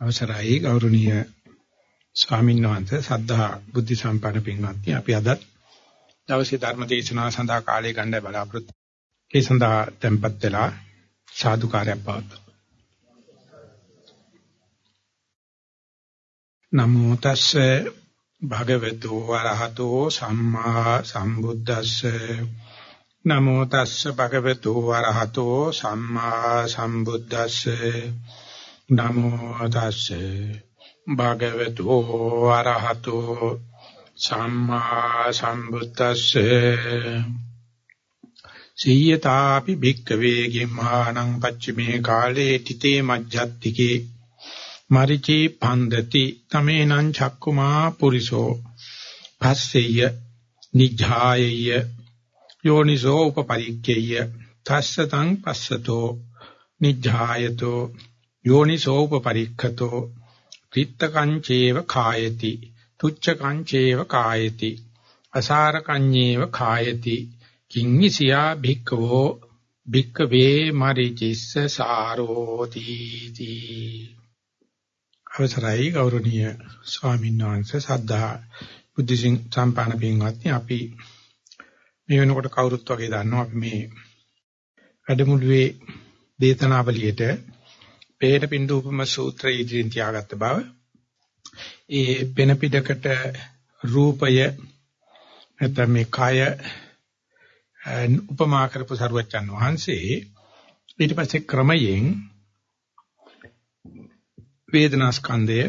අවසරයි ගෞරවනීය ස්වාමීන් වහන්සේ සද්ධා බුද්ධ සම්පන්න පින්වත්නි අපි අද දවසේ ධර්ම දේශනාව සඳහා කාලය ගන්න බලාපොරොත්තු. ඒ සඳහා tempත් වෙලා සාදුකාරයක් පවත්වමු. නමෝ තස්සේ භගවතු වරහතෝ සම්මා සම්බුද්දස්සේ නමෝ තස්සේ භගවතු වරහතෝ සම්මා සම්බුද්දස්සේ නමෝ තස්සේ භගවතු ආරහතෝ සම්මා සම්බුද්දස්සේ. සීයතාපි භික්කවේ ගිම්හානං පච්චමේ කාලේ තිතේ මජ්ජත්තිකේ. මරිචි පන්දති තමේනං චක්කුමා පුරිසෝ. පස්සෙය නිජ්ජායෙය. යෝනිසෝ උපපරික්කේය තස්සතං පස්සතෝ නිජ්ජායතෝ. යෝනිසෝපපරික්ඛතෝ තිත්තකංචේව කායති තුච්ඡකංචේව කායති අසාරකඤ්ඤේව කායති කිංහිසියා භික්ඛවෝ භික්ඛවේ මරිචිස්ස සාරෝති තී. අවසරයි ගෞරවනීය ස්වාමීන් වහන්සේ සද්ධා බුද්ධ සම්පාදන පින්වත්නි. අපි මේ වෙනකොට කවුරුත් වගේ දන්නවා අපි මේ වැඩමුළුවේ දේතනාවලියට පේන පින්දූපම සූත්‍රය ඉදිරියෙන් තියාගත්ත බව. ඒ පෙන පිටකට රූපය නැත්නම් මේ කය උපමා කරපු සරුවච්චන් වහන්සේ ඊට පස්සේ ක්‍රමයෙන් වේදනා ස්කන්ධය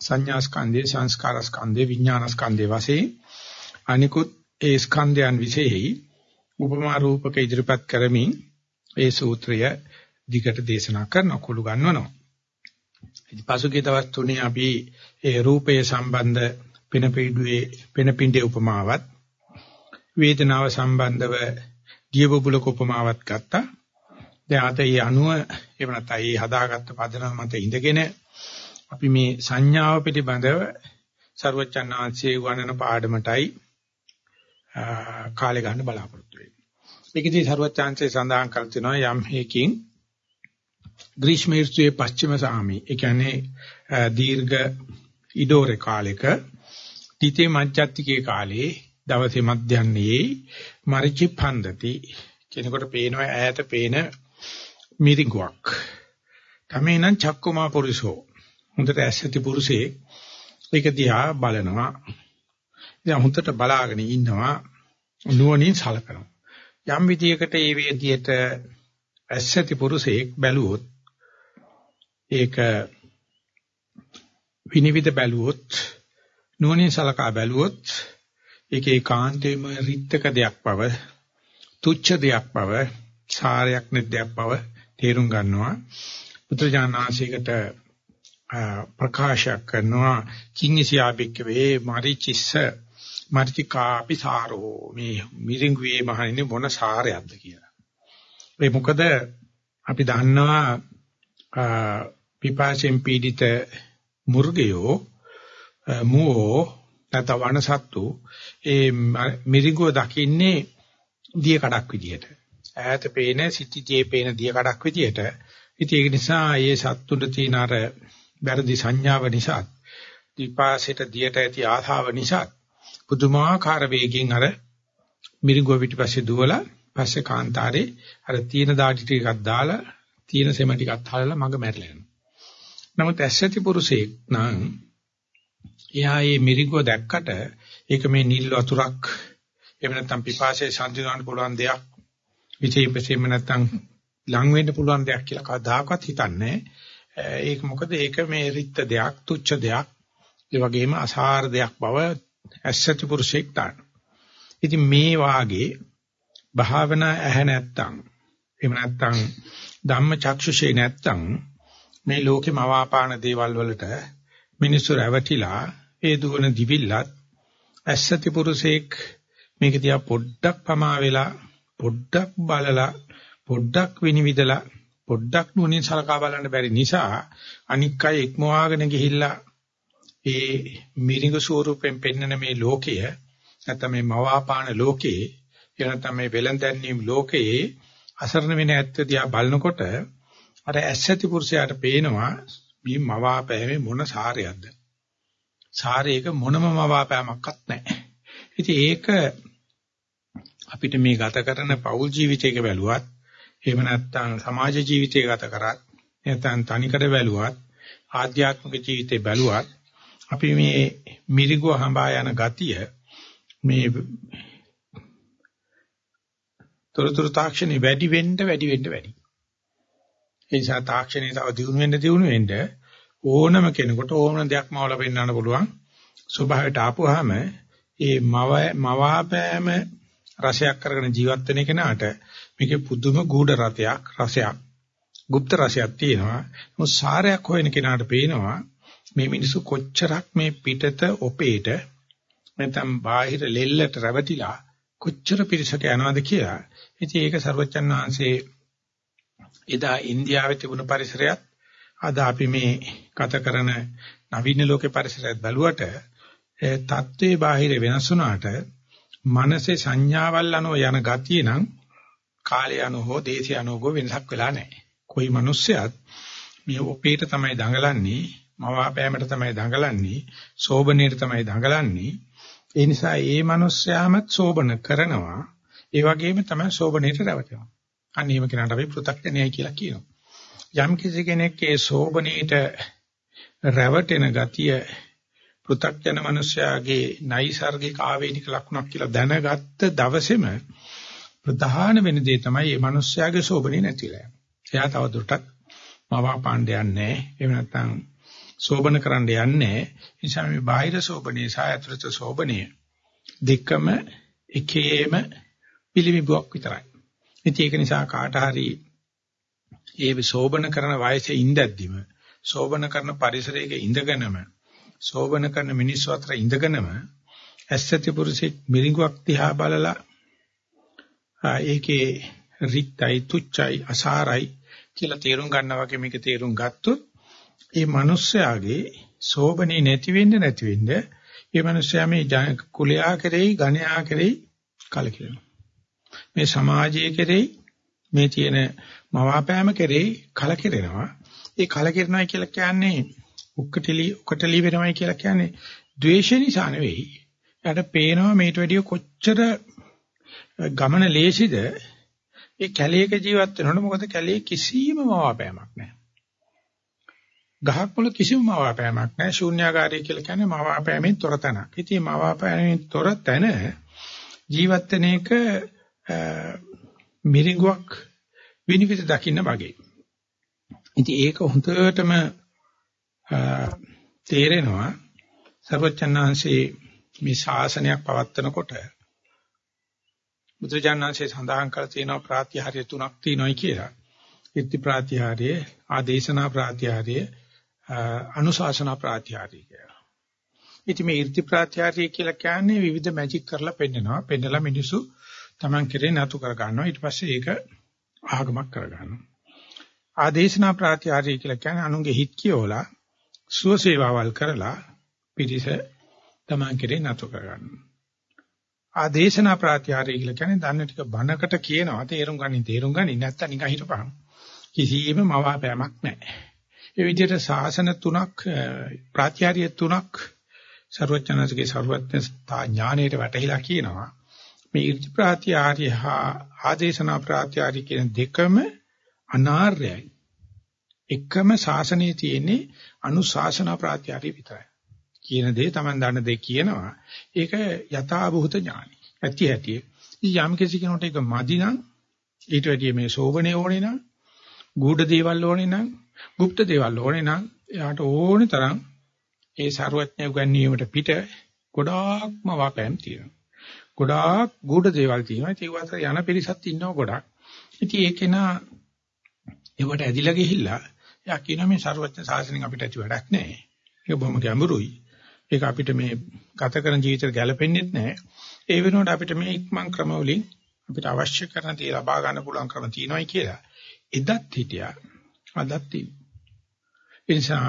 සංඥා ස්කන්ධය සංස්කාර ස්කන්ධය විඥාන ස්කන්ධය වශයෙන් අනිකුත් ඒ ස්කන්ධයන් විශේෂයි උපමා රූපක ඉදිරිපත් කරමින් ඒ සූත්‍රය දිගට දේශනා කරන කුළු ගන්නවනවා. ඉතින් පසුගිය දවස් තුනේ අපි ඒ රූපය සම්බන්ධ පෙනපීඩුවේ පෙනපින්ඩේ උපමාවත් වේදනාව සම්බන්ධව දියබබුලක උපමාවත් ගත්තා. දැන් අත ඒ අනුව එහෙම නැත්නම් ඒ හදාගත්ත පදනම මත ඉඳගෙන අපි මේ සංඥාව පිළිබඳව ਸਰවචන් ආංශයේ වණන පාඩමටයි කාලය ගන්න බලාපොරොත්තු වෙන්නේ. මේකදී ਸਰවචන් ආංශයේ සඳහන් කර තිනවා යම් හේකින් ග්‍රීෂ්ම ඍතුවේ පස්චිම සාමි. ඒ කියන්නේ දීර්ඝ ඉඩෝරේ කාලෙක තිතේ මජ්ජත්තිකේ කාලේ දවසේ මධ්‍යන්නේ මරිචි පන්දති. කෙනෙකුට පේනවා ඈත පේන මිරිඟුවක්. තමේනම් චක්කුමා පුරුෂෝ. හොඳට ඇස්සති පුරුෂේ. ඒක දිහා බලනවා. ඉතින් හොඳට බලාගෙන ඉන්නවා. නුවණින් සලකනවා. යම් විදියකට ඒ වේදියට ඇස්සති පුරුෂයෙක් බැලුවොත් ඒක විනිවිද බැලුවොත් නුවණින් සලකා බැලුවොත් ඒකේ කාන්තේම රිත්තක දෙයක් බව තුච්ඡ දෙයක් බව සාරයක් නෙද්දයක් බව තේරුම් ගන්නවා පුත්‍රජානාසිකට ප්‍රකාශ කරනවා කිංසියාබික්ක වේ මරිචිස්ස මරිචිකාපි සාරෝ මේ මිරිඟුවේ මහන්නේ මොන සාරයක්ද කියලා. ඒ මොකද අපි දන්නවා පිපාසෙන් පීඩිත මුර්ගයෝ මුවෝ නැත්නම් වනසත්තු ඒ මිරිඟුව දකින්නේ දිය කඩක් විදියට. ඈත පේන සිටිජේ පේන දිය කඩක් විදියට. ඉතින් ඒක නිසා මේ සත්තුන්ට තියෙන අර වැරදි සංඥාව නිසා විපාසයට දියට ඇති ආශාව නිසා පුදුමාකාර වේගයෙන් අර මිරිඟුව පිටිපස්සේ දුවලා පස්සේ කාන්තාරේ අර තීන දාඩි ටිකක් දාලා තීන සෙම ටිකක් හලලා මග මැරලා යනවා. නමුත් ඇස්සති පුරුෂයෙක් නම් එයා මේ මිරිඟුව දැක්කට ඒක මේ නිල් වතුරක් එහෙම නැත්නම් පිපාසයේ සම්දිනවන්න පුළුවන් දෙයක් විශේෂයෙන්ම නැත්නම් ලං වෙන්න පුළුවන් දෙයක් කියලා කවදාකවත් හිතන්නේ ඒක මොකද ඒක මේ රිත්ත දෙයක් තුච්ඡ දෙයක් ඒ වගේම අසාර දෙයක් බව ඇස්සති පුරුෂයෙක් තාන. ඉතින් මේ වාගේ භාවනා ඇහැ නැත්තම් එහෙම නැත්තම් ධම්ම චක්ෂුෂේ නැත්තම් මේ ලෝකෙම අවාපාන දේවල් වලට මිනිස්සු රැවටිලා ඒ දුවන දිවිල්ලත් ඇස්සති පුරුෂයෙක් මේක දිහා පොඩ්ඩක් පමා වෙලා පොඩ්ඩක් බලලා පොඩ්ඩක් විනිවිදලා පොඩ්ඩක් නුවණින් සලකා බලන්න බැරි නිසා අනික් අය ඉක්මවාගෙන ගිහිල්ලා ඒ මිරිඟු ස්වරූපයෙන් පෙන්වන මේ ලෝකය නැත්නම් මේ මවාපාන ලෝකේ එනතම මේ වෙලඳැන්වීම් ලෝකයේ අසරණ වෙන ඇත්ත දිහා බලනකොට අර ඇස්සති පුරුෂයාට පේනවා මේ මවාපෑමේ මොන සාරයක්ද? සාරයක මොනම මවාපෑමක්වත් නැහැ. ඉතින් ඒක අපිට මේ ගත කරන පෞල් ජීවිතයක බැලුවත් එහෙම නැත්නම් සමාජ ජීවිතය ගත කරත් නැත්නම් තනිකර බැලුවත් ආධ්‍යාත්මික ජීවිතේ බැලුවත් අපි මේ මිරිගුව හඹා යන ගතිය මේ තොරතුරු තාක්ෂණي වැඩි වෙන්න වැඩි වෙන්න වැඩි. ඒ නිසා තාක්ෂණයේ තව දියුණු වෙන්න දියුණු වෙන්න ඕනම කෙනෙකුට ඕනම දෙයක් මවලා පෙන්වන්න පුළුවන්. ස්වභාවයට ආපුවාම ඒ මව මවාපෑම රසයක් කරගෙන ජීවත් වෙන කෙනාට මේකේ පුදුම ගුඩ රතයක් රසයක් গুপ্ত රසයක් තියෙනවා. මොකද සාරයක් හොයන කෙනාට පේනවා මේ මිනිස්සු කොච්චරක් මේ පිටත ඔපේට නැත්නම් බාහිර ලෙල්ලට රැවටිලා කොච්චර පිරිසට යනවද කියලා. ඉතින් ඒක ਸਰවචන් වහන්සේ එදා ඉන්දියාවේ තිබුණ පරිසරයත් අද අපි මේ ගත කරන නවීන ලෝකේ පරිසරයත් බැලුවට තත්ත්වයේ බාහිර වෙනස් වුණාට මනසේ සංඥාවල් අනුව යන ගතිය නම් කාලය අනුව හෝ දේශය අනුව වෙනසක් වෙලා නැහැ. કોઈ මිනිස්සයත් මේ ඔපේට තමයි දඟලන්නේ මවාපෑමට තමයි දඟලන්නේ, සෝබනේට තමයි දඟලන්නේ. ඒ නිසා ඒ මිනිස්යාමත් සෝබන කරනවා. ඒ වගේම තමයි සෝබනේට රැවටෙනවා. අන්න එහෙම කෙනාට අපි පෘථග්ජනයයි කියලා කියනවා. යම් කිසි කෙනෙක් ඒ සෝබනේට රැවටෙන ගතිය පෘථග්ජන මිනිස්යාගේ නයිසර්ගික ආවේනික ලක්ෂණක් කියලා දැනගත්ත දවසේම ප්‍රධාන වෙන දේ තමයි මේ මිනිස්යාගේ සෝබනේ නැතිලා යනවා. එයා තව දුරටත් මවා පාණ්ඩයක් නැහැ. එහෙම නැත්නම් සෝබන කරන්න යන්නේ. නිසා මේ බාහිර සෝබනේ සහ ඇතුළත සෝබනේ දෙකම එකේම පිළිමිබුවක් විතරයි. ඉතින් ඒක නිසා කාට හරි ඒ සෝබන කරන වයසේ ඉඳද්දිම සෝබන කරන පරිසරයක ඉඳගෙනම සෝබන කරන මිනිස්සු අතර ඉඳගෙනම ඇස්සති පුරුෂෙක් මිරිඟුවක් දිහා බලලා ඒකේ රික්තයි තුච්චයි අසාරයි කියලා තේරුම් ගන්නවා වගේ මේක තේරුම් ගත්තොත් ඒ මිනිස්යාගේ සෝබනේ නැති වෙන්න නැති වෙන්න ඒ මිනිස්යා මේ කුලයා කෙරෙහි ගණයා කෙරෙහි කලකිරෙනවා. මේ සමාජයේ කෙරෙහි මේ තියෙන මවාපෑම කෙරෙහි කලකිරෙනවා. ඒ කලකිරෙනවා කියලා කියන්නේ උක්කටලි උක්කටලි වෙනවයි කියලා කියන්නේ ද්වේෂ නිසා නෙවෙයි. යාට පේනවා මේට වැඩිය කොච්චර ගමන ලේසිද ඒ කැලේක ජීවත් වෙනකොට මොකද කැලේ කිසිම මවාපෑමක් නැහැ. ගහක් වල කිසිම මවාපෑමක් නැහැ. ශූන්‍යාකාරය කියලා කියන්නේ මවාපෑමෙන් තොර තැනක්. ඉතින් මවාපෑමෙන් තොර තැන ජීවත් වෙන එක මිරිඟුවක් විනිවිද දකින්න වගේ. ඉතින් ඒක හොඳටම තේරෙනවා සර්වචන්නාංශේ මේ ශාසනයක් පවත්වනකොට බුදුජානනාංශේ සඳහන් කර තියෙනවා ප්‍රාත්‍යහාර්ය තුනක් තියෙනවායි කියලා. ඉර්ති ප්‍රාත්‍යහාර්ය, ආදේශනා ප්‍රාත්‍යහාර්ය, අනුශාසනා ප්‍රාත්‍යහාරය කියලා. ඉතින් මේ irti ප්‍රාත්‍යහාරය කියලා කියන්නේ විවිධ මැජික් කරලා පෙන්නනවා. පෙන්නලා මිනිස්සු Taman කෙරේ නතු කර ගන්නවා. ඊට පස්සේ ඒක ආගමක් කර ගන්නවා. ආදේශනා ප්‍රාත්‍යාරය කියලා කියන්නේ අනුන්ගේ හිත් කියෝලා සුවසේවාවල් කරලා පිටිස Taman කෙරේ නතු කර ගන්නවා. ආදේශනා ප්‍රාත්‍යාරය කියලා කියන්නේ දන්න ටික බණකට කියනවා තේරුම් ගන්න තේරුම් ගන්න නැත්තම් නිකන් හිටපහන්. කිසියෙම මවාපෑමක් නැහැ. ඒ විදිහට ශාසන තුනක් ප්‍රාත්‍යාරය තුනක් ਸਰවඥාන්සේගේ ਸਰවඥතා ඥාණයට වැටහිලා කියනවා මේ irdi ප්‍රාත්‍යාරය හා ආදේශනා ප්‍රාත්‍යාරය කියන දෙකම අනාර්යයි. එකම ශාසනයේ තියෙන්නේ අනුශාසනා ප්‍රාත්‍යාරය විතරයි. කියන දේ Taman දන්න දේ කියනවා. ඒක යථාභූත ඥානයි. ඇති ඇති. යම් කිසි කෙනෙකුට ඒක මදි නම් ඊට වැඩිය මේ සෝවණේ ඕනේ නම්, ගුඪ දේවල් ඕනේ නම්, গুপ্ত දේවල් ඕනේ නම් එයාට ඕනේ තරම් ඒ ਸਰුවඥය උගන්වීමට පිට ගොඩාක්ම වාපෑම් තියෙනවා. ගොඩාක් ගුඪ දේවල් තියෙනවා. ඒක අතර යන පිරිසක් ඉන්නවා ගොඩක්. ඉතින් ඒකේන ඒවට ඇදිලා ගිහිල්ලා එයා කියනවා මේ ਸਰුවඥ සාසනෙන් අපිට ඇති වැඩක් නැහැ. ඒක බොහොම ගැඹුරුයි. ඒක අපිට මේ ගත කරන ජීවිතේට ගැලපෙන්නේ නැහැ. ඒ වෙනුවට අපිට මේ ඉක්මන් ක්‍රම වලින් අපිට අවශ්‍ය කරන දේ ලබා ගන්න පුළුවන් ක්‍රම තියෙනවායි කියලා එදත් හිටියා. අදත් තියෙනවා. ඒ නිසා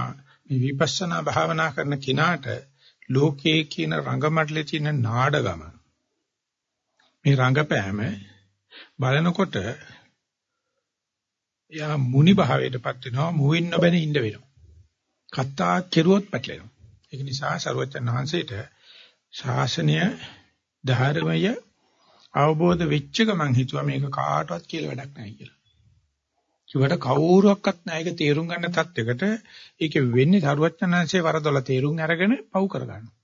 මේ විපස්සනා භාවනා කරන කෙනාට ලෝකයේ කියන රංගමඩලේ තියෙන නාඩගම මේ රංගපෑම බලනකොට එයා මුනි භාවයටපත් වෙනවා මුවින් නොබැන ඉන්න වෙනවා. කතා කෙරුවොත් පැටලෙනවා. ඒක නිසා සරුවචන් වහන්සේට ශාසනය ධර්මය අවබෝධ වෙච්ච ගමන් හිතුවා මේක කාටවත් කියලා වැඩක් නැහැ කියලා. කිව්වට කවුරුවක්වත් නැහැ ඒක තේරුම් ගන්න තත්යකට ඒක වෙන්නේ සරුවචනාංශයේ වරදොල තේරුම් අරගෙන පව් කරගන්නවා.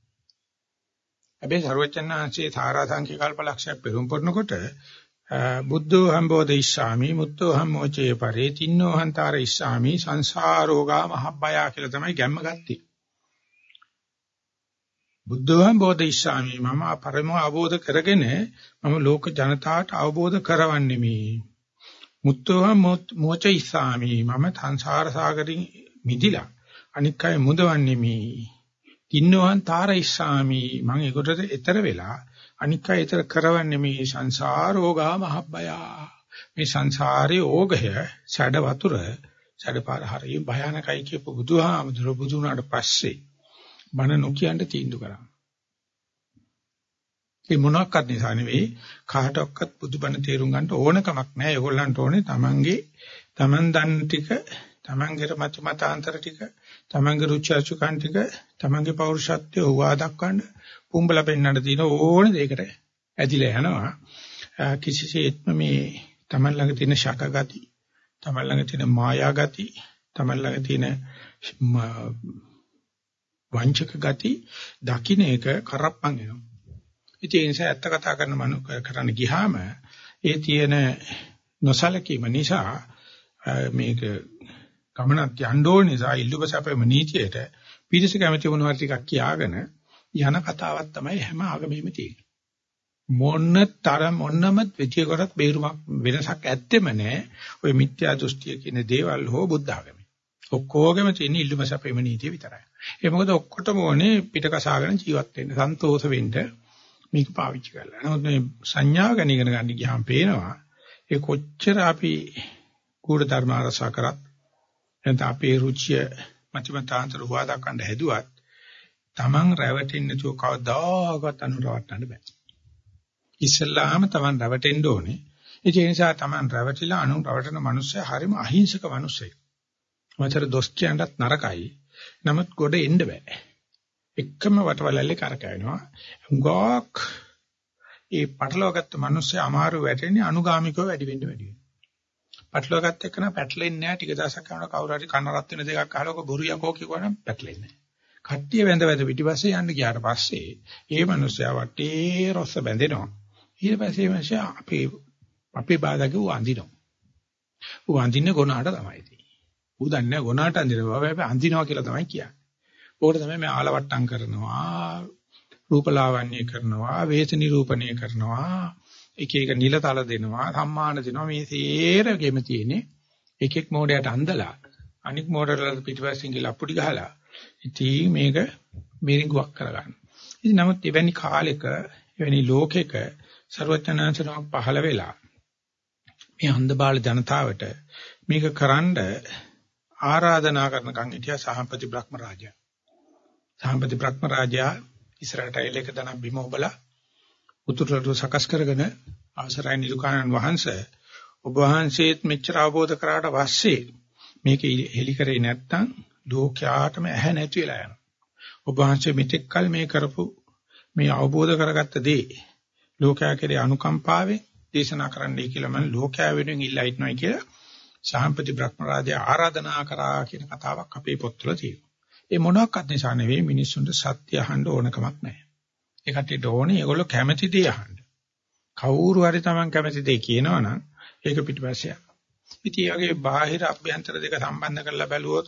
හැබැයි සරුවචනාංශයේ සාරා සංඛ්‍ය කල්පලක්ෂයක් පෙරම් පොරනකොට බුද්ධෝ හම්බෝධ ඉස්සාමි මුත්තෝ හම්මෝචේ පරේ තින්නෝ හන්තාර ඉස්සාමි සංසාරෝගා මහබ්බය කියලා තමයි ගැම්ම ගත්තේ. බුද්ධෝ හම්බෝධ ඉස්සාමි මම පරම අවබෝධ කරගෙන මම ලෝක ජනතාවට අවබෝධ කරවන්නේ මේ. මුත්තෝ හම්මෝච ඉස්සාමි මම සංසාර සාගරින් මිදිලා අනික් අය මුදවන්නේ මේ. තින්නෝ හන්තාර ඉස්සාමි මම ඒකට ඈතර වෙලා අනික් අය ඊතර කරවන්නේ මේ සංසාරෝගා මහබ්බය. මේ සංසාරයේ ඕගය, සැඩ වතුර, සැඩපාර හරිය භයානකයි කියපු බුදුහාමුදුර බුදු වුණාට පස්සේ බණ නොකියන්න තීන්දුව කරා. ඒ මොනක්වත් නිසා නෙවෙයි කාටවත් බුදුබණ තේරුම් ගන්න ඕනකමක් නැහැ. ඒගොල්ලන්ට ඕනේ තමන්ගේ තමන් දන්න ටික, තමන්ගේ මත මතාන්තර ටික, තමන්ගේ රුචි අසුකම් ටික, තමන්ගේ පෞරුෂත්වය හොවා දක්වන්න පුඹලා පෙන්නන්න තියෙන ඕන දෙයකට ඇදිලා යනවා. කිසිසේත්ම මේ Taman ළඟ තියෙන ශක ගති, Taman ළඟ තියෙන මායා ගති, Taman ළඟ තියෙන වංචක ගති දකින්න එක කරප්පන් වෙනවා. ඉතින් ඒ නිසා ඇත්ත කතා කරන මනු කරන්න ගියාම ඒ තියෙන නොසලකීම නිසා මේක ගමනක් යන්න ඕන නිසා ඉල්ලුපසපෙම නීතියට පිරිස කැමති මොනවද ටිකක් කියාගෙන යන කතාවක් තමයි හැම ආගමෙම තියෙන්නේ. මොන්න තරම් මොන්නම විදිය කරත් බේරුමක් වෙනසක් ඇත්තෙම නැහැ. ওই මිත්‍යා දෘෂ්ටිය කියන දේවල් හෝ බුද්ධ ආගමේ. ඔක්කොගෙම තියෙන ඉල්ලුම සැපෙම නීතිය විතරයි. ඒ මොකද ඔක්කොටම ඕනේ පිට කසාගෙන ජීවත් වෙන්න, සන්තෝෂ වෙන්න මේක පාවිච්චි කරලා. නමුත් මේ සංඥාව ගැන ඉගෙන ගන්න ගියාම පේනවා ඒ කොච්චර අපි කූඩ ධර්ම අරසා කරත් නැත්නම් අපේ රුචිය මතිමතාන්තර හොවා දක්වන්න හැදුවත් Taman රැවටෙන්නේ නැතුව කවදාකවත් අනුරවට්ටන්න බෑ. ඉස්සල්ලාම Taman රැවටෙන්න ඕනේ. ඒ නිසා Taman රැවටිලා අනු රැවටෙන මිනිස්සයා හරිම අහිංසක මිනිස්සෙක්. මචර දොස් කියන්නත් නරකයි. නමුත් ගොඩ එන්න බෑ. එකම වටවලල්ලේ කරකැවෙනවා. හුඟක් ඒ පටලවාගත්ත මිනිස්සයා අමාරු වැටෙන්නේ අනුගාමිකව වැඩි වෙන්න වැඩි වෙනවා. පටලවාගත්ත එකන පැටලෙන්නේ නැහැ ටික දවසක් යනකොට කවුරු හරි කන රත් වෙන දෙකක් අහලා ඔක බොරු යකෝ කියවනම් පැටලෙන්නේ නැහැ. කට්ටිය වැඳ වැඳ පිටිපස්සේ යන්න ගියාට පස්සේ ඒ මනුස්සයා වටේ රොස්ස බැඳෙනවා. ඊට පස්සේ මනුස්සයා අපේ අපේ බාධක ඌ අඳිනවා. ඌ අඳින්නේ ගොනාට තමයි තියෙන්නේ. ඌ දන්නේ ගොනාට අඳිනවා. හැබැයි අඳිනවා කියලා තමයි කියන්නේ. ඕකට තමයි මේ ආලවට්ටම් කරනවා, රූපලාවන්‍ය කරනවා, වේස නිරූපණය කරනවා, එක එක නිලතල දෙනවා, සම්මාන දෙනවා. මේ සේරගෙම තියෙන්නේ එකෙක් මෝඩයට අඳලා අනික් මෝඩරට පිටිපස්සෙන් ගිහලා අපුඩි ගහලා ඉතින් මේක මිරිඟුවක් කරගන්න. ඉතින් නමුත් එවැනි කාලෙක එවැනි ලෝකෙක ਸਰවඥාන්සනක් පහළ වෙලා මේ අන්ධබාල ජනතාවට මේක කරන්න ආරාධනා කරනකන් හිටියා සහම්පති බ්‍රහ්ම රාජයා. සහම්පති බ්‍රහ්ම රාජයා ඉස්සරහට එලෙක දන බිම ඔබලා උතුරට සකස් කරගෙන අවසරයි නිලුකානන් වහන්සේ ඔබ වහන්සේත් මෙච්චර අවබෝධ කරාට පස්සේ මේක හෙලි කරේ නැත්නම් ලෝකයාටම ඇහැ නැති වෙලා යනවා. ඔබ වහන්සේ මෙතෙක් කල මේ කරපු මේ අවබෝධ කරගත්ත දේ ලෝකයා කෙරේ අනුකම්පාවෙන් දේශනා කරන්නයි කියලා මම ලෝකයා වෙනුවෙන් ඉල්ලා ඉන්නවයි කියලා සාම්පති බ්‍රහ්මරාජය ආරාධනා කරා කියන කතාවක් අපේ පොත්වල තියෙනවා. ඒ මොනවාක්වත් නිසා නෙවෙයි මිනිස්සුන්ට සත්‍ය අහන්න ඕනකමක් නැහැ. ඒ කට්ටියට ඕනේ ඒගොල්ලෝ කැමති දේ අහන්න. කවුරු හරි Taman කැමති දේ කියනවනම් ඒක පිටිපස්සේ යනවා. ඉතින් ඒ වගේ බාහිර අභ්‍යන්තර දෙක සම්බන්ධ කරලා බැලුවොත්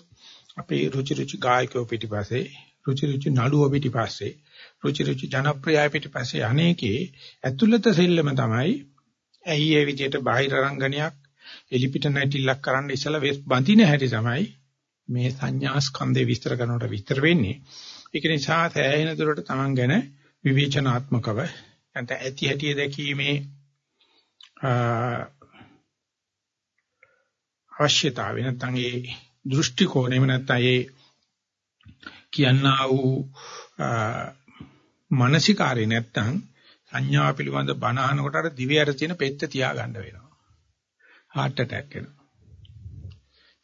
අපේ රුචි රුචි ගායකයෝ පිටිපස්සේ රුචි රුචි නළුවෝ පිටිපස්සේ රුචි රුචි ජනප්‍රියය පිටිපස්සේ අනේකේ ඇතුළත සෙල්ලම තමයි ඇයි ඒ විදිහට බාහිර රංගනයක් එලිපිට නැටිලක් කරන්න ඉස්සලා වෙස් බඳින හැටි තමයි මේ සංඥා ස්කන්ධේ විස්තර කරනකොට විස්තර වෙන්නේ ඒක නිසා සෑහෙන දුරට Taman ගැන විවේචනාත්මකව නැත්නම් ඇති හැටි දැකීමේ අවශ්‍යතාවය නැත්නම් ඒ දෘෂ්ටි කෝණයම නැත්නම් ඒ කියනා වූ මානසිකාරේ නැත්නම් සංඥා පිළිබඳ බණ අහනකොට අර දිවයට තියෙන පෙත්ත තියාගන්න වෙනවා. heart attack එනවා.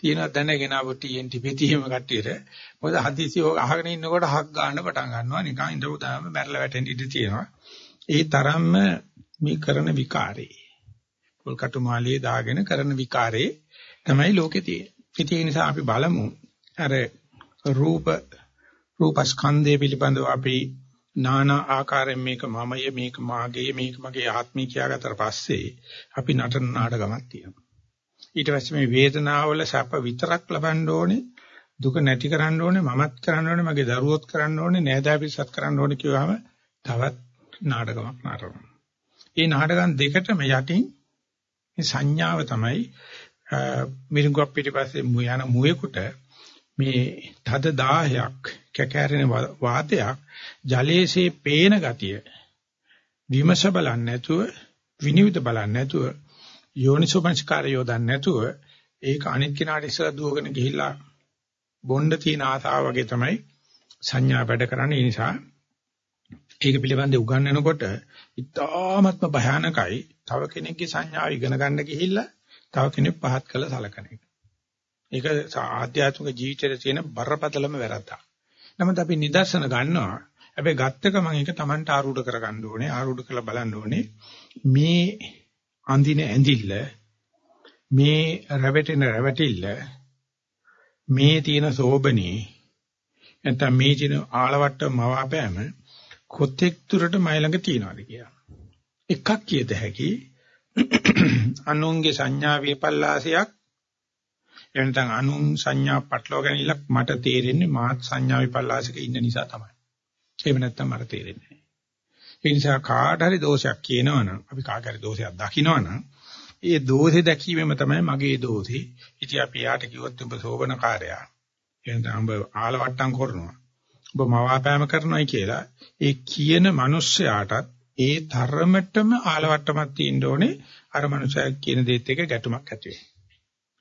තියෙනවා දැනගෙන ආව TNT පෙතියෙම කට්ටියට. මොකද හදිසිය ඔය අහගෙන ඉන්නකොට හක් ගන්න පටන් ගන්නවා. නිකන් ඉඳපු දාම මැරලා වැටෙන්න ඉඩ තියෙනවා. ඒ තරම්ම මේ කරන විකාරේ. පොල්කටු මාළියේ දාගෙන කරන විකාරේ තමයි ලෝකේ තියෙන්නේ. ඒ නිසා අපි බලමු අර රූප රූපස්කන්ධය පිළිබඳව අපි නානා ආකාරයෙන් මේක මමය මේක මාගේ මේක මගේ ආත්මය කියාගත්තට පස්සේ අපි නටන නාටකමක් තියෙනවා. ඊට පස්සේ මේ වේදනාවල සැප විතරක් ලබන්න ඕනේ දුක නැති කරන්න ඕනේ මමත් කරන්න ඕනේ මගේ දරුවොත් කරන්න ඕනේ නෑදෑ පිරිසත් කරන්න ඕනේ කියවම තවත් නාටකමක් නටනවා. මේ නාටකම් දෙකටම යටින් මේ සංඥාව තමයි මිරිඟුවක් පිටිපස්සේ යන මුවෙකුට මේ තද 10ක් කැකෑරෙන වාතයක් ජලයේසේ පේන ගතිය විමස බලන්නේ නැතුව විනිවිද බලන්නේ නැතුව යෝනිසෝපංචකාරය යොදන්නේ නැතුව ඒක අනිත් කෙනාට ඉස්සලා දුවගෙන ගිහිල්ලා බොණ්ඩ තියෙන ආසාව වගේ තමයි සංඥා වැඩ කරන්නේ ඒ නිසා ඒක පිළිබඳව උගන්වනකොට ඉතාමත්ම භයානකයි තව කෙනෙක්ගේ සංඥාව ඉගෙන ගන්න ගිහිල්ලා තව කෙනෙක් පහත් කළ සලකන එක. ඒක ආධ්‍යාත්මික ජීවිතයේ තියෙන බරපතලම වැරද්දක්. නමුත් අපි නිදර්ශන ගන්නවා. හැබැයි ගත්තක මම ඒක Tamanට ආරූඪ කරගන්න ඕනේ. ආරූඪ කරලා බලන්න ඕනේ. මේ අඳින ඇඳිල්ල මේ රැවටෙන රැවටිල්ල මේ තියෙන සෝබනේ නැත්නම් මේ තියෙන ආලවට්ට මවාපෑම කොතෙක් දුරට මයි ළඟ තියනවාද කියලා. එකක් කියත හැකි අනුන්ගේ සංඥා විපල්ලාසයක් එනතන් අනුන් සංඥා පටලවා ගැනීමක් මට තේරෙන්නේ මාත් සංඥා විපල්ලාසක ඉන්න නිසා තමයි. එහෙම නැත්නම් මට තේරෙන්නේ නැහැ. ඒ නිසා කාට හරි දෝෂයක් කියනවනම් අපි කාට හරි දෝෂයක් දකිනවනම් ඒ දෝෂේ දැකීමම තමයි මගේ දෝෂේ. ඉතින් අපි යාට කිව්වොත් ඔබ සෝබනකාරයා. එහෙනම් ඔබ ආලවට්ටම් කරනවා. ඔබ මවාපෑම කරනවායි කියලා ඒ කියන මිනිස්සයාටත් ඒ ධර්මතම ආලවට්ටමක් තියෙන්න ඕනේ අර මනුස්සයා කියන දේත් එක ගැටුමක් ඇති වෙනවා.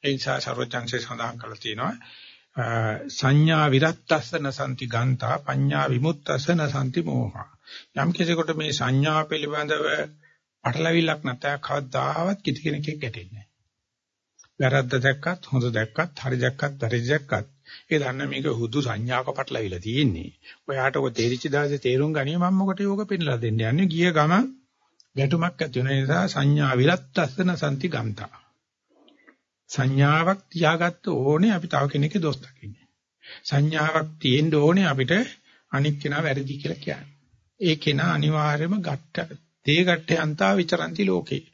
ඒ නිසා සර්වඥාන්සේ සඳහන් කරලා තියෙනවා සංඥා විරත්තස්සන සම්ති ගන්තා පඤ්ඤා විමුක්තස්සන සම්ති මෝහා. යම් කෙනෙකුට මේ සංඥා පිළිබඳව පටලවිල්ලක් නැත්නම් කවදාවත් කිසි කෙනෙක් ගැටෙන්නේ නැහැ. වැරද්ද දැක්කත් හොඳ දැක්කත් හරි දැක්කත් වැරදි දැක්කත් ඒ දන්න මේක හුදු සංඥාක පටලවිලා තියෙන්නේ. ඔයාට ඔය තේරිච්ච දාසේ තේරුම් ගනිය මම මොකට යෝග පෙන්නලා දෙන්න යන්නේ ගිය ගමන් ගැටුමක් ඇති වෙන නිසා සංඥා විරත්තස්සන සම්ති ගන්තා. සංඥාවක් තියාගත්ත ඕනේ අපි තව කෙනෙක්ගේ දොස් දකින්නේ. සංඥාවක් තියෙන්න ඕනේ අපිට අනික් කෙනා වැරදි කියලා කියන්නේ. ඒ කෙනා අනිවාර්යයෙන්ම ගැට්ට තේ ගැට්ටයන්තා විචරಂತಿ ලෝකේ.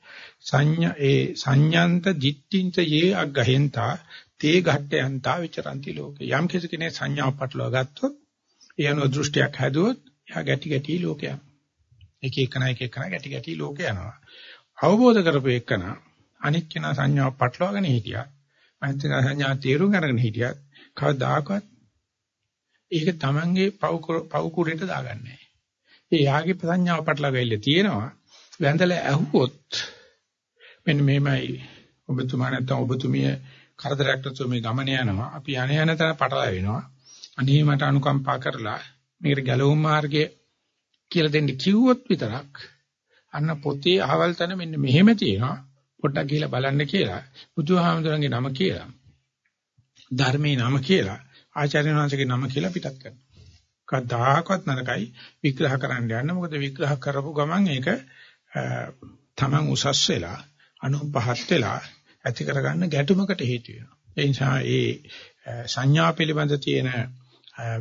සංඥා ඒ සංඥාන්ත දිට්ඨින්ත යේ අග්ගහෙන්තා තේ ගැට්ටයන්තා විචරಂತಿ ලෝකේ. යම් කෙනෙක් සංඥාව පටලවා ගත්තොත් ඒ අනුව දෘෂ්ටියක් හැදුවොත් එයා ගැටි ගැටි ලෝකයක්. එක එකනා එක එකනා ගැටි ගැටි ලෝකේ යනවා. අවබෝධ කරපු එකනා අනික් කෙනා සංඥාව පටලවාගෙන හිටියා. අනිත් කෙනා සංඥා තේරුම් අරගෙන හිටියත් කවදාකවත් ඒක තමන්ගේ පව් කුරේට දාගන්නේ ඒ යාගේ සංඥාව පටලවාගෙන තියෙනවා. වැඳලා ඇහුවොත් මෙන්න මේමයි ඔබතුමා නැත්නම් ඔබතුමිය කරදරයක් නැතුව මේ ගමන යනවා. අපි යන යන තැන පටල වෙනවා. අනේ මට අනුකම්පා කරලා මේකට ගැලවුම් මාර්ගය කියලා දෙන්න කිව්වොත් විතරක් අන්න පොතේ අහවල් තැන මෙන්න මෙහෙම තියෙනවා. පොඩ්ඩක් ගිහිල්ලා බලන්න කියලා බුදුහාමුදුරන්ගේ නම කියලා ධර්මයේ නම කියලා ආචාර්ය වංශගේ නම කියලා පිටත් කරනවා. කවදාකවත් නරකයි විග්‍රහ කරන්න යන්න. මොකද විග්‍රහ කරපු ගමන් ඒක තමන් උසස් වෙලා අනු පහත් වෙලා ඇති කරගන්න ගැටුමකට හේතු වෙනවා. ඒ නිසා ඒ සංඥා පිළිබඳ තියෙන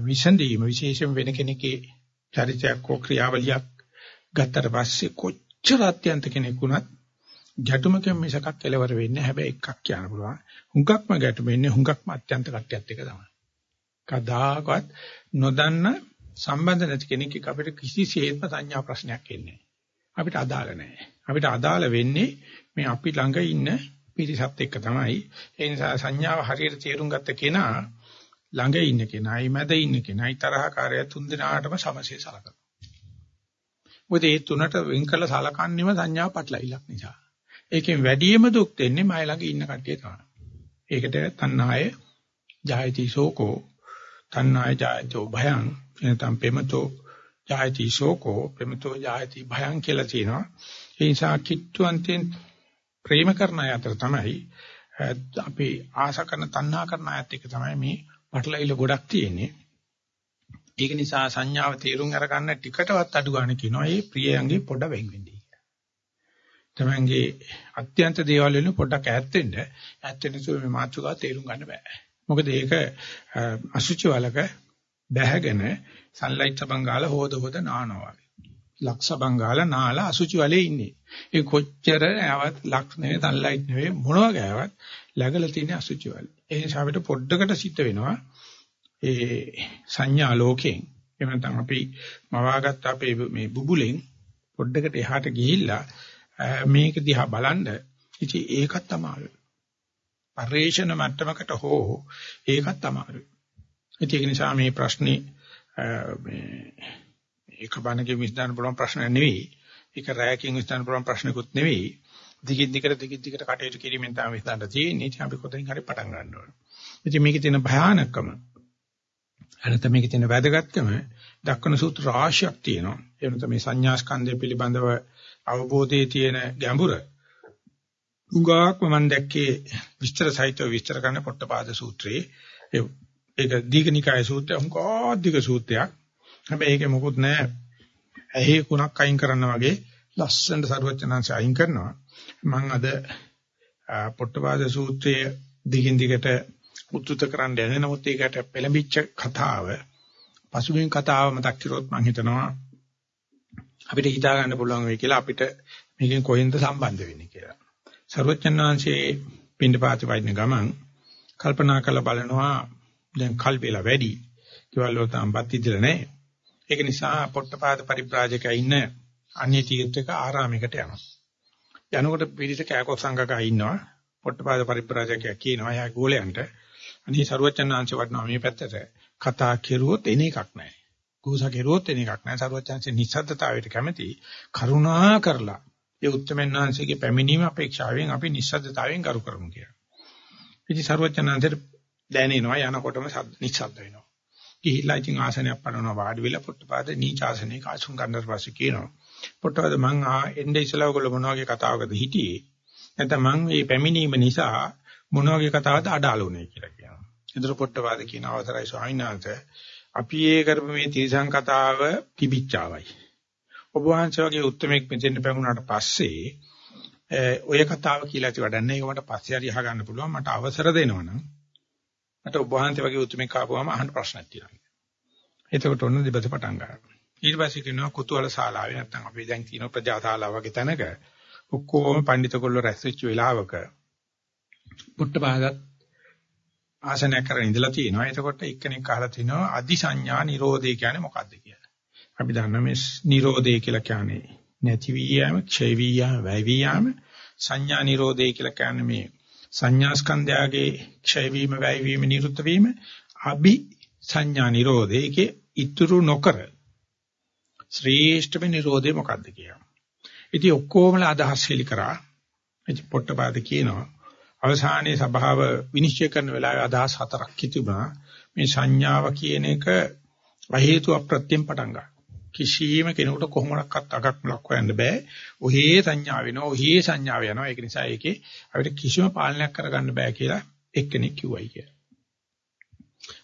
විසඳීම විශේෂයෙන් වෙන කෙනෙක්ගේ චරිතයක් හෝ ක්‍රියාවලියක් ගත්තට පස්සේ කොච්චර අත්‍යන්ත කෙනෙක් වුණත් ගැටුමකින් මිසකක් කෙලවර වෙන්නේ හැබැයි එකක් කියන්න පුළුවන්. හුඟක්ම ගැටුම ඉන්නේ හුඟක්ම අත්‍යන්ත කට්ටියත් එක තමයි. කදාකවත් නොදන්න සම්බන්ධ නැති කෙනෙක් එක්ක අපිට කිසිසේත්ම සංඥා ප්‍රශ්නයක් එන්නේ අපිට අදාළ නැහැ. අපිට අදාළ වෙන්නේ මේ අපි ළඟ ඉන්න පිරිසත් එක්ක තමයි. ඒ නිසා සංඥාව හරියට තේරුම් ගත්ත කෙනා ළඟ ඉන්න කෙනායි මැද ඉන්න කෙනායි තරහකාරය තුන් දෙනාටම සමසේ සලකනවා. මොකද මේ තුනට වෙන් කළ සලකන්නේම සංඥා පටලවිලක් නිසා. ඒකෙන් වැඩිම දුක් දෙන්නේ මයි ළඟ ඉන්න කට්ටිය තමයි. ඒකට තණ්හාය ජායති සෝකෝ තණ්හාය ජායතෝ භයං එනතම් පෙමතෝ ජායති සෝකෝ පෙමතෝ ජායති භයං කියලා තියෙනවා. ඒ නිසා කිට්ටුවන්තෙන් ප්‍රේම කරන අය අතර තමයි අපි ආශා කරන තණ්හා කරන අයත් එක තමයි මේ පටලවිල ගොඩක් තියෙන්නේ. ඒක නිසා සංඥාව තේරුම් අරගන්න ටිකටවත් අඩු ගන්න කියනවා. ඒ ප්‍රියයන්ගේ පොඩ වෙන් වෙන්නේ. තමංගේ අත්‍යන්ත දේවල් වලින් පොඩ්ඩක් ඈත් වෙන්න. ඈත් වෙන සුළු මේ මාතෘකාව තේරුම් ගන්න බෑ. මොකද ඒක අසුචි වලක බැහැගෙන සන්ලයිට් සබංගාල හොද හොද නානවා වගේ. ලක්ෂ බංගාල නාලා අසුචි වලේ ඉන්නේ. ඒ කොච්චර නැවත් ලක්ෂ නෙවෙයි සන්ලයිට් නෙවෙයි මොනවා ගෑවත් läගලා තියෙන අසුචි වල. ඒ නිසා අපිට පොඩ්ඩකට සිද්ධ වෙනවා ඒ සංඥා ලෝකයෙන් එහෙම නැත්නම් අපි මවාගත්ත අපේ මේ බුබුලෙන් පොඩ්ඩකට එහාට ගිහිල්ලා මේක දිහා බලන්න ඉතින් ඒකත් අමාරුයි. පරිේශන මට්ටමකට හෝ ඒකත් අමාරුයි. ඒක නිසා මේ ප්‍රශ්නේ මේ ඒක බණකින් විසඳන්න පුළුවන් ප්‍රශ්නයක් නෙවෙයි. ඒක රැයකින් විසඳන්න පුළුවන් ප්‍රශ්නකුත් නෙවෙයි. දිගින් දිගට දිගින් දිගට කටයුතු කිරීමෙන් තමයි විසඳන්න තියෙන්නේ. ඉතින් අපි කොතනින් හරි පටන් ගන්න ඕනේ. ඉතින් මේකේ තියෙන භයානකම අනත මේකේ තියෙන වැදගත්කම දක්වන සූත්‍ර රාශියක් තියෙනවා. ඒ වෙනත මේ සංඥා ස්කන්ධය පිළිබඳව අවබෝධයේ තියෙන ගැඹුර උගාක්ම මම දැක්කේ විස්තර සහිතව විස්තර කරන පොට්ටපාද සූත්‍රයේ ඒක දීඝනිකාය සූත්‍රය උංගාධික සූත්‍රයක්. හැබැයි ඒකේ මොකුත් නැහැ. ඇහි කුණක් අයින් කරනා වගේ ලස්සනට සරුවචනංශ අයින් කරනවා. මම අද පොට්ටපාද සූත්‍රයේ දිගින් දිගට උත්තුත කරන්න යන්නේ නමුත් ඒකට පෙළඹිච්ච කතාව පසුබිම් කතාව මතක් කරොත් මම හිතනවා අපිට හිතා ගන්න පුළුවන් වෙයි කියලා අපිට මේකෙන් කොහෙන්ද සම්බන්ධ වෙන්නේ කියලා. සරුවචන් වහන්සේ පින්ඩපාති වයින් ගමන් කල්පනා කරලා බලනවා දැන් කල් වේලා වැඩි. කිවල් වල තාම්පත් ඉදලා නැහැ. ඒක නිසා පොට්ටපාද පරිබ්‍රාජකයා ඉන්න අන්‍ය තීර්ථක ආරාමයකට යනවා. යනකොට පිළිස කෑකොත් සංඝකා ඉන්නවා. පොට්ටපාද පරිබ්‍රාජකයා කියනවා එයා ගෝලයන්ට අනේ සරුවචන් වහන්සේ වටනවා මේ පැත්තට කතා කෙරුවොත් එන එකක් නැහැ. ගෝසා කෙරුවොත් එන එකක් නැහැ. සරුවචන්සේ නිස්සද්දතාවයට කැමති කරුණා කරලා ඒ උත්තරමන් වහන්සේගේ පැමිණීම අපේක්ෂාවෙන් අපි නිස්සද්දතාවයෙන් කරු කරමු කියලා. ඉතින් සරුවචන් වහන්සේට දැනෙනවා යනකොටම නිස්සද්ද වෙනවා. ගිහිල්ලා ඉතින් ආසනයක් පනවනවා වාඩි වෙලා පොට්ටපාද නීච ආසනේ කාසුම් ගන්නට පස්සේ කියනවා. පොට්ටපාද මං ආ එnde ඉස්සලා ඔයගොල්ලෝ මොන වගේ කතාවකද හිටියේ? නැත්නම් මං මේ පැමිණීම නිසා මොන වගේ කතාවද අඩාලුනේ කියලා කියනවා. එතන පොට්ටපාද කියන අවසරයි ස්වාමීන් වහන්සේ අපි ඒ කරපු මේ තිරසං කතාව තිබිච්චාවයි. ඔබ වහන්සේ වගේ උත්මෙක් මෙතෙන් පැමුණාට පස්සේ ඔය කතාව කියලා ඉති වඩන්නේ ඒක මට පස්සේ හරි අහගන්න පුළුවන් මට අවසර දෙනවනම් මට ඔබ වහන්සේ වගේ උත්මෙක් ආපුවම අහන්න ප්‍රශ්නක් තියෙනවා. එතකොට ඔන්න දෙබස පටන් ගන්නවා. ඊට පස්සේ කියනවා කුතුහල ශාලාවේ නැත්තම් අපි දැන් තියෙන ප්‍රජා ශාලාව වගේ තැනක ඔක්කොම පඬිතුකොල්ල රැස් වෙච්ච වෙලාවක පුට්ටපාදත් ආසනයක් කරගෙන ඉඳලා තියෙනවා. එතකොට එක්කෙනෙක් අහලා තිනවා අදි සංඥා නිරෝධය කියන්නේ මොකක්ද කියලා. අපි දන්නා මේ නිරෝධය කියලා කියන්නේ නැති වී යෑම, ක්ෂය වී යෑම, වැය වී යෑම සංඥා නිරෝධය කියලා කියන්නේ මේ සංඥා ස්කන්ධයගේ ක්ෂය වීම, වැය වීම, නිරුද්ධ වීම අභි සංඥා නිරෝධය. ඒකේ ඉතුරු නොකර ශ්‍රේෂ්ඨම නිරෝධය මොකක්ද කියලා. ඉතින් ඔක්කොමලා අදහස් හෙලි කරා. ඉතින් පොට්ටපාද කියනවා අවසානයේ සභාව විනිශ්චය කරන වෙලාවේ අදහස් හතරක් තිබුණා. මේ සංඥාව කියන එක හේතු අප්‍රත්‍යයෙන් පටන් ගන්නවා. කිසියම් කෙනෙකුට කොහොමඩක්වත් අගක් ලක් හොයන්න බෑ. ඔහේ සංඥා වෙනවා, ඔහේ සංඥාව යනවා. ඒක නිසා ඒකේ අපිට කිසිම පාලනයක් කරගන්න බෑ කියලා එක්කෙනෙක් කිව්වයි කියලා.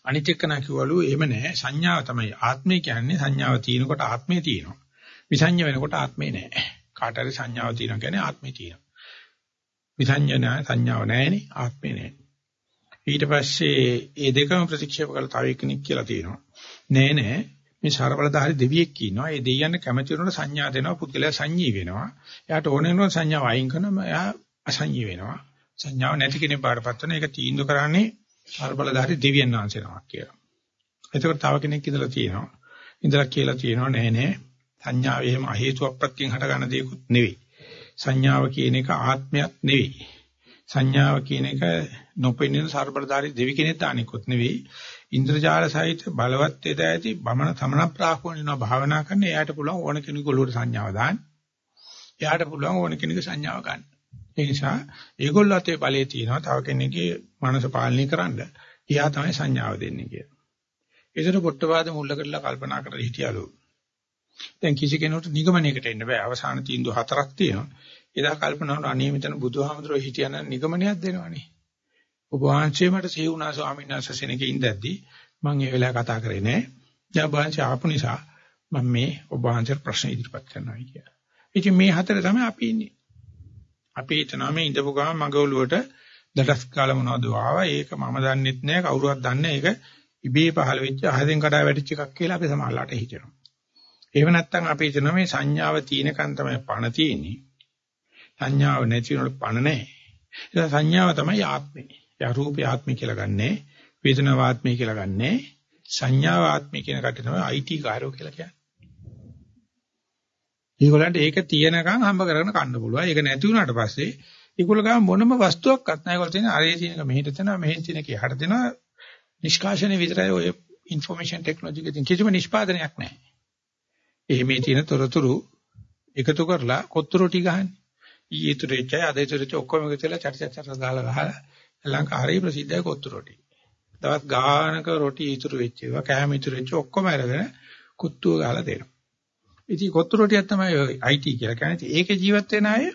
අනිත් එක්කනා කිව්වලු එහෙම නෑ. සංඥාව තමයි ආත්මය කියන්නේ. සංඥාව තියෙනකොට ආත්මය තියෙනවා. විසඤ්ඤ වෙනකොට ආත්මේ නෑ. කාට හරි සංඥාව තියෙනවා කියන්නේ ආත්මේ තියෙනවා. විසඤ්ඤන සංඥාව නැහැනේ ආත්මේ නැහැ. ඊට පස්සේ මේ දෙකම ප්‍රතික්ෂේප කරලා තව එකෙක් කියලා තියෙනවා. නෑ නෑ මේ ਸਰබලධාරි දෙවියෙක් ඉන්නවා. ඒ දෙවියන් කැමති වෙනකොට සංඥා දෙනවා. පුද්ගලයා සංඥී වෙනවා. එයාට ඕන වෙනවා සංඥාව අයින් කරනවා. එයා අසංඥී වෙනවා. සංඥාව නැති කෙනෙක් බාරපත් වෙන එක තීන්දුව කරන්නේ ਸਰබලධාරි දෙවියන් වහන්සේනවා කියලා. එතකොට තව කෙනෙක් ඉඳලා තියෙනවා. ඉඳලා කියලා තියෙනවා නෑ නෑ. සංඥාව එහෙම හේතුවක් ප්‍රත්‍යයෙන් හටගන්න දෙයක්ුත් නෙවෙයි. සංඥාව කියන එක ආත්මයක් නෙවෙයි. සංඥාව කියන එක නොපෙනෙන ਸਰබලධාරි දෙවි කෙනෙක් තානිකුත් නෙවෙයි. ඉන්ද්‍රජාල සහිත බලවත් වේද ඇති බමන සමන ප්‍රාහෝණ වෙනවා භාවනා කරන්න එයාට පුළුවන් ඕන කෙනෙකු ඔළුවට සංඥාව දාන්න. එයාට පුළුවන් ඕන කෙනෙකු සංඥාව ගන්න. ඒ නිසා ඒගොල්ලෝ අතේ බලේ තියෙනවා තව කෙනෙක්ගේ මනස පාලනය කරන්න. එයා තමයි සංඥාව දෙන්නේ කියලා. ඒතර පොට්ටපාද මුල්ල කරලා කල්පනා කරලා හිටියලු. දැන් කිසි කෙනෙකුට නිගමනයකට එන්න බෑ. අවසාන තීන්දුව හතරක් තියෙනවා. එදා කල්පනා කරන අනේ මෙතන බුදුහාමුදුරුවෝ හිටියනම් නිගමනයක් දෙනවනේ. ඔබ වහන්සේ මට සිහි වුණා ස්වාමීන් වහන්සේ සෙනගේ ඉඳද්දී මම ඒ වෙලාව කතා කරේ නෑ. දැන් ඔබ වහන්සේ ආපු නිසා මම මේ ඔබ වහන්සේට ප්‍රශ්න ඉදිරිපත් කරනවා කියලා. ඉතින් මේ හතර තමයි අපි ඉන්නේ. අපි හිතනවා මේ ඉඳපු ගමන් මගේ ඔළුවට දඩස් කාලා මොනවද ආවා ඒක මම දන්නෙත් නෑ කවුරුවත් දන්නේ ඒක ඉබේ පහළ වෙච්ච අහසෙන් කඩා වැටිච්ච එකක් කියලා අපි සමහරලාට හිතනවා. එහෙම නැත්නම් අපි හිතනවා මේ සංඥාව තියෙනකන් තමයි පණ තියෙන්නේ. සංඥාව නැති වෙනකොට පණ නැහැ. ඒ සංඥාව තමයි ආත්මේ. රූපේ ආත්මය කියලා ගන්නෑ. වේදනාව ආත්මය කියලා ගන්නෑ. සංඥාව ආත්මය කියන කට තමයි අයිටි කාරෝ කියලා කියන්නේ. ඒගොල්ලන්ට ඒක තියෙනකන් හම්බ කරගෙන කන්න පුළුවන්. ඒක නැති වුණාට පස්සේ ඒගොල්ලෝ ගාම මොනම වස්තුවක්වත් නැහැ. ඒගොල්ලෝ තියෙන අරේ තියෙනක මෙහෙට දෙනවා, මෙහෙන් තියෙනක එහාට දෙනවා. නිෂ්කාශනයේ විතරයි ඔය ইনফরমේෂන් ටෙක්නොලොජි එකකින් කිසිම නිෂ්පාදනයක් නැහැ. එහි මේ තියෙන තොරතුරු එකතු කරලා කොත්තු රොටි ගහන්නේ. ඊයේ තුරේචයි අදේ තුරේචයි ඔක්කොම එකතු වෙලා චටි චටි දාලා ගහලා ලංකාවේ ප්‍රසිද්ධයි කොත්තු රොටි. තවත් ගානක රොටි ඉතුරු වෙච්ච ඒවා කෑම ඉතුරු වෙච්ච ඔක්කොම අරගෙන කුත්තුව ගහලා දෙනවා. ඉතින් කොත්තු රොටියක් තමයි IT කියලා කියන්නේ. ඒකේ ජීවත් වෙන අය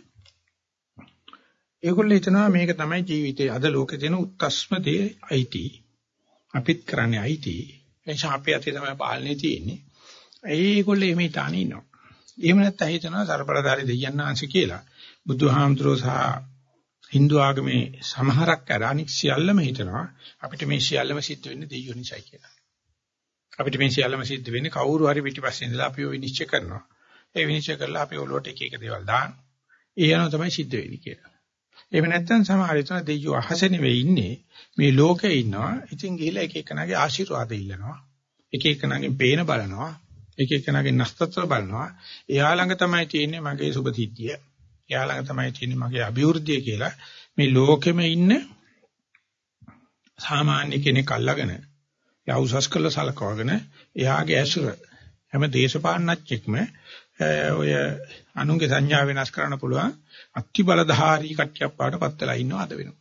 ඒගොල්ලෝ හිතනවා මේක තමයි ජීවිතේ අද ලෝකේ තියෙන උත්කස්ම දේ IT. අපිත් කරන්නේ IT. එනිසා අපේ අතේ තමයි පාලනේ තියෙන්නේ. ඒගොල්ලෝ එමේ තානේ ඉන්නවා. එහෙම නැත්නම් හිතනවා සර්බලදාරි දෙයයන් ආංශ කියලා. බුදුහාමුදුරෝ සහ Hindu ආගමේ සමහරක් අර අනික් සියල්ලම හිතනවා අපිට මේ සියල්ලම සිද්ධ වෙන්නේ දෙයියෝ නිසායි කියලා. අපිට මේ සියල්ලම සිද්ධ වෙන්නේ කවුරු හරි පිටිපස්සේ ඉඳලා අපිව විනිශ්චය කරනවා. ඒ විනිශ්චය කරලා අපි ඔළුවට එක එක දේවල් දාන. ඒ යනවා තමයි සිද්ධ වෙන්නේ කියලා. එහෙම නැත්නම් සමහර විට දෙයියෝ අහස නෙවෙයි ඉන්නේ මේ ලෝකේ ඉන්නවා. ඉතින් ගිහිලා එක එකනාගේ ආශිර්වාද ඉල්ලනවා. එක එකනාගෙන් පේන බලනවා. එක එකනාගෙන් නස්තත්‍ර බලනවා. එයා ළඟ තමයි තියෙන්නේ මගේ සුබ සිද්ධිය. එයා ළඟ තමයි තියෙන්නේ මගේ අභිවෘද්ධිය කියලා මේ ලෝකෙම ඉන්න සාමාන්‍ය කෙනෙක් අල්ලගෙන එයා උසස් කළ සලකවගෙන එයාගේ ඇසුර හැම දේශපාලනඥෙක්ම ඔය අනුන්ගේ සංඥා වෙනස් කරන්න පුළුවන් අති බලධාරී කට්ටියක් පාටපත් වෙලා ඉන්නවා අද වෙනවා.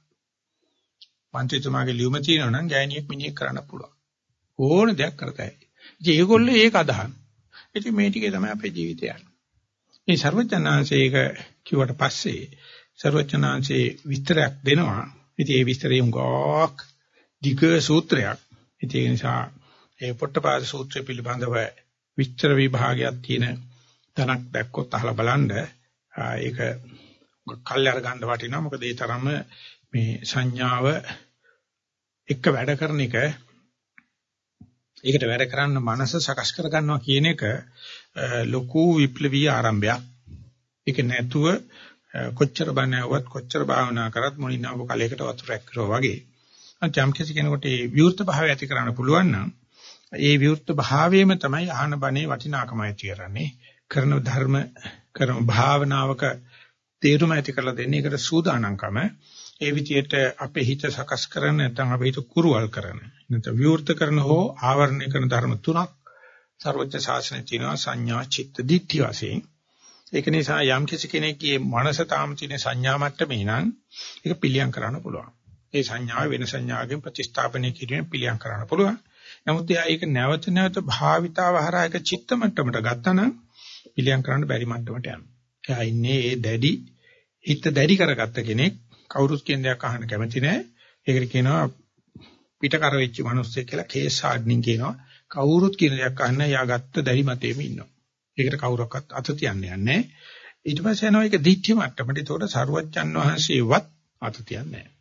මන්ත්‍රීතුමාගේ ලියුම තියෙනවා නම් ගෑණියෙක් මිනිහෙක් කරන්න පුළුවන්. ඕන දෙයක් කරතයි. ඉතින් ඒගොල්ලෝ ඒක අදහන. ඉතින් මේ ටිකේ තමයි අපේ ජීවිතය යන්නේ. මේ ਸਰවඥාන්සේ ඒක කිව්වට පස්සේ ਸਰවඥාන්සේ විස්තරයක් දෙනවා. ඉතින් ඒ විස්තරය උගක් දිග සූත්‍රයක්. ඉතින් ඒ නිසා ඒ පොට්ටපාද සූත්‍රය පිළිබඳව විස්තර විභාගයක් තියෙන තැනක් දැක්කොත් අහලා බලන්න. ඒක කල්ය අර ගන්න වටිනවා. මොකද ඒ තරම මේ සංඥාව එක්ක වැඩ කරන එක ඒකට වැඩ කරන්න මනස සකස් කර ගන්නවා කියන එක ලොකු විප්ලවීය ආරම්භයක්. ඒක නැතුව කොච්චර බණවවත් කොච්චර භාවනා කරත් මොනිනාව කලයකට වතුරක් කරනවා වගේ. අන්තිම කිසි කෙනෙකුට මේ විවෘත භාවය ඇති කරන්න පුළුවන් නම් ඒ විවෘත භාවයේම තමයි ආහන බණේ වටිනාකම ඇති කරන්නේ. කරන ධර්ම කරන භාවනාවක තේරුම ඇති කරලා දෙන්නේ ඒකට සූදානම්කම ඒ විදිහට අපේ හිත සකස් කරන නැත්නම් අපේ හිත කුරුවල් කරන නැත්නම් විවෘත කරන හෝ ආවරණය කරන ධර්ම තුනක් සර්වඥ ශාසනයේ තියෙනවා. සංඥා චිත්ත දිට්ඨි වශයෙන්. ඒක නිසා යම් කිසි කෙනෙක්ගේ මනස තාම තියෙන සංඥා මට්ටමේ නම් ඒක පිළියම් කරන්න පුළුවන්. ඒ සංඥාව වෙන සංඥාවකින් ප්‍රතිස්ථාපනය කිරීමෙන් පිළියම් කරන්න පුළුවන්. නමුත් එයා ඒක නැවත නැවත භාවිතාව හරහා ඒක චිත්ත මට්ටමට ගත්තා නම් පිළියම් කරන්න බැරි මට්ටමට යනවා. එයා ඉන්නේ ඒ දැඩි හිත දැඩි කරගත්ත කෙනෙක්. කවුරුත් කියන දෙයක් අහන්න කැමති නැහැ. ඒකට කියනවා පිටකර වෙච්ච මිනිස්සෙක් කියලා කේස් හාඩ්නින් කියනවා. කවුරුත් කියන දෙයක් අහන්න යාගත්ත දැඩි මතෙම ඉන්නවා. ඒකට කවුරක්වත් අත තියන්න යන්නේ ඊට පස්සේ යනවා ඒක දිට්ඨි මට්ටමට. ඒතකොට සරුවච්චන් වහන්සේවත් අත තියන්නේ නැහැ.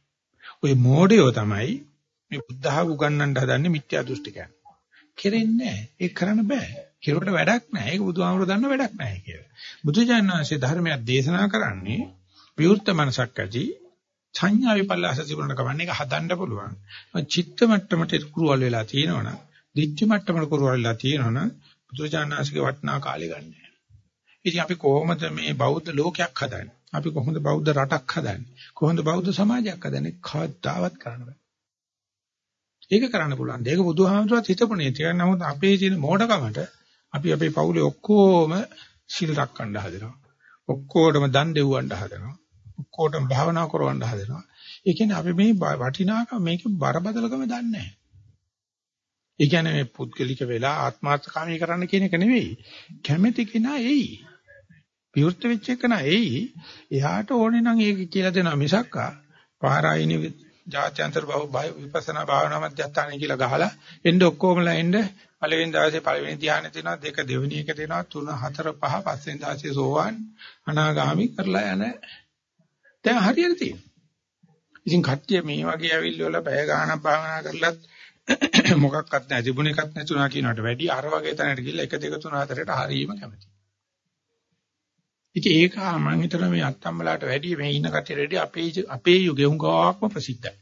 ওই මෝඩයෝ තමයි මේ බුද්ධහව උගන්වන්න හදන්නේ මිත්‍යා දෘෂ්ටිකයන්. කෙරෙන්නේ නැහැ. ඒක කරන්න බෑ. කෙරුවට වැඩක් නැහැ. ඒක බුදුහාමුදුරුවෝ දන්න වැඩක් නැහැ කියලා. බුදුජානනාංශයේ ධර්මයක් දේශනා කරන්නේ විවෘත මනසක් ඇති සංඥා විපල්ලාස තිබුණාට කවන්නේ ඒක හදන්න පුළුවන්. චිත්ත මට්ටමට කුරුවල් වෙලා තියෙනවනම්, දිච්ච මට්ටමට කුරුවල් වෙලා තියෙනවනම් බුදුචානන්සේගේ වටිනා කාලේ ගන්නෑ. ඉතින් අපි කොහොමද මේ බෞද්ධ ලෝකයක් හදන්නේ? අපි කොහොමද බෞද්ධ රටක් හදන්නේ? කොහොමද බෞද්ධ සමාජයක් හදන්නේ? කවදාවත් කරන්න බෑ. ඒක කරන්න පුළුවන්. ඒක බුදුහාමුදුරුවෝ හිතපුණේ. ඒක නමුත් අපේ තියෙන මෝඩකමට අපි අපේ පවුලේ ඔක්කොම සිල් රැකගන්න හදනවා. ඔක්කොටම දන් දෙව්වන්න හදනවා. ඔක්කොටම භාවනා කරවන්න හදනවා. ඒ කියන්නේ අපි මේ වටිනාකම මේක බරපතලකම දන්නේ නැහැ. ඒ කියන්නේ මේ පුද්ගලික වෙලා ආත්මාර්ථකාමී කරන්න කියන එක නෙවෙයි. කැමැති කෙනා එයි. විවෘත වෙච්ච එක නා එයි. එයාට ඕනේ නම් ඒක කියලා දෙනවා මිසක් පාරායිනේ ජාත්‍යන්තර බහුව විපස්සනා භාවනා මධ්‍යස්ථානයි කියලා ගහලා එන්න ඔක්කොමලා එන්න පළවෙනි දවසේ පළවෙනි ධ්‍යානෙ තියෙනවා දෙක දෙවෙනි එක තියෙනවා තුන හතර පහ පස්වෙනි දවසේ සෝවාන් අනාගාමි කරලා යන දැන් හරියට තියෙනවා. ඉතින් කට්ටිය මේ වගේ ඇවිල්ලා පැය ගාණක් භාවනා කරලත් මොකක්වත් නැහැ තිබුණ එකක් නැතුණා කියනකට වැඩි අර වගේ තැනකට ගිහලා 1 2 3 4ට හරීම කැමතියි. ඉතින් ඒක මම හිතනවා මේ අත්තම්බලාට වැඩි මේ ඉන්න කට්ටියට වැඩි අපේ අපේ යුගයේ හුඟක්ම ප්‍රසිද්ධයි.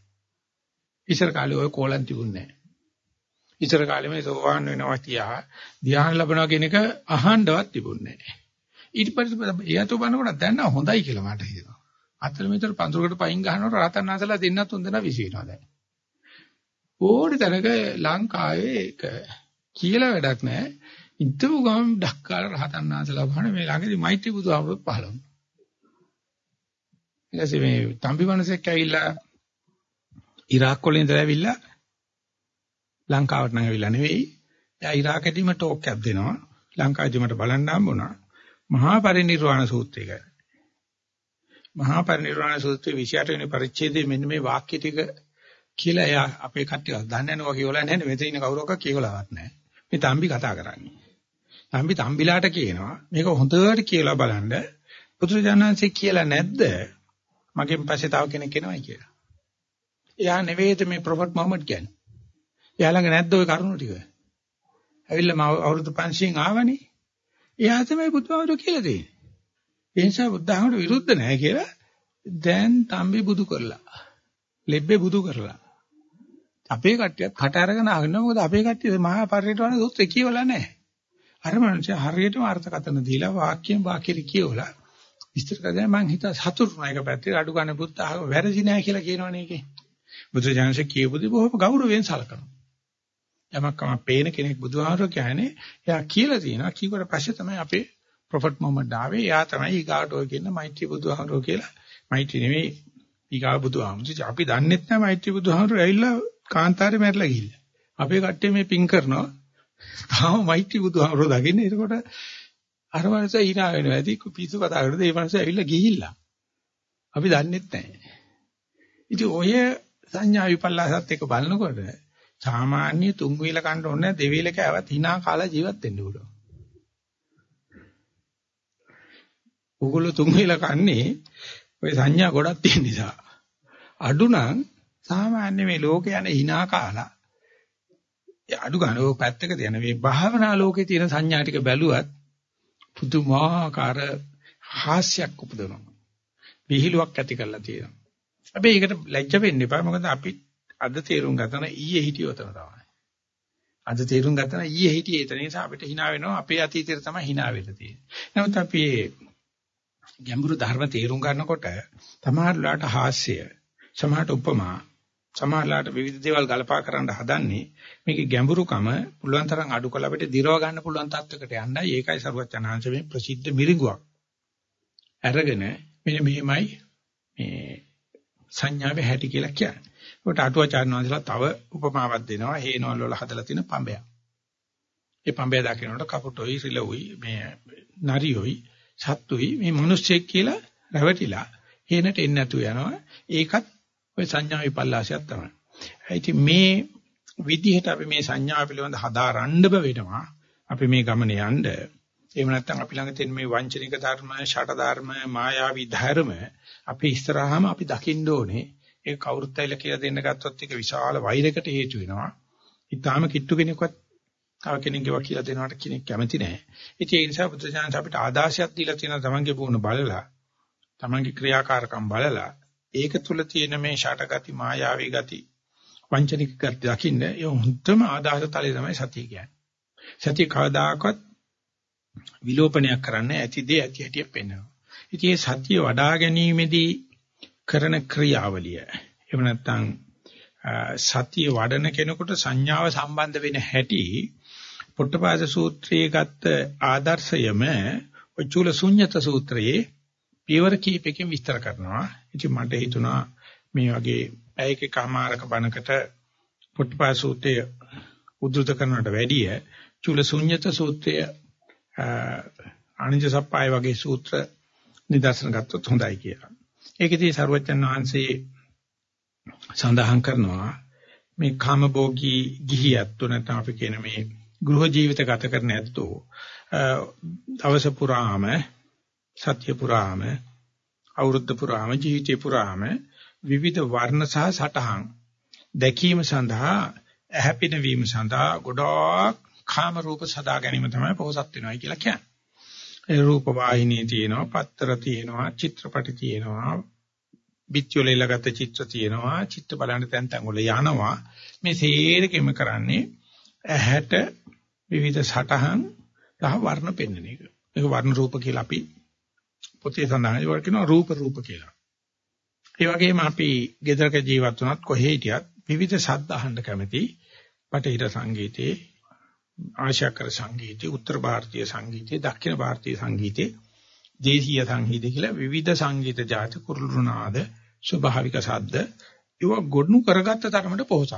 ඉස්සර කාලේ ඔය කෝලම් තිබුණේ නැහැ. ඉස්සර කාලේ මේ සෝවාන් වෙනවා තියා ධ්‍යාන ලැබනවා කියන එක අහන්නවත් තිබුණේ නැහැ. ඊට පස්සේ එයාට බලනකොට දැන් හොඳයි කියලා මට හිතෙනවා. අතල මෙතන පඳුරකට පයින් ගහනකොට රහතන් වහන්සේලා දෙන්නත් තුන් දෙනා විසි වෙනවා දැන්. ඕනි තැනක ලංකාවේ ඒක කියලා වැඩක් නැහැ. ඉතව ගම ඩක්කාල රහතන් වහන්සේලා වහන මේ ළඟදී මෛත්‍රී බුදුහාමුදුරුවෝ පහළ වුණා. ඊටසේ මේ තම්බි මනසෙක් ඇවිල්ලා ඉරාක් වලින් ඉඳලා ඇවිල්ලා ලංකාවට නම් ඇවිල්ලා නෙවෙයි. එයා ඉරාකෙදිම ටෝක් එකක් දෙනවා. ලංකාවේදී මට බලන්න හම්බුණා. මහා පරිනිර්වාණ සූත්‍රය ගැන. මහා පරිනිර්වාණ සූත්‍රයේ 28 වෙනි පරිච්ඡේදයේ මෙන්න මේ වාක්‍ය ටික කියලා එයා අපේ කට්ටිය දන්නේ නැහැ කියලා නැහැ මෙතන ඉන්න කවුරක්වත් කියලාවත් නැහැ. මේ තම්බි කතා කරන්නේ. තම්බි තම්බිලාට කියනවා මේක හොඳට කියලා බලන්න පුදුරජානන්සේ කියලා නැද්ද මගෙන් පස්සේ තව කෙනෙක් එනවයි කියලා. එයා නෙවෙයිද මේ ප්‍රොෆට් මොහමඩ් කියන්නේ. එයා ළඟ නැද්ද ওই කරුණු ටික? ඇවිල්ලා මම අවුරුදු 500න් ආවනේ. එයා තමයි බුදුහාමුදුරුවෝ කියලා දෙන්නේ. ඒ නිසා බුද්ධහමට විරුද්ධ නැහැ කියලා දැන් තම්බි බුදු කරලා. ලෙබ්බේ බුදු කරලා. අපේ කට්ටියත් කට අරගෙන ආගෙන මොකද අපේ කට්ටිය මහා පරිණිරවාණ සූත්‍රය කියවලා නැහැ. අර මනුස්සයා හරියටම අර්ථකථන දීලා වාක්‍යයෙන් වාක්‍යෙට කියවලා විස්තර කරලා මම හිතා සතුටුනා එක පැත්තේ අඩු ගන්න බුද්ධ ආගම වැරදි නැහැ කියලා කියනවනේ ඒකේ. බුදුජානක කියපුදී බොහොම ගෞරවයෙන් සලකනවා. යමක් කම පේන කෙනෙක් බුදුහාමර කියන්නේ එයා කියලා තියෙනවා කීකට පස්සේ තමයි අපේ ප්‍රොෆට් මොහමඩ් ආවේ. එයා තමයි ඊගාට ඔය කියන මෛත්‍රී බුදුහාමර කියලා. මෛත්‍රී නෙවෙයි ඊගා බුදුහාමර අපි දන්නෙත් නැහැ මෛත්‍රී බුදුහාමර ඇවිල්ලා කාන්තාරේ මැරලා ගිහිල්ලා. අපේ කට්ටිය මේ පින් කරනවා. තාම මෛත්‍රී බුදුහාමර දකින්නේ. එතකොට අර මනස hina වෙනවා. ඇති පිස්සු කතා කරද්දී ඒ මනස ඇවිල්ලා ගිහිල්ලා. අපි දන්නෙත් නැහැ ඉතින් ඔය සංඥා විපල්ලාසත් එක බලනකොට සාමාන්‍ය තුන් වේල කන්න ඕනේ දෙවේල කෑවත් hina කාලා ජීවත් වෙන්න පුළුවන්. ඕගොල්ලෝ තුන් වේල කන්නේ ඔය සංඥා ගොඩක් තියෙන නිසා. අඩු නම් සාමාන්‍ය මේ ලෝකේ යන hina කාලා අඩු ගන්න ඔය පැත්තක තියෙන මේ භාවනා ලෝකේ තියෙන සංඥා ටික බැලුවත් පුදුමාකාර හාස්‍යයක් උපදවනවා. විහිළුවක් ඇති කරලා තියෙනවා. හැබැයි ඒකට ලැජ්ජ වෙන්න එපා. මොකද අපි අද තේරුම් ගන්න ඊයේ හිටියෝ තන තමයි. අද තේරුම් ගන්න ඊයේ හිටියේ ඒ නිසා අපිට hina වෙනවා අපේ අතීතයට තමයි hina වෙලා තියෙන්නේ. නමුත් අපි ගැඹුරු ධර්ම තේරුම් ගන්නකොට සමහරලාට හාස්‍ය, සමහරට උපමා, සමහරලාට විවිධ දේවල් ගලපා කරන්න හදන්නේ මේකේ ගැඹුරුකම පුළුවන් තරම් අඩු කළ අපිට දිරව ගන්න පුළුවන් තත්වයකට යන්නයි ඒකයි සරුවචනාංශ මේ ප්‍රසිද්ධ මිරිඟුවක්. අරගෙන මෙන්න මෙහෙමයි මේ සංඥාවේ හැටි කියලා කියන්නේ. ඒකට අටුවාචාර්ය වහන්සේලා තව උපමාවක් දෙනවා හේනවල වල හදලා තියෙන පඹයක්. ඒ පඹය දකිනකොට කපුටොයි රිලොයි මේ නරියොයි සත්තුයි මේ මිනිස්සෙක් කියලා රැවටිලා හේනට එන්නේ නැතුව යනවා. ඒකත් ওই සංඥා විපල්ලාසයක් තමයි. ඉතින් මේ විදිහට අපි මේ සංඥා පිළිබඳ හදාරන්න වෙනවා. අපි මේ ගමනේ යන්න. එහෙම නැත්නම් අපි ළඟ තියෙන මේ වංචනික ධර්ම, ෂට ධර්ම, මායාවී ධර්ම අපි ඉස්සරහාම අපි දකින්න ඕනේ. ඒක කවුරුත් ඇවිල්ලා කියලා දෙන්න ගත්තොත් ඒක විශාල වෛරයකට හේතු වෙනවා. ඊටාම කිට්ටු කෙනෙක්වත් තව කෙනෙක්ගේව කියලා දෙනවට කෙනෙක් කැමති නැහැ. ඉතින් ඒ නිසා බුදුසසුන අපිට ආදාසියක් දීලා තියෙන තමන්ගේ වුණ බලලා තමන්ගේ ක්‍රියාකාරකම් බලලා ඒක තුල තියෙන මේ ෂටගති මායාවී ගති වංචනික ගති දකින්න ඒ හොඳම ආදාස තලයේ තමයි සතිය කියන්නේ. සතිය කවදාකවත් විලෝපනයක් කරන්නේ ඇති දේ ඇති හැටිය පෙන්වනවා. ඉතින් මේ සතිය වඩා ගැනීමේදී කරන ක්‍රියාවලිය. එහෙම නැත්නම් සතිය වඩන කෙනෙකුට සංඥාව සම්බන්ධ වෙන හැටි පොට්ටපාද සූත්‍රයේ ගත්ත ආදර්ශයම ඔචුල ශුන්්‍යත සූත්‍රයේ පියවර කීපකින් විස්තර කරනවා. ඉතින් මට හිතුණා මේ වගේ පැයකකමාරක බණකට පොට්ටපාද සූත්‍රය උද්දෘත කරනවට වැඩිය චුල ශුන්්‍යත සූත්‍රය අනිජ සප්පාය වගේ සූත්‍ර නිදර්ශන ගත්තොත් හොඳයි කියලා. ඒකෙදී සරුවචන් වහන්සේ සඳහන් කරනවා මේ කාමභෝගී ගිහියත්තු නැත්නම් අපි කියන මේ ගෘහ ජීවිත ගත කරන ඇත්තෝ දවස පුරාම සත්‍ය පුරාම අවුරුද්ද පුරාම ජීවිතේ පුරාම විවිධ වර්ණ සහ සටහන් දැකීම සඳහා ඇහැපින වීම සඳහා ගොඩාක් කාම රූප සදා ගැනීම තමයි පොහසත් වෙනවා කියලා කියන්නේ. ඒ රූප වාහිනිය තියෙනවා, පත්තර තියෙනවා, චිත්‍රපටි තියෙනවා, පිටිවල ඉලගත චිත්‍ර තියෙනවා, චිත්ත බලන්න තැන් තැන් වල යනවා. මේ සේරකෙම කරන්නේ ඇහැට විවිධ සටහන් සහ වර්ණ පෙන්වන එක. ඒක වර්ණ රූප කියලා අපි පොතේ සඳහන් කරනවා රූප රූප කියලා. ඒ වගේම අපි ගෙදරක ජීවත් වුණත් කොහේ හිටියත් විවිධ ශබ්ද අහන්න කැමති. බටහිර සංගීතයේ ආශාකර සංගීතයේ උත්තර ಭಾರತೀಯ සංගීතයේ දක්ෂිණ ಭಾರತೀಯ සංගීතයේ දේශීය සංගීතය කියලා විවිධ සංගීත ජාති කුරුළු නාද ස්වභාවික ශබ්ද ඒව ගොනු කරගත්ත තරමට පොහසත්.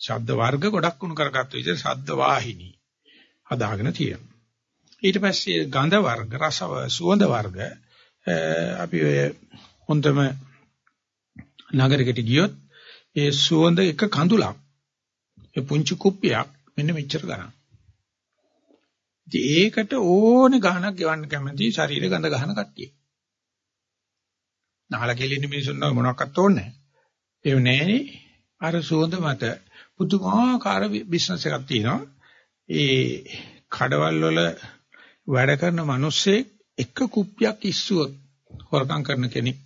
ශබ්ද වර්ග ගොඩක් උණු කරගත්ත විදිහට ශබ්ද වාහිනී හදාගෙන තියෙනවා. ඊට පස්සේ ගන්ධ වර්ග රස සුවඳ වර්ග අපි ඔය හොඳම නගරයකට ගියොත් ඒ සුවඳ එක කඳුලක් ඒ පුංචි කුප්පියක් මෙන්න මෙච්චර ගන්න. ඉතින් ඒකට ඕනේ ගහනක් ගෙවන්න කැමති ශරීර ගඳ ගහන කට්ටිය. නහල කෙලින්න මිනිසුන් මොනවක්වත් ඕනේ නැහැ. ඒව නැහැනේ. අර සුවඳ මත පුදුමාකාර බිස්නස් එකක් තියෙනවා. ඒ කඩවල් වල වැඩ කරන මිනිස්සේ එක කුප්පියක් ඉස්සුවොත් හොරකම් කරන කෙනෙක්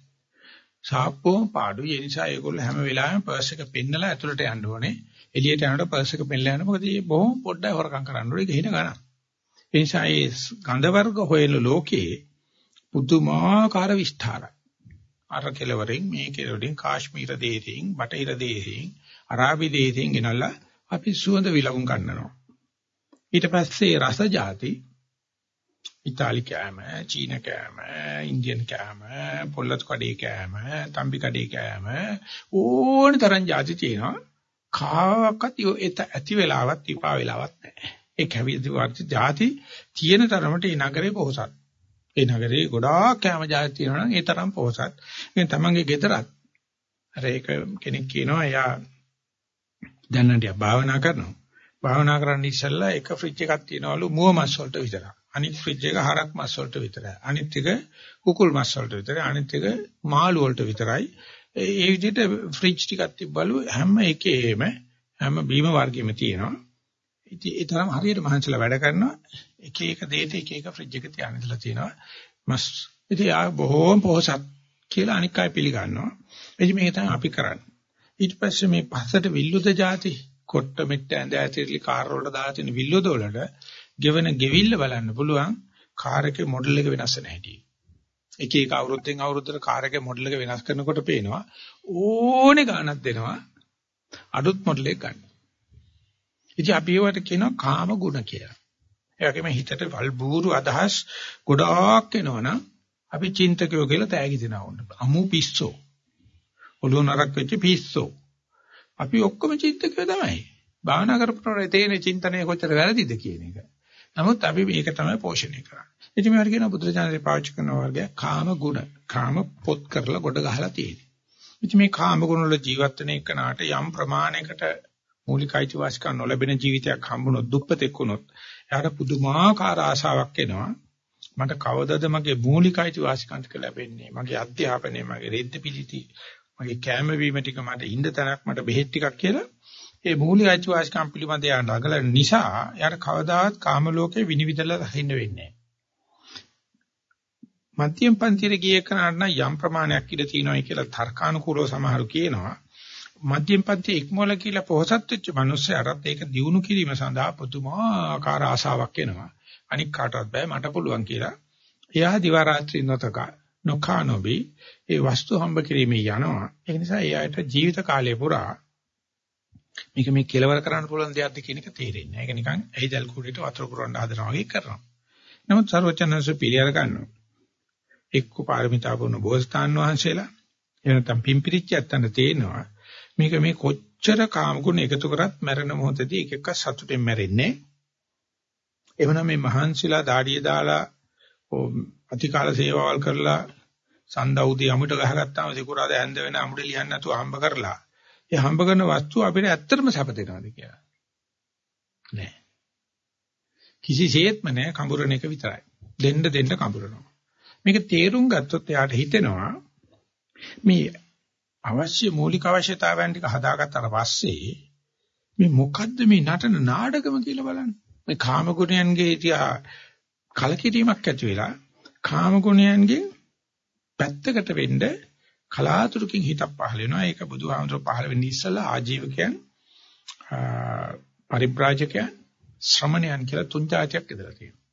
සාප්පුවම පාඩු. ඒ නිසා ඒගොල්ලෝ හැම වෙලාවෙම පර්ස් එක පෙන්නලා ඇතුළට යන්න ඕනේ. එළියට යනකොට පර්ස් එක පෙන්නලා යන්න මොකද මේ බොහොම පොඩ්ඩයි හොරකම් කරන්න ඕනේ. ඒක හින ගන්න. ඒ නිසා මේ ගන්ධ වර්ග හොයන ලෝකයේ පුදුමාකාර විස්තරයි. අර කෙලවරින් මේ කෙලවරින් කාශ්මීර දේශයෙන්, බටහිර දේශයෙන්, අරාබි දේශයෙන් ගෙනල්ලා අපි සුවඳ විලවුම් ගන්නනවා. ඊට පස්සේ රස જાති ඉතාලි කෑම, චීන කෑම, ඉන්දියන් කෑම, පොල්ලත් කඩේ කෑම, තම්බි කඩේ කෑම ඕන තරම් જાති තියෙනවා. කාවකත් ඒත ඇති වෙලාවත් විපා වෙලාවත් නැහැ. ඒ කැවිදි වර්ති જાති තියෙන තරමට ඒ නගරේ පොහසත්. ඒ නගරේ ගොඩාක් කෑම જાති තියෙනවා නම් ඒ තරම් පොහසත්. ඉතින් තමන්ගේ ගෙදරත් අර ඒක කෙනෙක් කියනවා එයා දැන් නම් භාවනා කරනවා. භාවනා කරන්න ඉස්සෙල්ලා එක ෆ්‍රිජ් එකක් තියනවලු මුව මස් වලට විතරක්. අනිත් ෆ්‍රිජ් එක හරක් මස් වලට විතරයි. අනිත් එක කුකුල් මස් වලට විතරයි. අනිත් එක මාළු වලට විතරයි. ඒ විදිහට ෆ්‍රිජ් ටිකක් තිබ්බලු හැම එකේම හැම බීම වර්ගෙම තියෙනවා. ඉතින් ඒ තරම් හරියට මහන්සිලා වැඩ කරනවා. එක එක දෙයට එක එක ෆ්‍රිජ් එක තියාගෙන ඉඳලා තියෙනවා. මස් ඉතින් ආ බොහෝම පොහසත් කියලා අනික් අය පිළිගන්නවා. එදි මේක තමයි අපි කරන්නේ. ඊට පස්සේ මේ පස්සට විල්ලුද જાති කොට්ට මෙට්ට ඇඳ ඇතිරිලි කාර් වලට දාලා තියෙන විල්ලුද වලට ගෙවන ගෙවිල්ල බලන්න පුළුවන් කාර් එකේ මොඩල් එක වෙනස් වෙන හැටි. එක එක අවුරුද්දෙන් අවුරුද්දට කාර් එකේ මොඩල් එක වෙනස් කරනකොට පේනවා ඕනේ ගාණක් දෙනවා අඩුත් මොඩල් එක ගන්න. ඉතින් අපි ඒවට කියනවා කාම ගුණ කියලා. ඒ වගේම හිතට වල්බూరు අදහස් ගොඩාක් එනවනම් අපි චින්තකයෝ කියලා තෑගි දෙනවා උන්න. අමු පිස්සෝ. ඔළුව නරක් වෙච්ච පිස්සෝ. අපි ඔක්කොම චින්තකයෝ තමයි. භාවනා කරපුවාට තේන චින්තනය කොච්චර වැරදිද කියන එක. නමුත් අපි මේක තමයි පෝෂණය කරන්නේ. ඉතින් මේවට කියන බුදුරජාණන් පාවිච්චි කරන වර්ගය කාම ගුණ. කාම පොත් කරලා ගොඩ ගහලා තියෙන්නේ. ඉතින් මේ කාම ගුණ වල ජීවත් වෙන එකනට යම් ප්‍රමාණයකට මූලික අයිතිවාසිකම් නොලැබෙන ජීවිතයක් හම්බුනොත් දුප්පතෙක් වුණොත් එයාට පුදුමාකාර ආශාවක් එනවා මට කවදද මගේ මූලික අයිතිවාසිකම් ටික ලැබෙන්නේ මගේ අධ්‍යාපනය මගේ රෙද්ද පිළිති මගේ කැම වීම ටික මට ඉන්න තැනක් මට බෙහෙත් ටිකක් කියලා ඒ මූලික අයිතිවාසිකම් පිළිබඳ යා නගල නිසා එයාට කවදාවත් කාම ලෝකේ විනිවිදලා හින්න වෙන්නේ මධ්‍යම පන්තියේ ගිය කෙනාට යම් ප්‍රමාණයක් ඉඳ තියෙනවායි කියලා තර්කානුකූලව සමහරු කියනවා මධ්‍යම පන්ති ඉක්මවල කියලා පොහසත් වෙච්ච මිනිස්සයාටත් ඒක දිනු කිරීම සඳහා පුදුමාකාර ආශාවක් එනවා. අනික් කාටවත් බෑ මට පුළුවන් කියලා. එයා දිවා රාත්‍රී නොතක නොඛානොබි ඒ වස්තු හම්බ කිරීමේ යනවා. ඒ නිසා එයාට ජීවිත කාලය පුරා මේක මේ කෙලවර කරන්න පුළුවන් දෙයක්ද කියන එක තේරෙන්නේ නැහැ. ඒක නිකන් ඇහිදල් කුඩේට වතුර පුරවන්න හදනවා වගේ කරනවා. නමුත් සර්වචනංශ පිළියර ගන්නවා. එක්ක පාරමිතා පුරන බෝසතාන් වහන්සේලා එනතම් පිම්පිරිච්ච යත්තන තේනවා. මේක මේ කොච්චර කාමගුණ එකතු කරත් මැරෙන මොහොතදී එක එක සතුටෙන් මැරෙන්නේ. එවනම් මේ මහන්සිලා දාඩිය දාලා අතිකාල සේවාවල් කරලා සඳවුදී අමුඩ ගහගත්තාම සිකුරාද ඇඳ වෙන අමුඩ ලියන්න නැතුව හම්බ කරලා ඒ හම්බ කරන වස්තුව අපිට ඇත්තටම සැප දෙනවද කියලා. නෑ. කිසිසේත්ම නෑ කඹරණ එක විතරයි. දෙන්න දෙන්න කඹරනවා. මේක තේරුම් ගත්තොත් එයාට හිතෙනවා මේ අවශ්‍ය මූලික අවශ්‍යතාවයන් ටික හදාගත්තාට පස්සේ මේ මොකද්ද මේ නටන නාටකම කියලා බලන්න. මේ කාම ගුණයන්ගේ තියා කලකිරීමක් ඇති වෙලා කාම ගුණයන්ගෙන් පැත්තකට වෙන්න කලාතුරකින් හිතක් පහළ වෙනවා. ඒක බුදුහාමුදුරුවෝ පහළ වෙන්නේ ඉස්සලා ආජීවකයන් පරිබ්‍රාජකයන් ශ්‍රමණයන් කියලා තුන් જાතියක් ඉදලා තියෙනවා.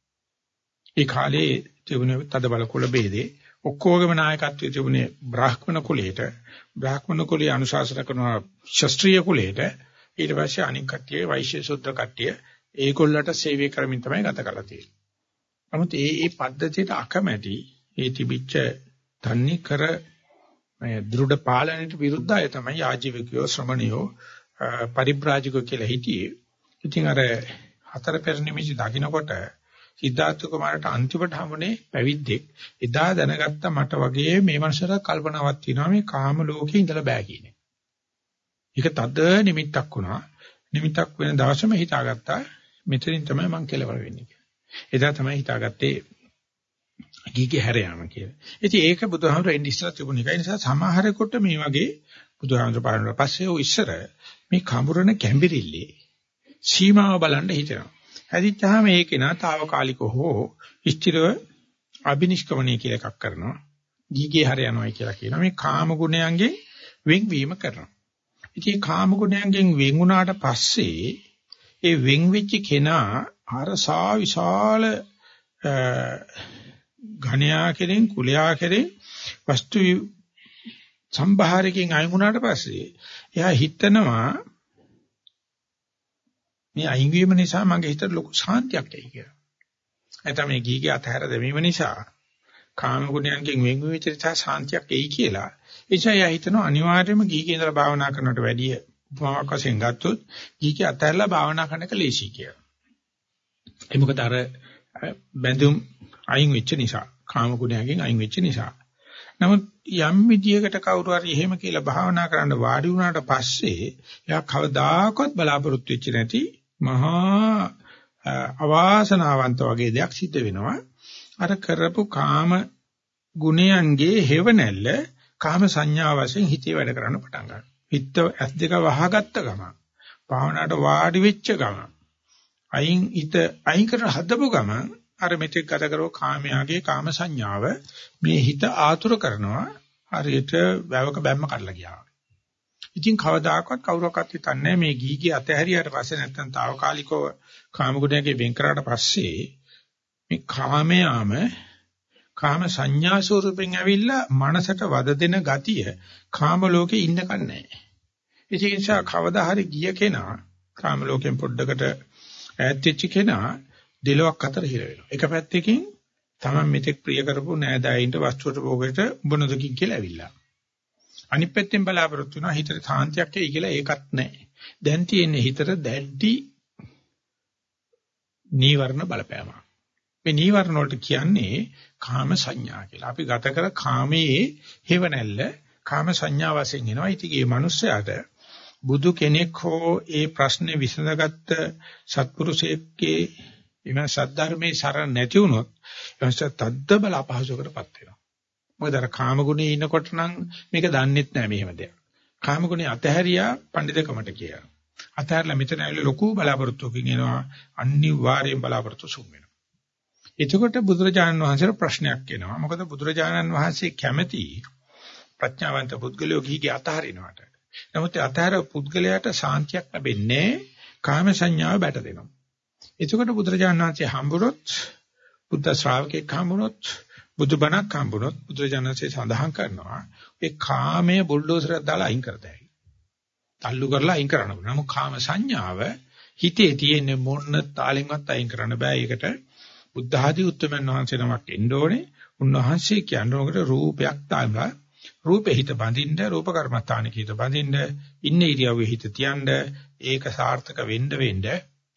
ඒ කාලේ තිබුණ තද බල කුල ભેදේ ඔක්කොගේම නායකත්වයේ තිබුණේ බ්‍රාහ්මණ කුලයට බ්‍රාහ්මණ කුලයේ අනුශාසන කරන ශාස්ත්‍රීය කුලයට ඊට පස්සේ අනික් කට්ටිය වෛශ්‍ය සුද්ධ කට්ටිය ඒගොල්ලන්ට සේවය කරමින් තමයි ගත කරලා තියෙන්නේ. නමුත් ඒ ඒ පද්ධතියට අකමැති ඒ තිබිච්ච තන්නේ කර මේ දෘඪ පාලනයට විරුද්ධය තමයි ආජීවකයෝ ශ්‍රමණියෝ පරිබ්‍රාජකෝ කියලා හිටියේ. ඉතින් අර හතර පෙර නිමිති දකින්නකොට සිද්ධාර්ථ කුමාරට අන්තිමට හමුනේ පැවිද්දෙක්. එදා දැනගත්ත මට වගේ මේ මනසට කල්පනාවක් තියෙනවා මේ කාම ලෝකේ ඉඳලා බෑ කියන්නේ. ඒක තද නිමිත්තක් වුණා. නිමිත්තක් වෙන දවසම හිතාගත්තා මෙතනින් තමයි මං කෙලවර වෙන්නේ කියලා. එදා තමයි හිතාගත්තේ ගීගේ හැර යාම කියලා. ඉතින් ඒක බුදුහාමර එන්නේ ඉස්සර තිබුණ එක. ඒ නිසා සමහරෙකුට මේ වගේ බුදුහාමර පාරන පස්සේ ඔය ඉස්සර මේ කඹරණ කැඹිරිල්ලේ සීමාව බලන්න හිතනවා. හැදිච්චාම ඒක නාතාවකාලිකව හෝ ස්ථිරව අබිනිෂ්ක්‍මණය කියලා එකක් කරනවා. ගීගේ හැර යනවා කියලා කියනවා. මේ කාම ගුණයන්ගෙන් වෙන්වීම කරනවා. ඉතින් කාම ගුණයන්ගෙන් වෙන් වුණාට පස්සේ ඒ වෙන් වෙච්ච කෙනා අරසා විශාල ඝණයා කෙරෙන් කුලයා කෙරෙන් වස්තු සම්භාරයෙන් අයින් වුණාට පස්සේ එයා හිතනවා මේ අයින් වීම නිසා මගේ හිතට ලොකු ශාන්තියක් එයි කියලා. නැත්නම් මේ ගීගේ අතහැර දැමීම නිසා කාම ගුණයන්ගෙන් වෙන් වෙච්ච නිසා ශාන්තියක් එයි කියලා. ඒ නිසා එයා හිතනවා අනිවාර්යයෙන්ම ගීගේ ඉඳලා භාවනා කරනවට වැඩිය උපමාවක් වශයෙන් ගත්තොත් ගීගේ අතහැරලා භාවනා කරන එක ලේසි කියලා. ඒ මොකද අර බැඳුම් අයින් වෙච්ච නිසා කාම ගුණයන්ගෙන් අයින් වෙච්ච නිසා. නමුත් යම් විදියකට කවුරු හරි එහෙම කියලා භාවනා කරන්න වාඩි වුණාට පස්සේ එයා කවදාකවත් බලාපොරොත්තු වෙච්ච නැති මහා අවාසනාවන්ත වගේ දෙයක් සිද්ධ වෙනවා. අර කරපු කාම ගුණයන්ගේ හේවණැල්ල කාම සංඥා වශයෙන් හිතේ වැඩ කරන්න පටන් ගන්නවා. හිත ඇස් දෙක වහගත්ත ගමන් භාවනාවට වාඩි වෙච්ච ගමන් අයින් හිත අයින් කර හදපු ගමන් අර මෙතෙක් ගත කරව කාමයාගේ කාම සංඥාව මේ හිත ආතුර කරනවා හරියට වැවක බැම්ම කඩලා ගියා. ඉතින් කවදාකවත් කවුරක්වත් හිතන්නේ මේ ගීගේ අතහැරියාට පස්සේ නැත්තම් తాවකාලිකව කාමගුණයේ වෙන් කරාට පස්සේ මේ කාමයාම කාම සංඥා ස්වරූපෙන් ඇවිල්ලා මනසට වද දෙන ගතිය කාම ලෝකේ ඉන්නකන් නැහැ. ඒ නිසා කවදා හරි ගිය කෙනා කාම ලෝකෙන් පොඩ්ඩකට ඈත් වෙච්ච කෙනා දෙලොක් අතර හිර වෙනවා. එක පැත්තකින් තමන් මෙතෙක් ප්‍රිය කරපු නෑදෑයින්ට වස්තුවට භෝගයට උඹ නොදකින් කියලා ඇවිල්ලා. අනිත් පැත්තෙන් බලාපොරොත්තු වෙනවා හිතට සාන්තියක් එයි කියලා ඒකත් නැහැ. දැන් තියෙන්නේ හිතට දැඩි නීවරණ බලපෑම. මේ නීවරණ වලට කියන්නේ කාම සංඥා කියලා. අපි ගත කර කාමයේ හේවණැල්ල කාම සංඥා වශයෙන් එනවා. ඉතින් මේ මිනිස්යාට බුදු කෙනෙක් හෝ ඒ ප්‍රශ්නේ විසඳගත්ත සත්පුරුෂයෙක්ගේ එන සද්ධර්මයේ සරණ නැති වුණොත් එවස තද්ද බල අපහසුකටපත් වෙනවා. මොකද අර කාමගුණේ ඉන්නකොට නම් මේක දන්නෙත් නෑ මෙහෙම දෙයක්. කාමගුණේ අතහැරියා පඬිතකමට කියලා. අතහැරලා මෙතන ඇවිල්ලා ලොකු බලාපොරොත්තුකින් එනවා අනිවාර්යෙන් බලාපොරොත්තු සුන් වෙනවා. එතකොට බුදුරජාණන් වහන්සේට ප්‍රශ්නයක් එනවා. මොකද බුදුරජාණන් වහන්සේ කැමති ප්‍රඥාවන්ත පුද්ගලයෝ ගිහිගේ අතහරිනවට. නමුත් අතහැර පුද්ගලයාට සාන්තියක් ලැබෙන්නේ කාම සංඥාව බැට දෙනවා. එතකොට බුදුරජාණන් වහන්සේ හම්බුනොත් බුද්ධ ශ්‍රාවකෙක් හම්බුනොත් බුදුබණක් හම්බුනොත් බුදුරජාණන්සේ සඳහන් කරනවා ඒ කාමයේ බුල්ඩෝසරයක් දාලා අයින් කර දෙයි. තල්ලු කරලා අයින් කරන්න බෑ. නමුත් කාම සංඥාව හිතේ තියෙන මොන තාලෙන්වත් අයින් කරන්න බෑ. ඒකට බුද්ධ ආදී උත්තමයන් වහන්සේ නමක් එන්න ඕනේ. උන්වහන්සේ කියන්නේ ඔකට රූපයක් තාලා රූපේ හිත බඳින්න රූප කර්මස්ථානෙක හිත බඳින්න ඉන්න ඉරියව්වේ හිත තියන්න ඒක සාර්ථක වෙන්න වෙන්න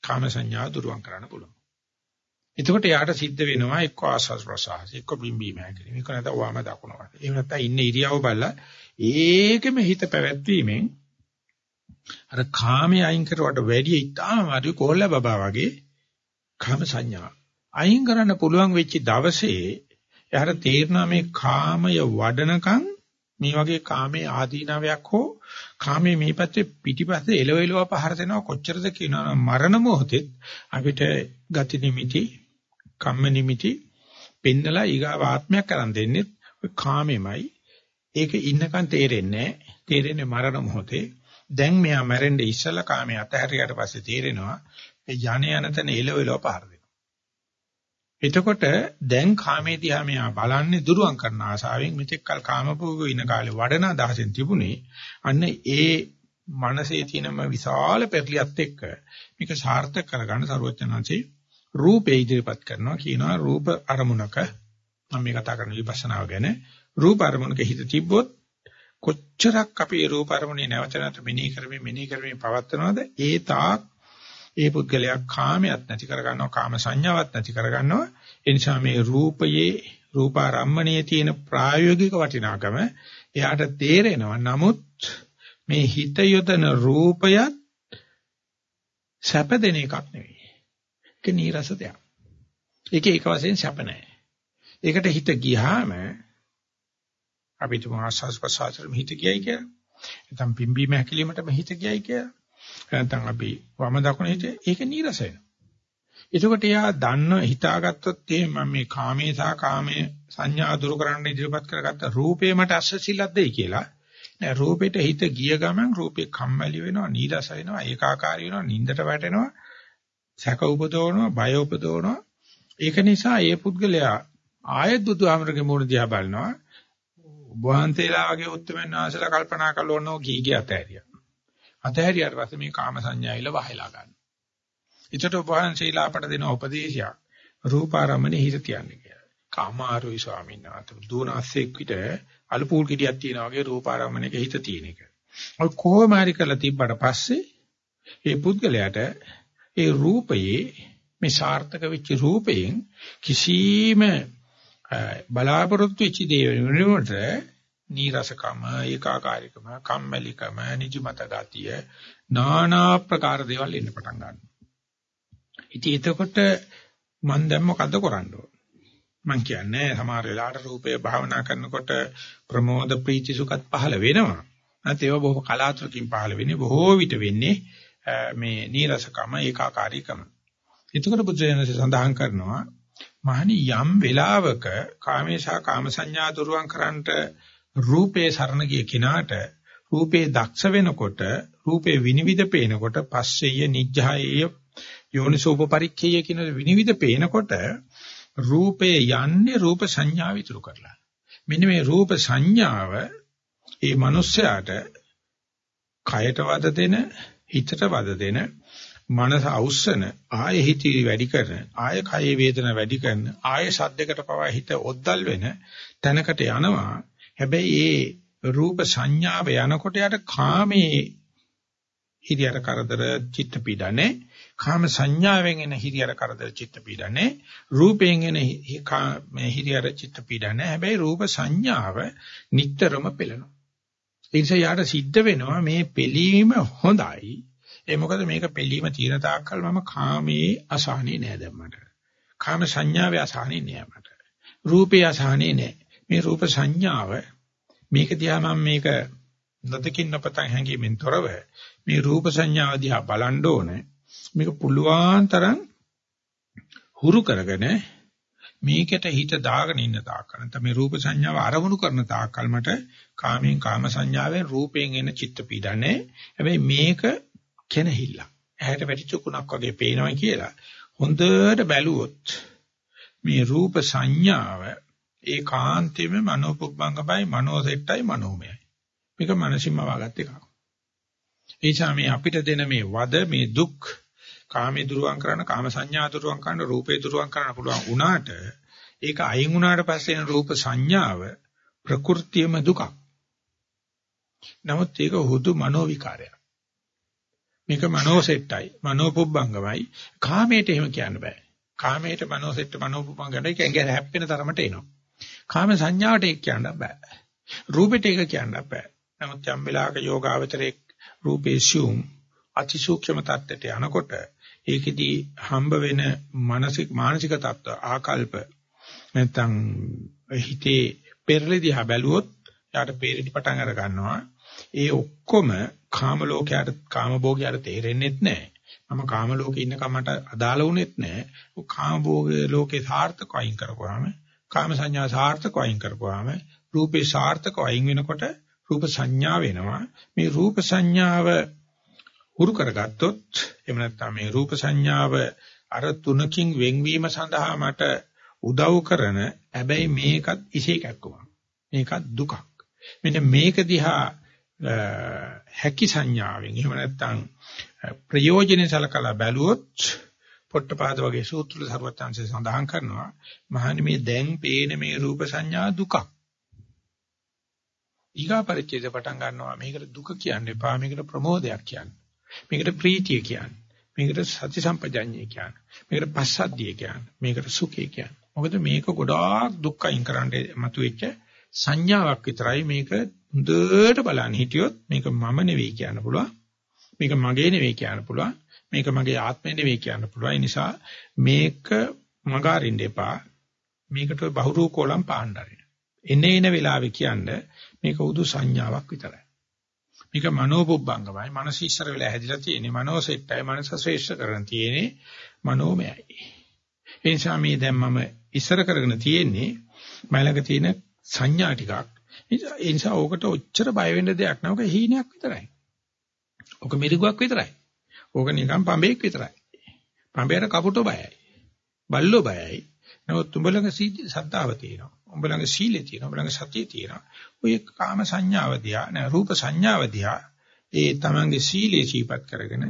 කාම සංඥා දුරුවන් කරන්න පුළුවන්. එතකොට යාට සිද්ධ වෙනවා එක්ක ආස්වාස් ප්‍රසආස එක්ක බිම්බීම හැකිලිම එක්ක නැත්නම් වම දකුණ වගේ. එහෙම නැත්නම් ඉන්නේ ඉරියව් බලලා ඒකෙම හිත පැවැත්වීමෙන් අර කාමයේ අයින් කරුවට වැඩිය ඉතාම අඩු කොල්ල බබා වගේ කාම සංඥා අයින් කරන්න පුළුවන් වෙච්ච දවසේ එයාට තේරෙනවා මේ කාමය වඩනකම් මේ වගේ කාමයේ ආදීනවයක් හෝ කාමයේ මේ පැත්තේ පිටිපස්සේ එලවෙලව පහර දෙනවා කොච්චරද කියනවා මරණ මොහොතේ අපිට ගති නිමිති කම්ම නිමිති පෙන්නලා ඊගාව ආත්මයක් කරන් දෙන්නේ ඔය කාමෙමයි. ඒක ඉන්නකන් තේරෙන්නේ තේරෙන්නේ මරණ මොහොතේ. දැන් මෙයා මැරෙන්න ඉස්සලා කාමයේ අතහැරියට පස්සේ තේරෙනවා ඒ යණ යන තැන එලවෙලව පහර එතකොට දැන් කාමේ දිහා මෙයා බලන්නේ දුරුවන් කරන ආසාවෙන් මෙතෙක් කල කාමභෝග ඉන කාලේ වඩන අදහසෙන් තිබුණේ අන්න ඒ මනසේ තියෙනම විශාල පෙරලියත් එක්ක මේක සාර්ථක කරගන්න සරුවචනanse රූපේ ඉදිරිපත් කරනවා කියනවා රූප අරමුණක මම මේ කතා කරන විපස්සනාව ගැන. රූප අරමුණක හිත තිබ්බොත් කොච්චරක් අපි රූප අරමුණේ නැවත නැවත මෙනෙහි කරමින් මෙනෙහි කරමින් පවත්නවද ඒ තාක් ඒ පුද්ගලයා කාමයක් නැති කරගන්නවා කාම සංඥාවක් නැති කරගන්නවා. ඒ නිසා මේ රූපයේ රූපාරම්මණයේ තියෙන ප්‍රායෝගික වටිනාකම එයාට තේරෙනවා. නමුත් මේ හිත යොදන රූපයත් සැප දෙන එකක් නෙවෙයි. ඒක නීරස දෙයක්. ඒක ඒක වශයෙන් සැප නැහැ ඒකට හිත ගියාම අපිට මාසස් පසාතරම හිත ගියයි කියලා. නැත්නම් පිම්බීම හැකිලීමටම හිත ගියයි කියලා. නැත්නම් අපි වම දකුණ හිතේ ඒක නීරස වෙනවා. එතකොට එයා දන්න හිතාගත්තොත් එහෙම මම මේ කාමේ සහ කාමයේ සංඥා දුරු කරන්න ඉදිරිපත් කරගත්ත රූපේ මට අස්සසිලක් දෙයි කියලා. නෑ රූපෙට හිත ගිය ගමන් රූපේ කම්මැලි වෙනවා, නීරස වෙනවා, ඒකාකාරී වෙනවා, නින්දට වැටෙනවා, සැක උපදවනවා, බය උපදවනවා. ඒක නිසා ඒ පුද්ගලයා ආයත් බුදුහාමරගේ මූණ දිහා බලනවා. වහන්සේලා වගේ උත්තරමන් ආසලා කල්පනා කළොනෝ ගී ගිය අතහැරියා. අතහැරියට පස්සේ මේ කාම සංඥායිල වහලා ගන්න. ඊට උපවහන්සේලා අපට දෙන උපදේශයක් රූපාරම්මනේ හිත තියන්නේ කියලා. කාමාරුයි ස්වාමීන් වහන්සේ දුවන අස්සෙක් විතර අලුපූල් කිඩියක් තියනා වගේ රූපාරම්මනේක හිත තියෙන එක. ඔය කොහොම හරි කරලා තිබ්බට පස්සේ ඒ පුද්ගලයාට ඒ රූපයේ මේ සාර්ථක වෙච්ච රූපයෙන් කිසිම බලාපොරොත්තු වෙච්ච දේ වෙනුවට නීරසකම, ඒකාකාරීකම, කම්මැලිකම, නිදිමත ගතිය, নানা ප්‍රකාර දේවල් එන්න පටන් ගන්නවා. ඉතින් එතකොට මම දැන් මොකද්ද කරන්න ඕන? මං කියන්නේ සමහර වෙලාවට රූපය භාවනා කරනකොට ප්‍රමෝද ප්‍රීති සුඛත් පහළ වෙනවා. නැත්නම් ඒවා බොහෝ කලාතුරකින් පහළ වෙන්නේ බොහෝ විට වෙන්නේ මේ නීරසකම ඒකාකාරීකම. එතකොට බුදුරජාණන්සේ සඳහන් කරනවා මහණි යම් වෙලාවක කාමේශා කාම සංඥා දුරුවන් කරන්නට රූපේ සරණ ගිය කෙනාට රූපේ දක්ෂ වෙනකොට රූපේ විනිවිද පේනකොට පස්සෙය නිජ්ජායය යෝනිසෝපපරික්ඛය කියන විනිවිද පේනකොට රූපේ යන්නේ රූප සංඥාව විතුරු කරලා. මෙන්න මේ රූප සංඥාව ඒ මිනිස්යාට කයට වද දෙන හිතට වද දෙන මනස අවුස්සන ආයෙ හිතේ වැඩි කරන ආයෙ කයේ වේදන වැඩි කරන ආයෙ සද්දයකට පවා හිත ඔද්දල් වෙන තැනකට යනවා. හැබැයි ඒ රූප සංඥාව යනකොට යට කාමේ හිරියර කරදර චිත්ත පීඩනේ කාම සංඥාවෙන් එන හිරියර කරදර චිත්ත පීඩනේ රූපයෙන් එන මේ හිරියර චිත්ත පීඩනේ හැබැයි රූප සංඥාව නිටතරම පෙළෙනවා. ඒ නිසා යාට සිද්ධ වෙනවා මේ පෙළීම හොඳයි. ඒ මොකද මේක පෙළීම තියෙන තාක්කල් මම කාමයේ අසහනේ නෑ දැන් මට. කාම සංඥාවේ අසහනේ නෑ මට. රූපේ අසහනේ නෑ. මේ රූප සංඥාව මේක දිහා මම මේක නොදකින් නොපතන් හැඟීමෙන් තොරව මේ රූප සංඥාව දිහා බලන්න ඕනේ. මේක පුළුවන් තරම් හුරු කරගෙන මේකට හිත දාගෙන ඉන්න තාක්කල් නැත්නම් මේ රූප සංඥාව අරමුණු කරන තාක්කල් මට කාමයෙන් කාම සංඥාවෙන් රූපයෙන් එන චිත්ත පීඩන්නේ. හැබැයි මේක කෙනහිල්ල ඇහැට වැටිච්ච කුණක් වගේ පේනවා කියලා හොඳට බැලුවොත් මේ රූප සංඥාව ඒකාන්තයෙන්ම මනෝපුබ්බංගමයි මනෝසෙට්ටයි මනෝමයයි. මේක මනසින්ම වාගත් එකක්. ඒ නිසා මේ අපිට දෙන මේ වද මේ දුක් කාමේ දුරුවන් කරන කාම සංඥා දුරුවන් කරන රූපේ දුරුවන් කරන්න පුළුවන් වුණාට ඒක අයින් වුණාට පස්සේ එන රූප සංඥාව ප්‍රകൃතියම දුකක්. නමුත් ඒක හුදු මනෝ විකාරයක්. මේක මනෝසෙට්ටයි මනෝපුබ්බංගමයි කාමයට එහෙම කියන්න බෑ. කාමයට මනෝසෙට්ට මනෝපුපං ගන්න එක ඇඟ හැප්පෙන තරමට එනවා. කාම සංඥාවට ඒක කියන්න බෑ. රූපෙට ඒක කියන්න බෑ. නමුත් යම් වෙලාවක යෝගාවචරයේ රූපේ සියුම් අතිසූක්ෂම තත්ත්වයට යනකොට ඒකෙදී හම්බ වෙන මානසික මානසික තත්ත්ව ආකල්ප නැත්නම් හිතේ පෙරලිදිහා බැලුවොත් යාට පෙරලි පටන් අර ගන්නවා ඒ ඔක්කොම කාම ලෝකයට කාම භෝගයට තේරෙන්නේ නැහැ මම කාම ලෝකේ ඉන්න කමට අදාළ වුණෙත් නැහැ. ඔය කාම භෝගයේ ලෝකේ සාර්ථක අයින් කරපුවාම, කාම සංඥා සාර්ථක අයින් කරපුවාම, රූපේ සාර්ථක අයින් වෙනකොට රූප සංඥා වෙනවා. මේ රූප සංඥාව හුරු කරගත්තොත් එහෙම නැත්නම් මේ රූප සංඥාව අර තුනකින් වෙන්වීම සඳහා මට උදව් කරන හැබැයි මේකත් ඉසේකක්කම. මේකත් දුකක්. මෙන්න මේක දිහා හැකි සංඥාවෙන් එහෙම නැත්නම් ප්‍රයෝජනෙ සලකලා බැලුවොත් පොට්ටපාද වගේ සූත්‍ර සර්වත්‍ංශය සඳහන් කරනවා මහනි මේ දැන් පේන මේ රූප සංඥා දුකක්. ඊගා පරිච්ඡේද පටන් ගන්නවා මේකට දුක කියන්න එපා මේකට ප්‍රමෝදයක් කියන්න. මේකට ප්‍රීතිය කියන්න. මේකට සති සම්පජඤ්ඤය කියන්න. මේකට පස්සද්ධිය කියන්න. මේකට සුඛය කියන්න. මොකද මේක ගොඩාක් දුක් අයින් කරන්න මතුවෙච්ච සංඥාවක් විතරයි මේක හොඳට බලන්න හිටියොත් මේක මම නෙවෙයි කියන්න පුළුවන්. මේක මගේ නෙවෙයි කියන්න පුළුවන්. මේක මගේ ආත්මය නෙවෙයි කියන්න පුළුවන්. ඒ නිසා මේක මගහරින්න එපා. මේකට බහුරූපෝලම් පාණ්ඩරින. එනේ එන වෙලාවේ කියන්නේ මේක උදු සංඥාවක් විතරයි. මේක මනෝපුබ්බංගමයි. මනස ඉස්සර වෙලා හැදිලා තියෙන්නේ. මනෝසෙට්ටයි මනස ශ්‍රේෂ්ඨ කරගෙන තියෙන්නේ. මනෝමයයි. ඒ නිසා මේ දැන් මම ඉස්සර කරගෙන තියෙන්නේ මලක තියෙන සංඥා ටිකක්. ඒ නිසා ඕකට ඔච්චර බය වෙන්න දෙයක් නෑ. ඔක හීනයක් විතරයි. ඔක මිරිගුවක් විතරයි. ඕක නිකන් පඹේක් විතරයි. පඹේට කපුටෝ බයයි. බල්ලෝ බයයි. නමුත් උඹ ළඟ සද්ධාව තියෙනවා. උඹ ළඟ සීලය තියෙනවා. උඹ ළඟ සතිය තියෙනවා. ඔය කාම සංඥාව දිහා නෑ රූප සංඥාව දිහා ඒ තමන්ගේ සීලේ සීපත් කරගෙන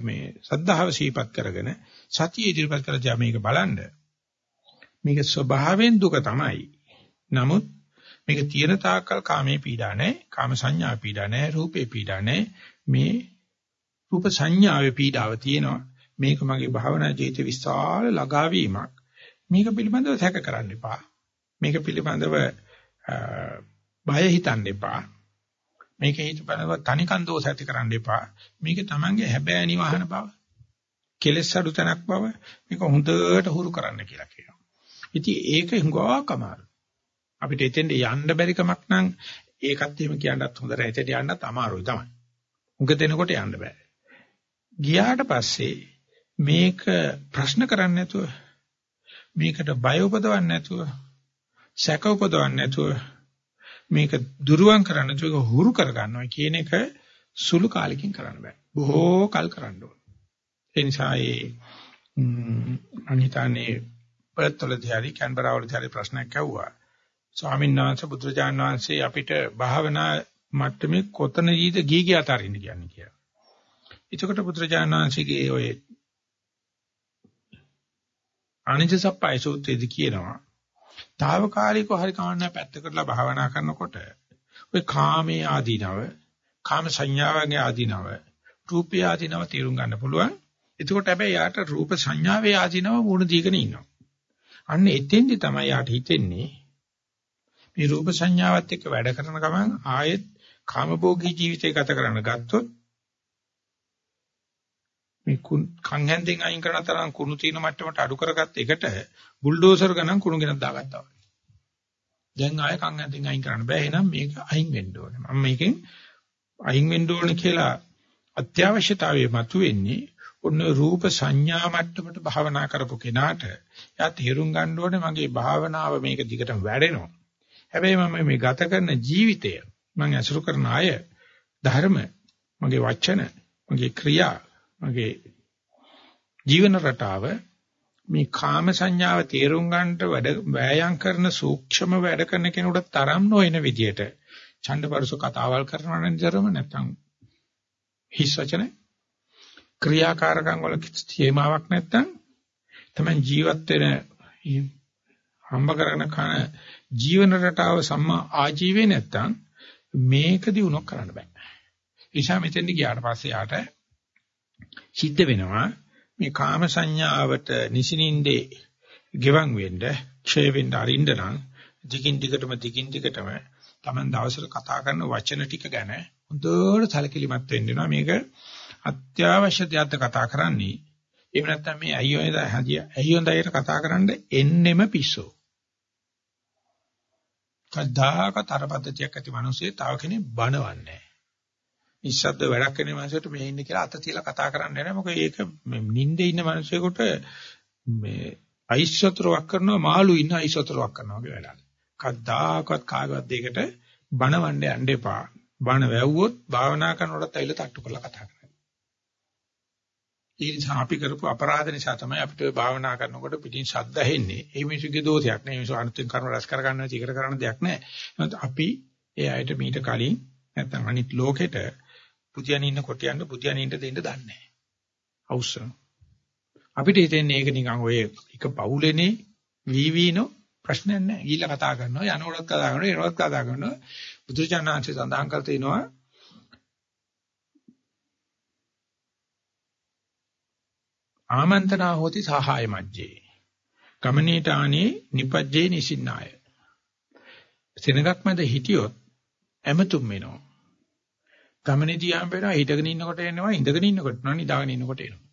මේ සද්ධාව සීපත් කරගෙන සතිය ඉදිරිපත් කරලා මේක බලන්න. මේක ස්වභාවයෙන් දුක තමයි. නමුත් මේක තියෙන තාක්කල් කාමේ පීඩා නැහැ, කාම සංඥා පීඩා නැහැ, රූපේ පීඩා නැහැ. මේ රූප සංඥාවේ පීඩාව තියෙනවා. මේක මගේ භාවනා ජීවිත විශාල ලගාවීමක්. මේක පිළිබඳව සැක කරන්න එපා. මේක පිළිබඳව බය හිතන්න එපා. මේක හිතපනව තනිකන් දෝෂ ඇති කරන්න එපා. මේක Tamange හැබෑ නිවහන බව. කෙලෙස් අඩු තැනක් බව මේක හොඳට හුරු කරන්න කියලා කියනවා. ඉතින් ඒක හුඟක් අමාරු. අපිට එතෙන්ට යන්න බැරි කමක් නම් ඒකත් එහෙම කියන්නත් හොඳ නැහැ. එතෙන්ට යන්නත් අමාරුයි තමයි. උඟ දෙනකොට යන්න බෑ. ගියාට පස්සේ මේක ප්‍රශ්න කරන්නේ නැතුව මේකට බය උපදවන්නේ නැතුව සැක උපදවන්නේ නැතුව මේක දුරුවන් කරන්න නැතුව හුරු කරගන්නවා කියන එක සුළු කාලෙකින් කරන්න බෑ. බොහෝ කල් කරන්න ඕන. ඒ නිසා ඒ අනිතානේ පෙත්වලදී හරි කැන්බරාවලදී හරි ප්‍රශ්නයක් ඇහුවා. ස්වාමීන් වහන්සේ බුදුරජාණන් වහන්සේ අපිට භාවනා මට්ටමේ කොතනදීද ගිහි ගිය අතරින් කියන්නේ කියලා. එතකොට බුදුරජාණන් වහන්සේගේ ඔය අනිජ සප්පයි සූත්‍රයේදී කියනවා తాවකාලිකව හරි කවන්න පැත්තකටලා භාවනා කරනකොට ඔය කාමයේ ආදීනව කාම සංඥාවගේ ආදීනව රූපී ආදීනව තේරුම් ගන්න පුළුවන්. එතකොට හැබැයි යාට රූප සංඥාවේ ආදීනව වුණ දීගෙන ඉන්නවා. අන්න එතෙන්දි තමයි යාට හිතෙන්නේ මේ රූප සංඥාවත් එක්ක වැඩ කරන ගමන් ආයෙත් කාමභෝගී ජීවිතය ගත කරන්න ගත්තොත් මේ කන් හැන්දෙන් අයින් කරන තරම් කුණු තියෙන මට්ටමට අඩු කරගත්ත එකට බුල්ඩෝසර් ගණන් කුණු ගෙනත් දාගත්තා වගේ. දැන් ආයෙ කන් හැන්දෙන් අයින් කරන්න බෑ එහෙනම් මේක අයින් වෙන්න ඕනේ. මම මේකෙන් අයින් වෙන්න ඕනේ කියලා අත්‍යවශ්‍යතාවය මතුවෙන්නේ ඔන්න රූප සංඥා මට්ටමට භාවනා කරපු කෙනාට එයා තේරුම් ගන්න ඕනේ මගේ භාවනාව මේක දිගටම වැඩෙනවා. හැබැයි මම මේ ගත කරන ජීවිතය මම අසුරු කරන අය ධර්ම මගේ වචන මගේ ක්‍රියා මගේ ජීවන රටාව මේ කාම සංඥාව තේරුම් ගන්නට වැඩ වෑයම් කරන සූක්ෂම වැඩ කරන කෙනෙකුට තරම් නොවන විදියට ඡන්දපරස කතාවල් කරනවා නේදරම නැත්නම් හිස් වචන ක්‍රියාකාරකම් වල තේමාවක් නැත්නම් තමයි ජීවත් වෙන හම්බ කරන කන ජීවන රටාව සම්මා ආජීවේ නැත්තම් මේක දිනුවක් කරන්න බෑ. නිසා මෙතෙන්දි ගියාට පස්සේ යාට සිද්ධ වෙනවා මේ කාම සංඥාවට නිසිනින්දේ ගෙවන් වෙන්න, ක්ෂය වෙන්න අරින්න නම් දිගින් දිගටම දිගින් දිගටම Taman දවසට කතා කරන වචන ටික ගැන හොඳට සැලකිලිමත් වෙන්න වෙනවා. මේක අත්‍යවශ්‍ය දෙයක් කතා කරන්නේ. එහෙම නැත්නම් මේ අයියෝද හදිය අයියෝන්දයට කතා කරන්න එන්නෙම පිස්සෝ. කද්දාක තරපද්ධතියක් ඇති මිනිස්සේ තව කෙනෙක් බනවන්නේ නැහැ. නිස්සද්ද වැඩක් කරන මිනිසෙට මේ ඉන්නේ කියලා අත තියලා කතා කරන්නේ නැහැ. මොකද ඒක නිින්දේ ඉන්න මිනිසෙකුට මේ අයිස් වතුරක් කරනවා මාළු ඉන්න අයිස් වතුරක් කරනවා වගේ වැඩක්. කද්දාකවත් කාගවත් දෙයකට බනවන්න යන්න එපා. බන වැව්වොත් භාවනා කරනකොටත් ඇවිල්ලා තට්ටු කරලා කතා කරනවා. ඒ නිසා අපි කරපු අපරාධ නිසා තමයි අපිට ඔය භාවනා කරනකොට පිටින් ශබ්ද ඇහෙන්නේ. ඒ මිනිසුගේ දෝෂයක් නෙවෙයි. මිනිසු අනුත්ෙන් කර්ම රැස් කර ගන්න නැති ඉකර කරන්න දෙයක් නැහැ. නමුත් අපි ඒ අයට මීට කලින් නැත්නම් අනිත් ලෝකෙට පුදියන් ඉන්න කොට යන්න පුදියන් ඉන්න දෙන්න දන්නේ නැහැ. අවශ්‍ය. අපිට හිතෙන්නේ ඒක නිකන් ඔය එක පවුලේනේ වීවීනෝ ප්‍රශ්නයක් නැහැ. ගිහිල්ලා කතා කරනවා යනකොටත් කතා කරනවා එනකොටත් කතා කරනවා. බුදුචානන්සේ සඳහන් කර තිනවා ආමන්ත්‍රණා හෝති සහාය මජ්ජේ. ගමනීට ආනේ නිපජ්ජේ නිසින්නාය. සෙනගක් මැද හිටියොත් ඇමතුම් වෙනවා. ගමනේදී ආම් වෙනවා හිටගෙන ඉන්නකොට එනවා ඉඳගෙන ඉන්නකොට නෝ නිදාගෙන ඉන්නකොට එනවා.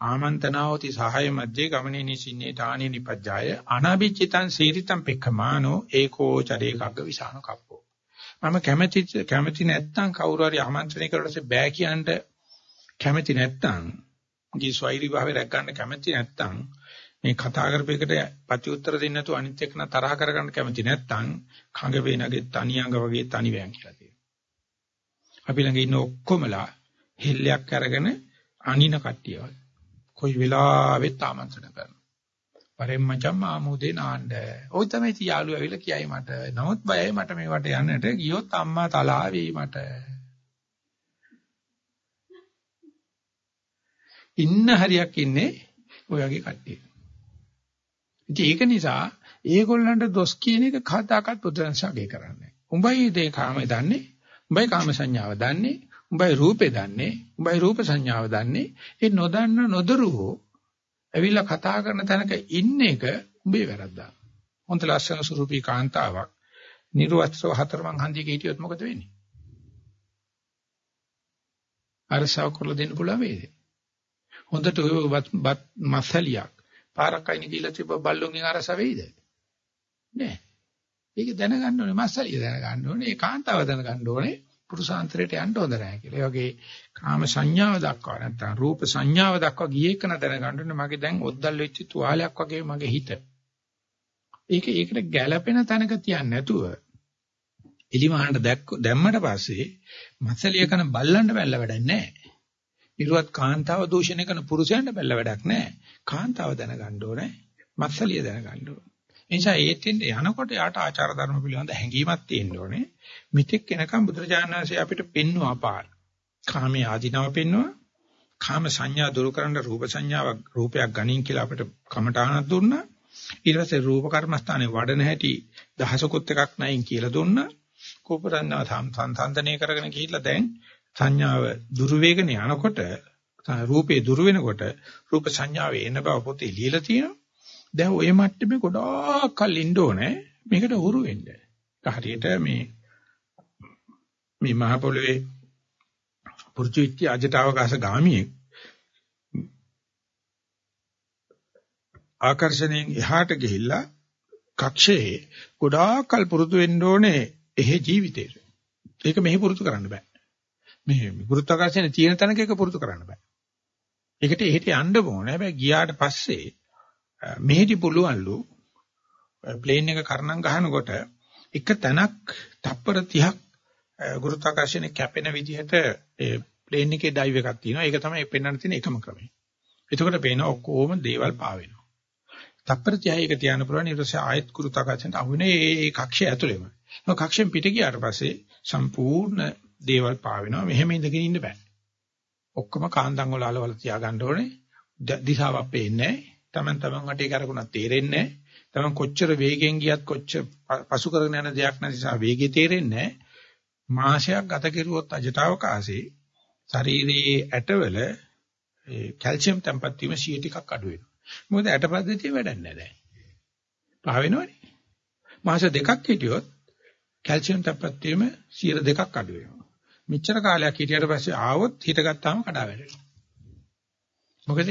ආමන්ත්‍රණාවති සහාය මැජ්ජේ ගමනේ නිසින්නේ දානේ නිපජ්ජාය අනාබිචිතං සීරිතං පෙක්ඛමානෝ ඒකෝ චරේ කග්ග විසාන කප්පෝ. මම කැමැති කැමැති නැත්තම් කවුරු හරි ආමන්ත්‍රණය කරලා බෑ කියන්න කැමැති නැත්තම් ගේ ස්වෛරී භාවය රැක ගන්න කැමති නැත්නම් මේ කතා කරපේකට ප්‍රති උත්තර දෙන්න නැතුව අනිත් එක්කන තරහ කරගන්න කැමති නැත්නම් කඟ වේනගේ තනියඟ වගේ තනි වෑන් කියලා තියෙනවා. අපි ළඟ ඉන්න ඔක්කොමලා හෙල්ලයක් අරගෙන අනින කට්ටිය වගේ. කොයි වෙලාවෙත් ආමන්ත්‍රණ කරනවා. පරෙම් මචං ආමෝදේ නාන්න. ওই තමයි ඉති යාළුවා ඇවිල්ලා කියයි මට. නමුත් බයයි මට මේවට යන්නට ගියොත් අම්මා තලාවි මට. ඉන්න හරියක් ඉන්නේ ඔය වගේ කට්ටිය. ඉතින් ඒක නිසා ඒගොල්ලන්ට දොස් කියන එක කතාකත් පුදුරංශාගේ කරන්නේ. උඹයි දේ කාමේ දන්නේ, උඹයි කාම සංඥාව දන්නේ, උඹයි රූපේ දන්නේ, උඹයි රූප සංඥාව දන්නේ. ඒ නොදන්න නොදරුවෝ ඇවිල්ලා කතා කරන තැනක ඉන්න එක උඹේ වැරද්දා. හොන්ත ලස්සන ස්වරූපී කාන්තාවක් නිර්වස්ත්‍රව හතරමං හන්දියක හිටියොත් මොකද වෙන්නේ? අරසාව කරලා දෙන්න පුළුවන් වේද? හොඳට ඔය මස්සලියක් පාරක් අයින කියලා තිබ්බ බල්ලුන්ගෙන් අරස වෙයිද? නෑ. ඒක දැනගන්න ඕනේ මස්සලිය දැනගන්න ඕනේ ඒ කාන්තාව දැනගන්න ඕනේ පුරුෂාන්තරයට යන්න හොඳ නැහැ කියලා. ඒ වගේ කාම සංඥාව දක්වා නැත්නම් රූප සංඥාව දක්වා ගියේ කන දැනගන්න ඕනේ මගේ දැන් ඔද්දල් වෙච්ච තුවාලයක් වගේ මගේ හිත. ඒක ඒකට ගැළපෙන තැනක තියන්නේ නැතුව එලිමහනට දැක්ක දැම්මට පස්සේ මස්සලිය කන බල්ලන්ට බැල්ල වැඩක් නැහැ. ඉරුවත් කාන්තාව දූෂණය කරන පුරුෂයන්ට බැල්ල වැඩක් නැහැ. කාන්තාව දැනගන්න ඕනේ. මත්සලිය දැනගන්න ඕනේ. එනිසා ඒත්ෙන් යනකොට යාට ආචාර ධර්ම පිළිබඳ හැඟීමක් තියෙන්න ඕනේ. මිත්‍යක් කෙනකම් බුදුරජාණන් වහන්සේ අපිට පෙන්වුවා පාර. කාමයේ ආධිනව පෙන්වුවා. කාම සංඥා දුරු කරන්න රූප සංඥාවක් රූපයක් ගනින් කියලා අපිට කමඨානක් දුන්නා. ඊට පස්සේ රූප කර්මස්ථානේ වඩන හැටි දහසකුත් එකක් නැයින් කියලා දුන්නා. කෝපරන්නා සංසන්දනය කරගෙන ගිහිල්ලා දැන් සංඥාව දුරු වේගන යනකොට රූපේ දුරු වෙනකොට රූප සංඥාව එන බව පොතේ ලියලා තියෙනවා. දැන් ওই මට්ටමේ ගොඩාක් කල් ඉන්න ඕනේ මේකට හුරු වෙන්න. හරියට මේ මේ මහ පොළවේ පුරුචු ඉච්ච අජටවකාශ ගාමියෙක් ආකර්ෂණයෙන් එහාට ගිහිල්ලා කක්ෂයේ ගොඩාක් කල් පුරුදු වෙන්න ඕනේ එහෙ ජීවිතේට. ඒක මෙහි පුරුදු කරන්න බෑ. මේ ගුරුත්වාකර්ෂණය තියෙන තැනක ඒක පුරුදු කරන්න බෑ. ඒකට එහෙට යන්න ඕනේ. හැබැයි ගියාට පස්සේ මෙහෙදි පුළුවන්ලු ප්ලේන් එක කරණම් ගහනකොට එක තැනක් තප්පර 30ක් ගුරුත්වාකර්ෂණය කැපෙන විදිහට ඒ ප්ලේන් එකේ ඩයිව් එකක් තියෙනවා. ඒක තමයි පෙන්වන්න තියෙන එකම ක්‍රමය. එතකොට පේන ඔක්කොම දේවල් පාවෙනවා. තප්පර 30 එක තියන්න පුළුවන් ඊට පස්සේ ආයත් ගුරුත්වාකර්ෂණයට අහු වෙන ඒ කක්ෂය ඇතුළේම. ඒ කක්ෂයෙන් පිට ගියාට පස්සේ සම්පූර්ණ දේවල් පාවෙනවා. මෙහෙම ඉඳගෙන ඉන්න බෑ. ඔක්කොම කාන්දන් වල අලවල තියාගන්න ඕනේ. දිශාවක් පේන්නේ නැහැ. Taman taman වටේ කරකුණක් තේරෙන්නේ නැහැ. Taman කොච්චර වේගෙන් ගියත් කොච්චර පසු කරගෙන යන දෙයක් නැති නිසා වේගය තේරෙන්නේ නැහැ. මාසයක් ගත කෙරුවොත් අජටවකාශේ ශරීරයේ ඇටවල ඒ කැල්සියම් තැම්පත් වීම 100 ටිකක් අඩු වෙනවා. මොකද ඇටපද්ධතිය වැඩක් නැහැ. පහ වෙනවනේ. මාස දෙකක් හිටියොත් කැල්සියම් තැම්පත් වීම 102ක් අඩු වෙනවා. මෙච්චර කාලයක් හිටියට පස්සේ ආවොත් හිටගත්තාම කඩා වැටෙනවා. මොකද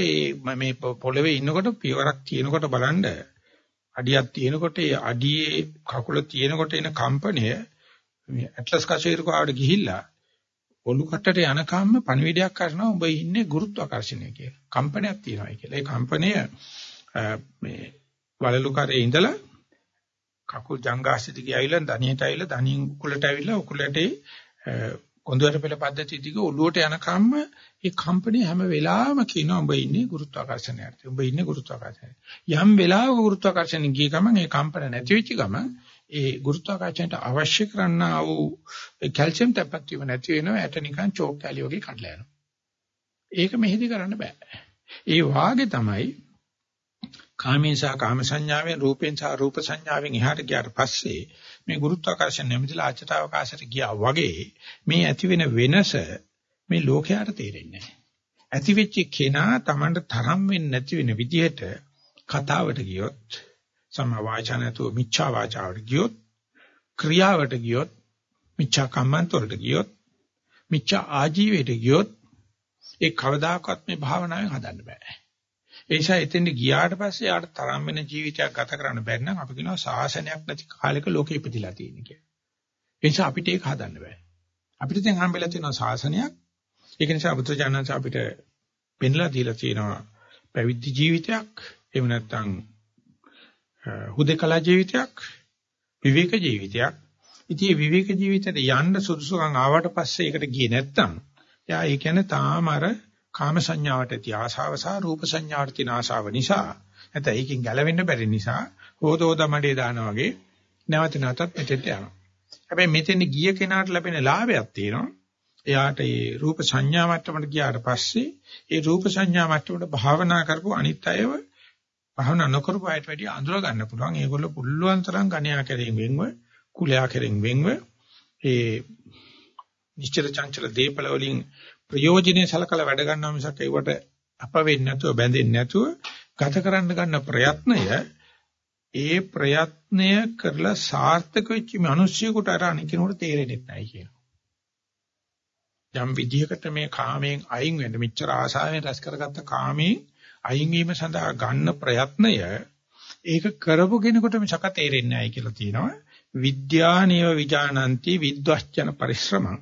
මේ පොළවේ ඉන්නකොට පියවරක් තියෙනකොට බලන්න අඩියක් තියෙනකොට ඒ අඩියේ කකුල තියෙනකොට එන කම්පනය මේ ඇට්ලස් කෂේරුකාවට ගිහිල්ලා ඔලු කටට යනකම්ම පණිවිඩයක් කරනවා උඹ ඉන්නේ ගුරුත්වාකර්ෂණය කියලා. කම්පනයක් තියෙනවා කියලා. ඒ කම්පනය මේ වලලු කරේ ඉඳලා කකුල් ජංගාසිත ගියයිලා දණියට ඇවිල්ලා දණියෙන් උකුලට ඇවිල්ලා උකුලට කොඳුරට පෙළ පද්ධතිය දිග ඔලුවට යනකම්ම ඒ කම්පැනි හැම වෙලාවෙම කියනවා උඹ ඉන්නේ ගුරුත්වාකර්ෂණයට. උඹ ඉන්නේ ගුරුත්වාකර්ෂණයට. යම් වෙලාවක ගුරුත්වාකර්ෂණය ගිය ගමන් ඒ කම්පන නැති වෙච්ච ගමන් ඒ ගුරුත්වාකර්ෂණයට අවශ්‍ය කරන්නා වූ කැල්සියම් තැපත් වීම නැති වෙනවා ඇට නිකන් චෝක් කැලිය වගේ කඩලා යනවා. ඒක මෙහෙදි කරන්න බෑ. ඒ වාගේ තමයි කාමේශ කාම සංඥාවෙන් රූපෙන් සහ රූප සංඥාවෙන් එහාට ගියාට පස්සේ මේ ගුරුත්වාකර්ෂණ නැමෙතිලා අචතාවකාශයට ගියා වගේ මේ ඇති වෙන වෙනස මේ ලෝකයට තේරෙන්නේ නැහැ. ඇති වෙච්ච කෙනා Tamanට තරම් වෙන්නේ නැති වෙන විදිහට කතාවට ගියොත් සම වාචා නැතුව මිච්ඡා වාචාවට ගියොත් ක්‍රියාවට ගියොත් මිච්ඡා කම්මන්තවලට ගියොත් මිච්ඡා ආජීවයට ගියොත් ඒ කවදාකවත් මේ භාවනාවෙන් හදන්න බෑ. ඒ නිසා එතෙන්ට ගියාට පස්සේ යාට තරම් වෙන ජීවිතයක් ගත කරන්න බැරි නම් අපි කියනවා සාසනයක් නැති කාලෙක ලෝකෙ ඉපදිලා තියෙන කියලා. ඒ නිසා අපිට ඒක හදන්න බෑ. අපිට දැන් හම්බෙලා තියෙනවා සාසනයක්. ඒක නිසා බුදුජානක අපිට පෙන්ලා දීලා තියෙනවා පැවිදි ජීවිතයක්. එහෙම නැත්නම් හුදේකලා ජීවිතයක්, විවේක ජීවිතයක්. ඉතින් මේ විවේක ජීවිතයට යන්න සුදුසුකම් ආවට පස්සේ ඒකට ගියේ නැත්නම් එයා ඒ කියන්නේ තාම අර කාම සංඥාවට ඇති ආශාව සහ රූප සංඥාවට තියෙන ආශාව නිසා නැත්නම් ඒකෙන් ගැලවෙන්න බැරි නිසා හොදෝදමඩේ දානා වගේ නැවත නැවතත් මෙතෙන්ට යනවා. හැබැයි මෙතෙන් ගිය කෙනාට ලැබෙන ලාභයක් තියෙනවා. එයාට ඒ රූප සංඥා මට්ටමට ගියාට පස්සේ ඒ රූප සංඥා මට්ටමට භාවනා කරපු අනිත් අයව භාවනා නොකරපු අයට වැඩිය අඳුර ගන්න පුළුවන්. ඒගොල්ලෝ පුළුවන් තරම් ගණ්‍යා කෙරෙන් වෙන්ව, කුලයා කෙරෙන් වෙන්ව ඒ නිශ්චල චංචල දීපල වලින් ප්‍රයෝජනේ සලකලා වැඩ ගන්නවා මිසක් ඒවට අප වෙන්නේ නැතුව බැඳෙන්නේ නැතුව ගත කරන්න ගන්න ප්‍රයත්නය ඒ ප්‍රයත්නය කරලා සාර්ථක වෙච්ච මිනිස්සුෙකුට අර අනිකිනුට තේරෙන්නේ නැහැ කියනවා. යම් විදිහකට මේ කාමයෙන් අයින් වෙන්න මෙච්චර ආසාවෙන් රැස් කරගත්ත කාමයෙන් අයින් වීම සඳහා ගන්න ප්‍රයත්නය ඒක කරපු කෙනෙකුට මිසක තේරෙන්නේ නැහැ කියලා තියෙනවා. විද්‍යානේව විජානಂತಿ විද්වස්චන පරිශ්‍රමං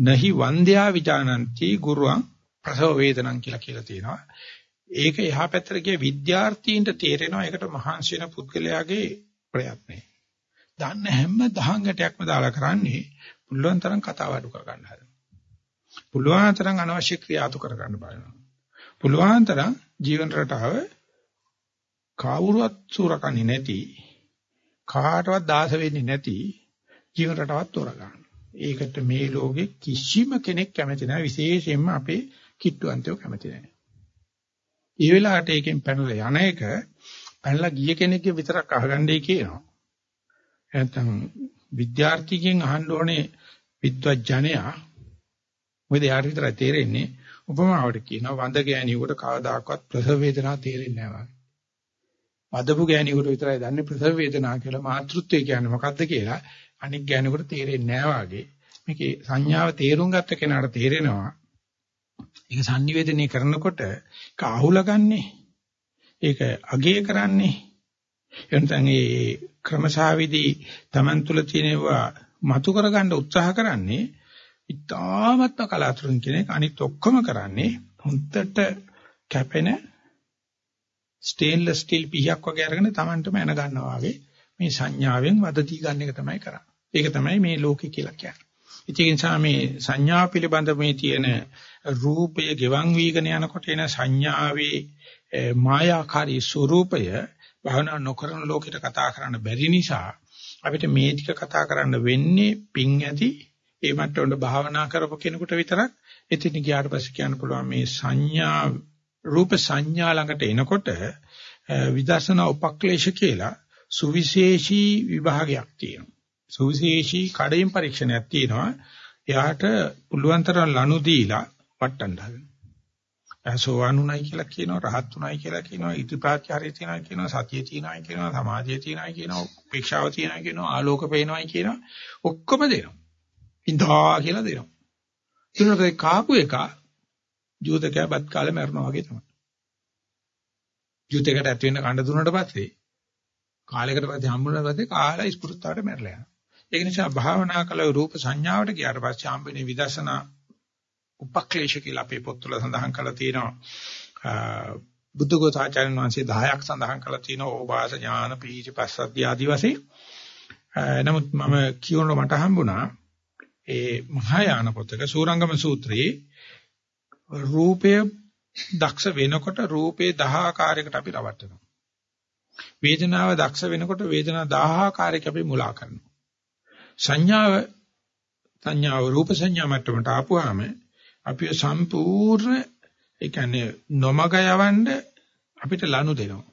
නහි වන්ද්‍යා විජානಂತಿ ගුරුවං ප්‍රසව වේදනං කියලා කියලා තියෙනවා. ඒක එහා පැත්තට ගිය විද්‍යාර්ථීන්ට තේරෙනවා ඒකට මහන්සි වෙන පුද්ගලයාගේ ප්‍රයත්නය. දන්න හැම දහං ගැටයක්ම දාලා කරන්නේ පුළුවන් තරම් කතාව අඩු කර ගන්න හදනවා. පුළුවන් තරම් අනවශ්‍ය ක්‍රියා අතු කර ගන්න බලනවා. පුළුවන් තරම් ජීවන රටාව කවුරුවත් සූරකන්නේ නැති කාටවත් දාස වෙන්නේ නැති ජීවන රටාවක් තෝරගන්න. ඒකට මේ ලෝකෙ කිසිම කෙනෙක් කැමති නැහැ විශේෂයෙන්ම අපේ කිට්ටුවන්තයෝ කැමති නැහැ. ඒ වෙලාවට ඒකෙන් පැනලා යන එක පැනලා ගිය කෙනෙක්ගේ විතරක් අහගන්නයි කියනවා. නැත්නම් විද්‍යාර්ථිකෙන් අහන්න ඕනේ විද්වත්ජනයා මොකද යාට විතරයි තේරෙන්නේ උපමාවට කියනවා වඳ ගෑණියෙකුට කවදාකවත් ප්‍රසව වේදනාවක් තේරෙන්නේ නැහැ වගේ. වදපු ගෑණියෙකුට විතරයි දන්නේ ප්‍රසව වේදනාව කියලා මාතෘත්වය කියන්නේ මොකක්ද කියලා අනික් ගෑනුකට තේරෙන්නේ නැහැ වාගේ. මේකේ සංඥාව තේරුම් ගත්ත කෙනාට තේරෙනවා. ඒක sannivedanaya කරනකොට ඒක අහුලගන්නේ. ඒක අගේ කරන්නේ. එතන ඒ ක්‍රමශාවිදී Taman තුල තියෙනවා මතු කරගන්න උත්සාහ කරන්නේ ඉතාමත්ම කලාතුරකින් කෙනෙක් අනිත් ඔක්කොම කරන්නේ හොන්දට කැපෙන ස්ටේන්ලස් ස්ටිල් පිහක් වගේ අරගෙන Tamanටම එන ගන්නවා වගේ මේ සංඥාවෙන් වදති ගන්න එක තමයි කරන්නේ. ඒක තමයි මේ ලෝකේ කියලා කියන්නේ. ඒ නිසා මේ සංඥා පිළිබඳ මේ තියෙන රූපය ගෙවන් වීගෙන යනකොට එන සංඥාවේ මායාකාරී ස්වરૂපය භවනා නොකරන ලෝකෙට කතා කරන්න බැරි නිසා අපිට මේ ටික කතා කරන්න වෙන්නේ පිං ඇති ඒ මට්ටමට භාවනා කරපු කෙනෙකුට විතරක් එතින් ගියාට පස්සේ කියන්න පුළුවන් මේ සංඥා රූප සංඥා ළඟට එනකොට විදර්ශනා උපක්ලේශ කියලා සුවිශේෂී විභාගයක් තියෙනවා. සුවිශේෂී කඩේම් පරීක්ෂණයක් තියෙනවා. එයාට පුළුවන් තරම් ලනු දීලා වට්ටන්න හදනවා. සෝවන් උනායි කියලා කියනවා රහත් උනායි කියලා කියනවා ඉතිපාක්‍යාරය තියනවා කියනවා සතිය තියනවායි කියනවා සමාධිය තියනවායි කියනවා උපේක්ෂාව තියනවායි කියනවා ආලෝක පේනවායි කියනවා. ඔක්කොම දෙනවා. ඉඳා කියලා දෙනවා. ඊළඟට කාපු එක ජූතකයා බත් කාලේ මරනවා වගේ තමයි. ජූතකයට ඇත් වෙන්න කණ්ඩ දුන්නට පස්සේ කාලයකට පස්සේ හම්බුනට පස්සේ කාලා ස්පෘත්තාවට මැරලා යනවා. ඒක නිසා භාවනා කළ රූප සංඥාවට ගියාට පස්සේ හම්බෙන්නේ විදර්ශනා උපක්ලේශ කියලා අපේ පොත්වල සඳහන් කරලා තියෙනවා. බුද්ධඝෝසාචාර්යන් වහන්සේ 10ක් සඳහන් කරලා තියෙනවා ඕපාස ඥාන පීච පස්සද්ධිය ආදි වශයෙන්. නමුත් මම කියවන මට හම්බුණා ඒ මහායාන පොතක සූරංගම සූත්‍රයේ රූපය දක්ෂ වෙනකොට රූපේ 10 ආකාරයකට අපි රවට්ටනවා. වේදනාව දක්ෂ වෙනකොට වේදනා 10 ආකාරයක අපි මුලා කරනවා. සංඥාව සංඥාව රූප සංඥා මට්ටමට ආපුවාම අපි සම්පූර්ණ ඒ කියන්නේ නොමග යවන්න අපිට ලනු දෙනවා.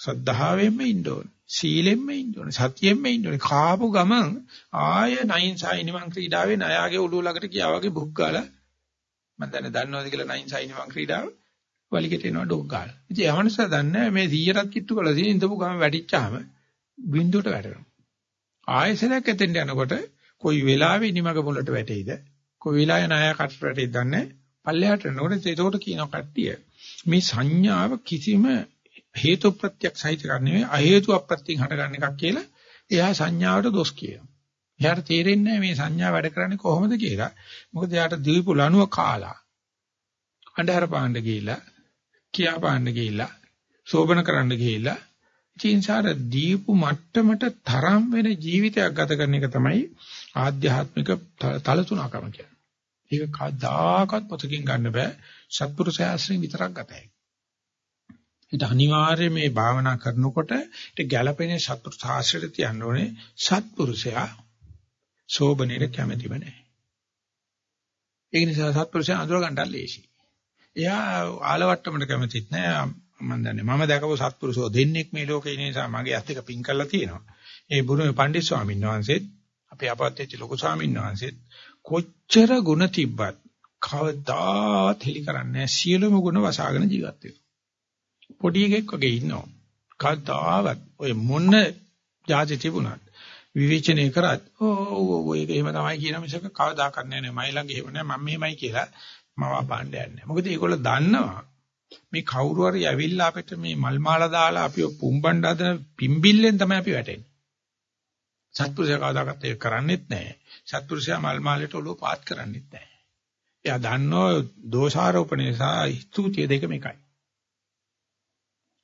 සද්ධාවෙන්ම ඉන්න ඕනේ. සීලෙන්ම ඉන්න ඕනේ. සතියෙන්ම ඉන්න ඕනේ. කාපු ගමන් ආය නයින් සයි නිමං ක්‍රීඩාවේ නයාගේ ඔළුව ළඟට ගියා වගේ බුක් ගාලා මම දැන් දන්නවද කියලා නයින් සයි නිමං ක්‍රීඩාව වලිගෙට එනවා ඩොග් ගාලා. ඉතින් යවනස දන්නේ මේ 100ටත් කිට්ටු කළා තියෙන ඉඳපු ගම වැටිච්චාම බින්දුවට වැටෙනවා. ආයෙසරයක් එතෙන්ට යනකොට කොයි වෙලාවෙ නිමග මුලට වැටෙයිද කොයි වෙලාවෙ ණය කටට වැටෙයිද දන්නේ පල්ලෙහාට යනකොට ඒකට කියනවා කට්ටිය මේ සංඥාව කිසිම හේතු ප්‍රත්‍යක් සහිත කරන්නේ අ හේතු අප්‍රත්‍යයෙන් හටගන්න එකක් කියලා එයා සංඥාවට දොස් කියනවා. එයාට තේරෙන්නේ මේ සංඥා වැඩ කරන්නේ කොහොමද කියලා. මොකද එයාට දීපු ලණුව කාලා අන්ධහර පාණ්ඩ ගිහිල්ලා කියා පාණ්ඩ ගිහිල්ලා සෝබන කරන්න ගිහිල්ලා චින්සාර දීපු මට්ටමට තරම් වෙන ජීවිතයක් ගත කරන එක තමයි ආධ්‍යාත්මික තල තුනකම කියන්නේ. ඒක කවදාකවත් පොතකින් ගන්න බෑ. සත්පුරුෂ ශාස්ත්‍රයෙන් විතරක් ගත හැකියි. ඊට අනිවාර්යයෙන් මේ භාවනා කරනකොට ඊට ගැළපෙන සත්පුරුෂ ශාස්ත්‍රයට තියන්න ඕනේ සත්පුරුෂයා සෝබනේට කැමැතිව නැහැ. ඒ නිසා සත්පුරුෂයා අඳුර ගන්න ලේසි. එයා ආලවට්ටමට කැමතිත් නැහැ. මම දන්නේ මම දැකපු සත්පුරුෂෝ දෙන්නෙක් මේ ලෝකේ ඉන්න නිසා මගේ අත් එක පිං කරලා තියෙනවා. ඒ බුරුමේ පණ්ඩිත් ස්වාමීන් වහන්සේත් අපේ අපත්‍යච ලොකු ස්වාමීන් වහන්සේත් කොච්චර ಗುಣ තිබ්බත් කවදාත් හෙලි කරන්නේ සියලුම ಗುಣ වසාගෙන ජීවත් වෙනවා. පොඩි එකෙක් වගේ ඉන්නවා. කවදාවත් ඔය මොන જાති තිබුණත් විවේචනය කරත් ඕ ඔය එහෙම තමයි කියන මිසක කවදා කරන්නේ නැහැ මයි ළඟ එහෙම නැහැ මම මෙහෙමයි කියලා මම අපාණ්ඩ යන්නේ. මොකද ඒගොල්ලෝ දන්නවා මේ කවුරු හරි ඇවිල්ලා අපිට මේ මල් මාලා දාලා අපිව පුම්බන්න හදන පිම්බිල්ලෙන් තමයි අපි වැටෙන්නේ. සත්පුරුෂයා කවදාකවත් ඒක කරන්නේත් නැහැ. සත්පුරුෂයා මල් මාලයට ඔලුව පාත් කරන්නේත් නැහැ. එයා දන්නෝ දෝෂාරෝපණය සහ ස්තුතිය දෙකම එකයි.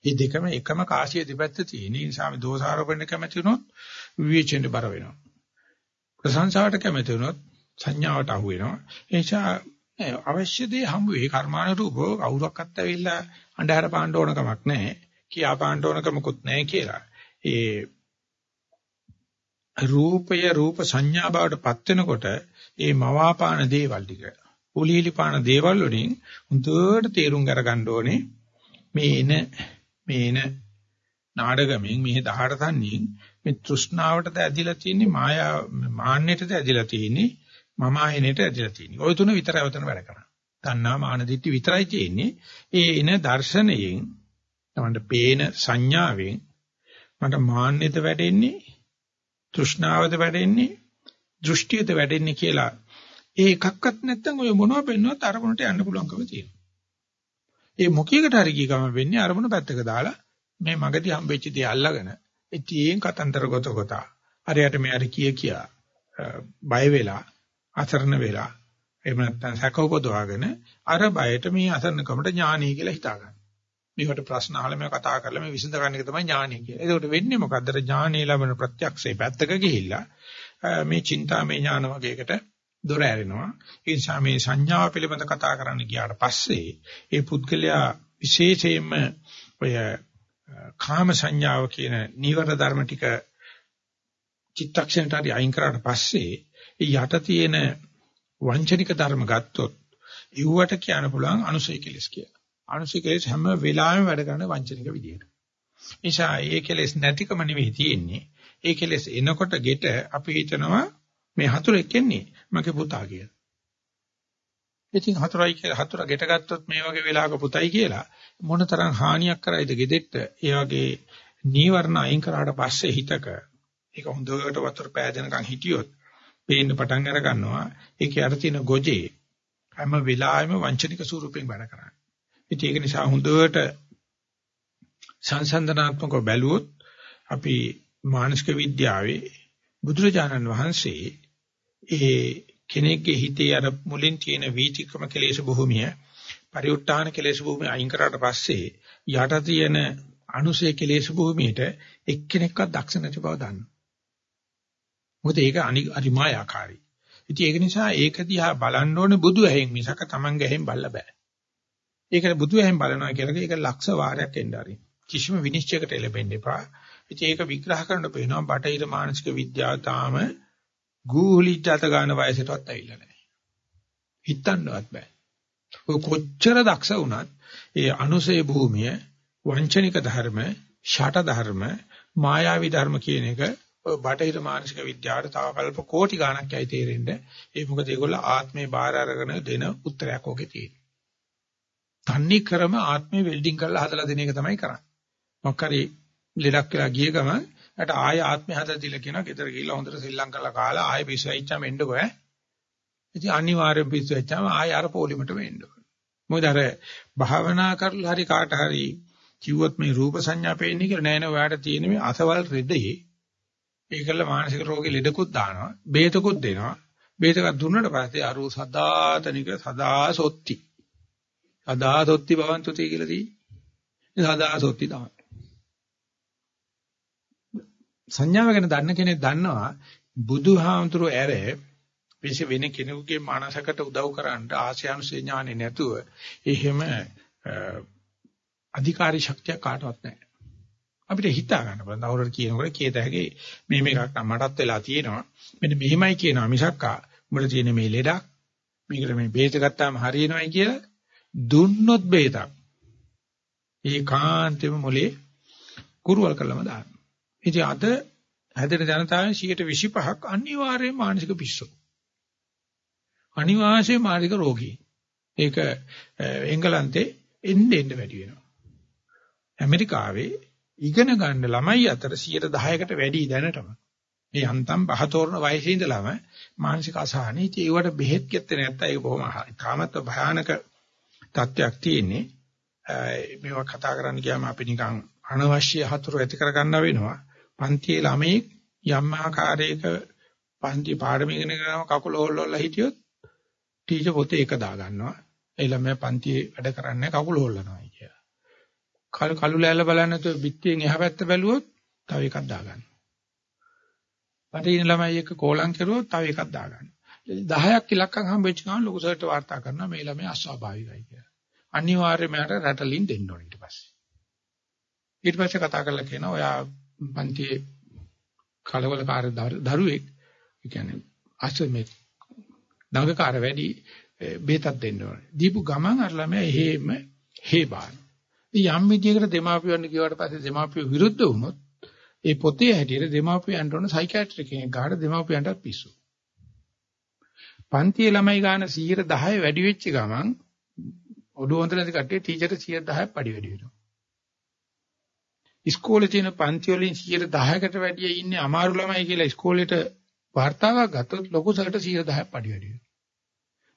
මේ දෙකම එකම කාසිය දෙපැත්ත තියෙන නිසා මේ දෝෂාරෝපණය කැමති වුණොත් විවේචනයට බර වෙනවා. ප්‍රශංසාවට කැමති වුණොත් සංඥාවට අහු වෙනවා. ඒ නිසා අවශ්‍ය දේ හම්බ වෙයි කර්මානුරූපව කවුරක්වත් ඇවිල්ලා අnder පාන්න ඕන කමක් නැහැ. කියා පාන්න ඕන කමකුත් නැහැ කියලා. ඒ රූපය රූප සංඥා බවට පත් වෙනකොට ඒ මවාපාන දේවල් ටික උලීලිපාන දේවල් වලින් හොඳට තේරුම් අරගන්න ඕනේ මේ එන මේ එන නාඩගමෙන් මේ 18 තන්නින් මේ තෘෂ්ණාවටද ඇදිලා තියෙන්නේ මායා මාන්නයටද ඇදිලා තියෙන්නේ මම ආයනෙට ඇදලා තියෙන්නේ. ওই තුන විතරයි උතන වැඩ කරන්නේ. තණ්හා මාන දිට්ඨි විතරයි තියෙන්නේ. ඒ එන දර්ශනයෙන් තමන්ට පේන සංඥාවෙන් මට මාන්නෙද වැඩෙන්නේ තෘෂ්ණාවද වැඩෙන්නේ දෘෂ්ටියද වැඩෙන්නේ කියලා ඒ එකක්වත් නැත්නම් ඔය මොනව පෙන්නුවත් අරමුණට යන්න පුළුවන්කම තියෙනවා. ඒ මොකීකට හරි ගිය ගම වෙන්නේ අරමුණ පැත්තක දාලා මේ මගදී හම්බෙච්ච දේ අල්ලගෙන ඉතින් කතන්දර ගොත ගොතා හරියට මේ හරි කිය කියා බය වෙලා අසරණ වෙලා එහෙම නැත්නම් සැක උපදවාගෙන අර බයට මේ අසරණකමට ඥානයි කියලා හිතා ගන්න. මේකට ප්‍රශ්න අහලා මේ කතා කරලා මේ විසඳ ගන්න එක තමයි ඥානයි කියලා. ඒකට වෙන්නේ මොකද්ද? ඥානය ලැබෙන ප්‍රත්‍යක්ෂේ පැත්තක ගිහිල්ලා මේ චින්තාමය ඥාන වගේකට දොර ඇරෙනවා. ඒ නිසා මේ සංඥාව පිළිබඳ කතා කරන්න ගියාට පස්සේ ඒ පුද්ගලයා විශේෂයෙන්ම ඔය කාම සංඥාව කියන නීවර ධර්ම ටික චිත්තක්ෂණයට හරි අයින් කරාට පස්සේ යට තියෙන වංචනික ධර්ම ගත්තොත් ඉව්වට කියන්න පුළුවන් අනුසය කෙලස් කියලා. අනුසය කෙලස් හැම වෙලාවෙම වැඩ කරන වංචනික විදියට. නිසා ඒ කෙලස් නැතිකම නෙවෙයි තියෙන්නේ. ඒ කෙලස් එනකොට ගෙට අපි හිතනවා මේ හතුරෙක් එන්නේ මගේ පුතා කියලා. ඉතින් හතුරයි කියලා හතුර ගෙට ගත්තොත් මේ වගේ වෙලාවක පුතයි කියලා මොනතරම් හානියක් කරයිද ගෙදෙට්ට ඒ වගේ නීවරණ අයින් කරාට පස්සේ හිතක ඒක හොඳට වතුර පෑදෙනකන් හිටියොත් පේන්න පටන් අර ගන්නවා ඒකේ අර තියෙන ගොජේ හැම වෙලාවෙම වංචනික ස්වරූපයෙන් වැඩ කරන්නේ. ඉතින් ඒක නිසා හොඳට සංසන්දනාත්මකව බැලුවොත් අපි මානසික විද්‍යාවේ බුදුරජාණන් වහන්සේ ඒ කෙනෙක්ගේ හිතේ අර මුලින් තියෙන වීතික්‍රම කෙලෙස් භූමිය පරිඋත්තාන කෙලෙස් භූමිය අයින් කරාට පස්සේ යට තියෙන අනුසය කෙලෙස් භූමියට එක්කෙනෙක්වත් දක්ෂ නැති බව දන්නවා. මොකද ඒක අනිමායාකාරී. ඉතින් ඒක නිසා ඒක දිහා බලන්න ඕනේ බුදු ඇහෙන් මිසක Taman ගැහෙන් බලලා බෑ. ඒක බුදු ඇහෙන් බලනවා කියලා ඒක ලක්ෂ වාරයක් එන්න ආරින්. කිසිම විනිශ්චයකට එළඹෙන්න එපා. ඉතින් ඒක විග්‍රහ කරන්න පේනවා බටහිර මානසික විද්‍යාව තාම ගූලිච්ච අත ගන්න වයසටවත් ඇවිල්ලා නැහැ. හිතන්නවත් බෑ. ඔය කොච්චර දක්ෂ වුණත් ඒ අනුසය භූමිය වංචනික ධර්ම, ෂට ධර්ම, මායාවී ධර්ම කියන එක බටහිර මානසික විද්‍යාවට තව කල්ප කෝටි ගණක් යයි තේරෙන්න. ඒ මොකද ඒගොල්ලෝ ආත්මේ බාර අරගෙන දෙන උත්තරයක් ඔගේ තියෙන්නේ. තන්නේ ක්‍රම ආත්මේ වෙල්ඩින් කරලා හදලා දෙන එක තමයි කරන්නේ. මොකක් හරි ලෙඩක් වෙලා ගිය ගමන් ඊට ආය ආත්මය හදලා දීලා කියනවා ගෙදර ගිහිල්ලා හොඳට ශ්‍රී කරලා කාලා ආය පිස්සු වෙච්චාම එන්නකෝ ඈ. ඉතින් අනිවාර්යෙන් පිස්සු වෙච්චාම ආය අර පොලිමට වෙන්න ඕන. මොකද අර භාවනා කරලා හරි කාට හරි කිව්වොත් මේ රූප සංඥා පේන්නේ කියලා නෑ නෑ ඔයාලට තියෙන මේ අසවල් රෙදේ ඒකල මානසික රෝගේ ලෙඩකුත් දානවා බේතකුත් දෙනවා. බේතකක් දුන්නට පස්සේ අරු සදාතනික සදා සොත්ති සදා සොත්ති භවන්තුති කියලා තියෙන්නේ. සදා සොත්ති තමයි. සංඥාව ගැන දන්න කෙනෙක් දන්නවා බුදුහාමුදුරුවෝ ඇර විශ් වෙන කෙනෙකුගේ මානසකට උදව් කරන්න ආශ්‍යානුසේ ඥානෙ නැතුව එහෙම අධිකාරී ශක්තිය කාටවත් නැහැ. අපිට හිතා ගන්න බලන්න අවුරුදු කියනකොට කීත හැකි මේ මේකක් මටත් වෙලා තියෙනවා. මෙන්න මෙහිමයි කියනවා මිසක්කා උඹට තියෙන මේ ලෙඩක් මේකට මේ බේත ගත්තාම හරියනවයි කියලා දුන්නොත් බේතක්. ඒකාන්තෙම මොලේ කුරුවල් කළම දාන්න. ඉතින් අද හැදෙන ජනතාවෙන් 125ක් අනිවාර්යයෙන් මානසික පිස්සෝ. අනිවාර්යයෙන් මානසික රෝගී. ඒක එංගලන්තේ එන්න එන්න වැඩි වෙනවා. ඇමරිකාවේ ඉගෙන ගන්න ළමයි අතර 110කට වැඩි දැනටම. මේ යන්තම් පහතෝරන වයසේ ඉඳලම මානසික අසහනයි. ඉතින් ඒවට බෙහෙත් ගත්තේ නැත්නම් ඒක බොහොම තාමත් භයානක තත්ත්වයක් තියෙන්නේ. මේවා කතා කරන්න ගියාම අපි නිකන් අනවශ්‍ය හතුරු ඇති කර ගන්න වෙනවා. පන්තියේ ළමයි යම් ආකාරයක පන්ති පාඩම ඉගෙන ගන්නව කකුල හොල්ලලා හිටියොත් ටීචර් පොතේ එක දා ගන්නවා. ඒ ළමයා පන්තියේ වැඩ කරන්නේ කකුල හොල්ලනවා කියලා. කළු කළු ලෑල්ල බලන්නේ නැතුව පිටියෙන් එහා පැත්ත බැලුවොත් තව එකක් දා ගන්නවා. පටින ළමයි එක කෝලම් කරුවොත් තව එකක් දා ගන්නවා. 10ක් ඉලක්කම් හම්බෙච්ච ගමන් ලොකු සර්ට වාර්තා කරනවා මේ ළමයා අස්වාභාවිකයි කියලා. අනිවාර්යයෙන්ම යට රැටලින් දෙන්න ඕනේ ඊට පස්සේ. ඊට පස්සේ කතා කරලා කියනවා ඔයා පන්තියේ කලවලකාර දරුවෙක් ඒ කියන්නේ අසමෙ දඟකාර වැඩි බේතක් දෙන්න ඕනේ. දීපු ගමන් අර ළමයා එහෙම ඉතින් යම් විදියකට දෙමාපියන් කියවට පස්සේ දෙමාපිය විරුද්ධ වුණොත් ඒ පොතේ හැටියට දෙමාපියන්ට ඕන සයිකියාට්‍රි කෙනෙක් ගාට දෙමාපියන්ට පිස්සු. පන්තියේ ළමයි ගාන 10 වැඩි වෙච්ච ගමන් ඔළුව හොඳ නැති කට්ටිය ටීචර්ට 10ක් පඩි වැඩි වෙනවා. ඉස්කෝලේ තියෙන පන්ති වලින් 10කට වැඩිය ඉන්නේ අමාරු ළමයි කියලා ඉස්කෝලේට වර්තාවක් ගත්තොත් ලොකු සරට 10ක් පඩි වැඩි වෙනවා.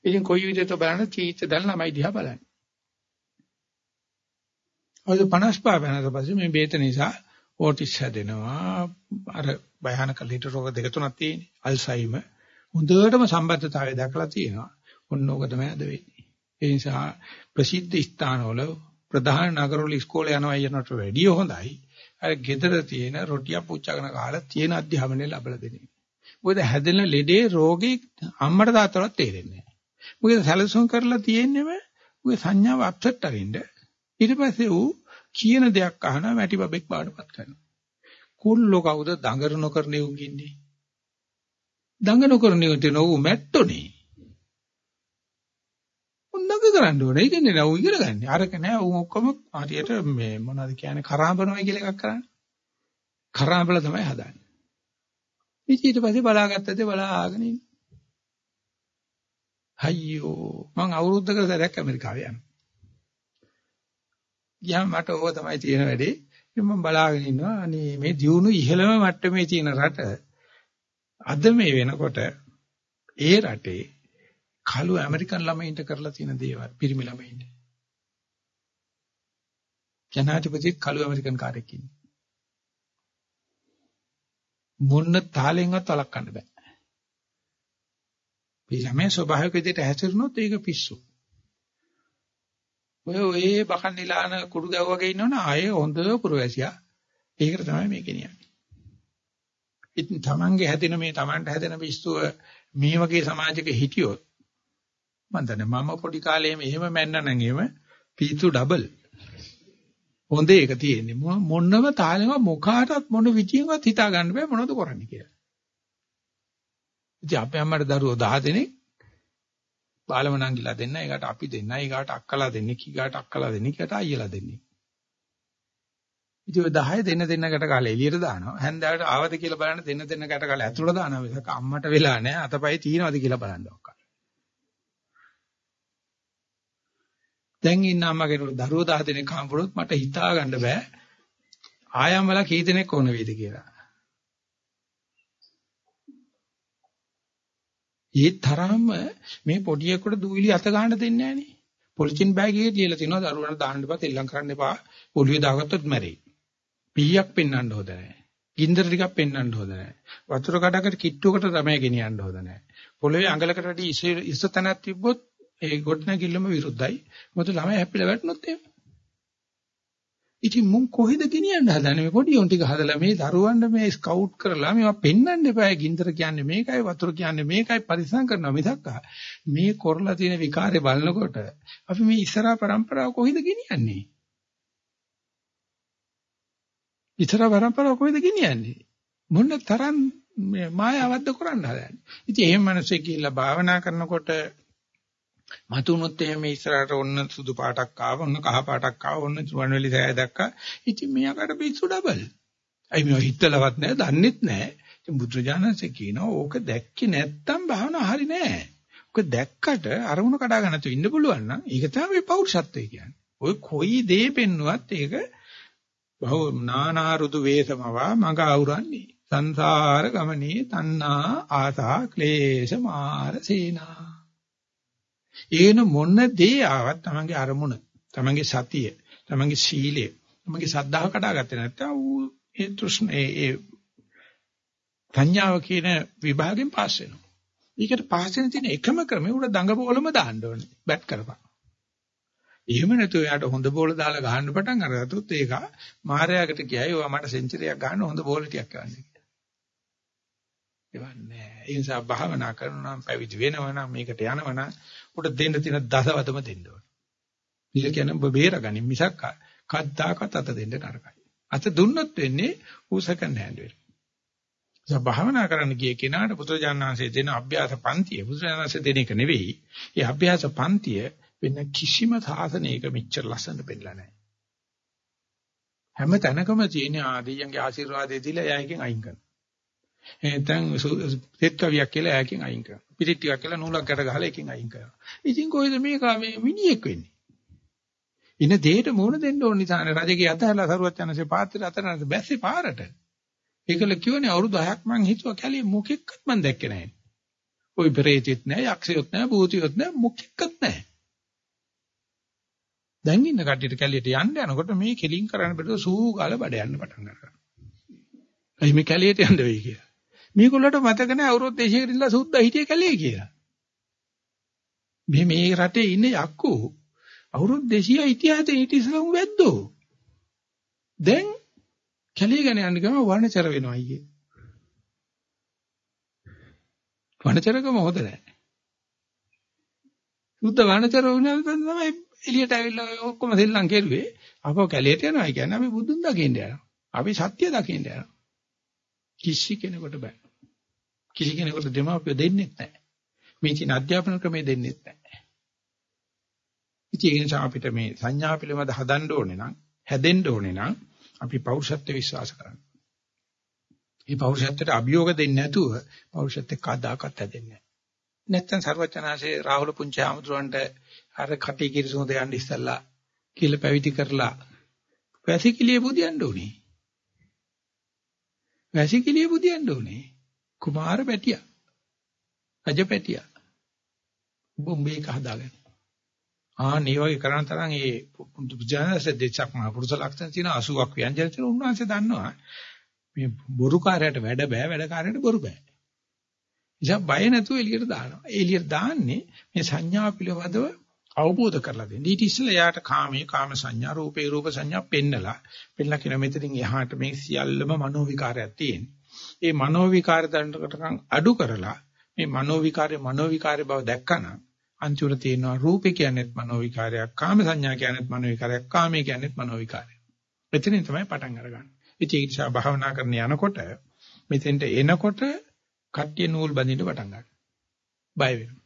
ඉතින් කොයි විදිහට බලන්න ටීචර් දැන් ළමයි දිහා බලන්නේ. ඔය 55 වෙනකන් පස්සේ මේ බේත නිසා ඕටිස් හැදෙනවා අර භයානක ලිට රෝග දෙක තුනක් තියෙන්නේ අල්සයිමර් හොඳටම සම්බන්ධතාවය දැකලා තියෙනවා. ඔන්න ඕක තමයි අද වෙන්නේ. ඒ නිසා ප්‍රසිද්ධ ස්ථානවල ප්‍රධාන නගරවල ඉස්කෝලේ යනවා යනට වැඩිය හොඳයි. අර ගෙදර තියෙන රොටිය පුච්චගෙන කාලා තියෙන අධ්‍යාපනය ලැබලා දෙන්නේ. මොකද හැදෙන ලෙඩේ රෝගී අම්මට තාත්තට තේරෙන්නේ නැහැ. මොකද සැලසුම් කරලා තියෙන්නේම උගේ සංඥාව අප්සෙට් අරින්න. ඊට පස්සේ ඌ කියන දෙයක් අහනවා මැටි බබෙක් බාඩපත් කරනවා. කුල්ලෝ කවුද දඟර නොකරනේ උගින්නේ? දඟ නොකරනේ උන්ට නෝ මැට්ටෝනේ. උන්නක කරන්න ඕනේ. ඒ කියන්නේ නෑ ඌ ඉගෙන ගන්න. අරක නෑ ඌ ඔක්කොම හරියට මේ මොනවද කියන්නේ කරාඹනවා කියලා එකක් කරන්නේ. කරාඹල තමයි හදන්නේ. ඊට පස්සේ බලාගත්තද බලාගෙන ඉන්න. අයියෝ මං අවුරුද්දකට සැරයක් ඇමරිකාවේ යනවා. ගියාම මට ඕක තමයි තියෙන වැඩේ. ඉතින් මම බලාගෙන ඉන්නවා අනේ මේ දියුණු ඉහළම මට්ටමේ තියෙන රට අද මේ වෙනකොට ඒ රටේ කළු ඇමරිකන් ළමයින්ට කරලා තියෙන දේවල් පිරිමි ළමයින්ට. ජනාධිපතිත් කළු ඇමරිකන් කාර්යයක් ඉන්නේ. මොන්න තාලෙන්වත් වළක්වන්න බෑ. මේ ළමයා ස්වභාවික විදිහට හැසිරුණොත් ඒක පිස්සු. ඔය ඔය බකන් නිලාන කුඩු ගැව්වගේ ඉන්නවනේ ආයේ හොඳ පුරවැසියා. ඒකට තමයි මේ කියන්නේ. ඉතින් තමන්ගේ හැදෙන මේ තමන්ට හැදෙන පිස්සුව මේ වගේ සමාජයක හිටියොත් මම දන්නේ මම පොඩි කාලේ මෙහෙම මැන්නනම් එහෙම පිස්සු ඩබල්. හොඳ එක තියෙන්නේ මොනම තාලෙම මොකාටවත් මොන විදියෙන්වත් හිතා ගන්න බෑ මොනවද කරන්නේ කියලා. ඉතින් අපේ අම්මට දරුවෝ 10 දෙනෙක් බාලම නංගිලා දෙන්න, ඒකට අපි දෙන්න, ඒකට අක්කලා දෙන්නේ, කීකට අක්කලා දෙන්නේ, කීකට අයියලා දෙන්නේ. ඉතින් ඔය 10 දෙන්න දෙන්නකට කාලේ එළියට දානවා. හැන්දෑවට ආවද කියලා බලන්න දෙන්න දෙන්නකට කාලේ ඇතුළට දානවා. මිසක් අම්මට වෙලා නැහැ. අතපය තියනවද කියලා බලන්න ඔක්ක. දැන් ඉන්න අම්මා කෙනෙකුට දරුවෝ 10 දෙනෙක් හම්බුනොත් මට හිතා ගන්න බෑ. ආයම්මලා කී දෙනෙක් ඕන වේද කියලා. ඒ තරම්ම මේ පොඩියෙකුට දූවිලි අත ගන්න දෙන්නේ නැහනේ. පොලිතින් බෑග් එකේ තියලා තිනවා දරුවන්ට දාන්න එපා, තෙල්ලම් කරන්න එපා. ඔළුවේ දාගත්තොත් මැරෙයි. පීයක් පෙන්වන්න හොඳ නැහැ. ගින්දර ටිකක් පෙන්වන්න හොඳ නැහැ. වතුර කඩකට කිට්ටුවකට තමයි ගෙනියන්න හොඳ නැහැ. පොළවේ අඟලකට වැඩි ඉස්ස තැනක් තිබ්බොත් ඒ ගොඩනැගිල්ලම විරුද්ධයි. මොකද ළමයි හැපිලා වැටුනොත් එහෙම. ඉතින් මුන් කොහෙද ගෙනියන්න හදන්නේ මේ පොඩි උන් ටික හදලා මේ දරුවන්ට මේ ස්කවුට් කරලා මේවා පෙන්වන්න එපා. ගින්දර කියන්නේ මේකයි වතුර කියන්නේ මේකයි පරිස්සම් කරනවා මිසක් මේ කොරලා තියෙන විකාරේ බලනකොට අපි මේ ඉස්සරහා પરම්පරාව කොහෙද ගෙනියන්නේ? ඉස්සරහා પરම්පරාව කොහෙද ගෙනියන්නේ? මොන තරම් මායාවක්ද කරන්න හදන්නේ? ඉතින් එහෙම මිනිස්සේ කියලා භාවනා කරනකොට මතුනොත් එහෙම ඉස්සරහට ඔන්න සුදු පාටක් ආව, ඔන්න කහ පාටක් ආව, ඔන්න රුවන්වැලි සෑය දැක්කා. ඉතින් මෙයාකට පිස්සු ඩබල්. අයි මේව හිතලවත් නැහැ, දන්නෙත් නැහැ. ඉතින් බුදුරජාණන්සේ කියනවා ඕක දැක්කේ නැත්තම් භාවනා හරි නෑ. ඕක දැක්කට අරමුණ කඩා ගන්න තු ඉන්න පුළුවන් නම් ඒක තමයි පෞරුෂත්වය කියන්නේ. ඔය කොයි දේ පෙන්නුවත් ඒක බහු නානා රුදු වේසමවා මඟ අවරන්නේ. සංසාර ගමනේ තණ්හා ආසා ක්ලේශ මාර සේනා ඒන මොන දේ ආවත් තමන්ගේ අරමුණ, තමන්ගේ සතිය, තමන්ගේ සීලය, තමන්ගේ සද්ධාව කඩාගත්තේ නැත්නම් ඌ ඒ තෘෂ්ණ ඒ ඒ සංඥාව කියන විභාගෙන් පාස් වෙනවා. ඒකට පාස් වෙන තියෙන එකම ක්‍රමය උඩ දඟ බෝලම දාන්න ඕනේ. බැට් කරපන්. එහෙම නැතුව එයාට හොඳ බෝල දාලා ගහන්න පටන් අරගත්තොත් ඒක මාරයාකට කියයි ඔයා මට සෙන්චරියක් ගන්න හොඳ බෝල ටිකක් ගන්න කියලා. එවන්නේ. ඒ නිසා භාවනා කරනවා නම් පැවිදි වෙනවා නම් මේකට යනවා නම් උට දෙන්න තියෙන දසවතම දෙන්න ඕන. පිළ කියන්නේ ඔබ බේරගනින් මිසක් කද්දාකත් අත දෙන්න නරකයි. අත දුන්නොත් වෙන්නේ ඌසකන් හෑන්ඩ් වෙන. ඒ භාවනා කරන්න ගිය කෙනාට පුත්‍රජානනාංශයේ දෙන අභ්‍යාස පන්තිය පුත්‍රජානනාංශයේ දෙන එක නෙවෙයි. ඒ අභ්‍යාස පන්තිය වෙන කිසිම සාසනයක මෙච්චර ලස්සනට පෙන්නලා නැහැ. හැම තැනකම තියෙන ආදීයන්ගේ ආශිර්වාදය දීලා එයාගෙන් අයින් කරනවා. එහෙනම් සෙත් කවියක් කියලා ඈකින් අයින් කරනවා. පිටිත් ටිකක් කියලා නූලක් ගැට ගහලා එකකින් අයින් කරනවා. ඉතින් කොහෙද මේක මේ මිනිහෙක් වෙන්නේ? ඉන දෙයට මුණ දෙන්න ඕන නිසානේ රජගේ අතහැරලා සරුවත් යනසේ පාත්‍රය අතරනද බැස්සේ පාරට. ඒකල කියවනේ අවුරුදු 6ක් මං හිතුවා කැලේ මොකෙක්වත් මං දැක්කේ නැහැ. ওই ප්‍රේතෙත් නැහැ, යක්ෂයොත් නැහැ, භූතියොත් නැහැ, මොකෙක්වත් නැහැ. දැන් ඉන්න කට්ටියට කැලියට යන්න යනකොට මේ කෙලින් කරන්න බැරුව සූ ගාලා බඩ යන්න පටන් ගන්නවා. එයි මේ කැලියට යන්න වෙයි කියලා. මේගොල්ලන්ට මතක නැහැ අවුරුදු 200කට ඉඳලා සුද්දා හිටියේ කැලේ කියලා. මේ මේ රටේ ඉන්න යක්කෝ අවුරුදු 200 ඉතිහාසයේ හිටියසලම වැද්දෝ. දැන් කැලේ ගැන යන්න ගම වර්ණචර වෙනවා අයියේ. වර්ණචරකම හොද නැහැ. සුද්දා වර්ණචර වුණාම තමයි එළියට ඇවිල්ලා ඔක්කොම සෙල්ලම් කෙරුවේ. අපෝ කැලේට යනවා කියන්නේ අපි බුදුන් දකින්න යනවා. අපි සත්‍ය දකින්න යනවා. කිසි කෙනෙකුට බෑ. කිසි කෙනෙකුට දෙමාපිය දෙන්නේ නැහැ. මේ චින අධ්‍යාපන ක්‍රමය දෙන්නේ නැහැ. ඉතින් ඒ නිසා අපිට මේ සංඥා පිළිබඳ හදන්න ඕනේ නම් හැදෙන්න ඕනේ නම් අපි පෞරුෂත්ව විශ්වාස කරන්න. මේ පෞරුෂත්වයට අභියෝග දෙන්නේ නැතුව පෞරුෂත්ව කදාකත් හැදෙන්නේ නැහැ. නැත්තම් ਸਰවචනාසේ රාහුල පුංචි ආමතුරන්ට අර කටි කිරිසුම දෙයන් ඉස්සල්ලා කියලා පැවිදි කරලා වැසිකිළිය බුදියන්න උනේ. වැසිකිළිය බුදියන්න උනේ. කුමාර පැටියා. රජ පැටියා. බොම්බේ හදාගෙන. ආ මේ වගේ කරන තරම් ඒ බුදුජානක දෙච්චක් මහ පුරුෂ ලක්ෂණ තියෙන 80ක් ව්‍යංජන තියෙන උන්වහන්සේ දන්නවා. මේ බොරු කාර්යයට වැඩ බෑ වැඩ කාර්යයට බොරු බෑ. නිසා බය නැතුව එළියට දානවා. එළියට දාන්නේ මේ සංඥා පිළිබඳව අවබෝධ කරලා දෙන්න. ඊට ඉස්සෙල්ලා යාට කාමයේ කාම සංඥා රූපේ රූප සංඥා පෙන්නලා පෙන්නලා කියන මෙතනින් එහාට මේ සියල්ලම මනෝ විකාරයක් තියෙන. ඒ මනෝ විකාර දඬකටකම් අඩු කරලා මේ මනෝ විකාරය මනෝ විකාරය බව දැක්කනම් අන්තිමට තියෙනවා රූපේ කියන්නේත් මනෝ විකාරයක් කාම සංඥා කියන්නේත් මනෝ විකාරයක් කාමයේ කියන්නේත් මනෝ විකාරයක්. එතනින් තමයි පටන් අරගන්නේ. ඉතින් ඒ නිසා භාවනා කරන යනකොට මෙතෙන්ට එනකොට කට්ටිය නූල් බඳින්න පටන් ගන්නවා. බය වෙනවා.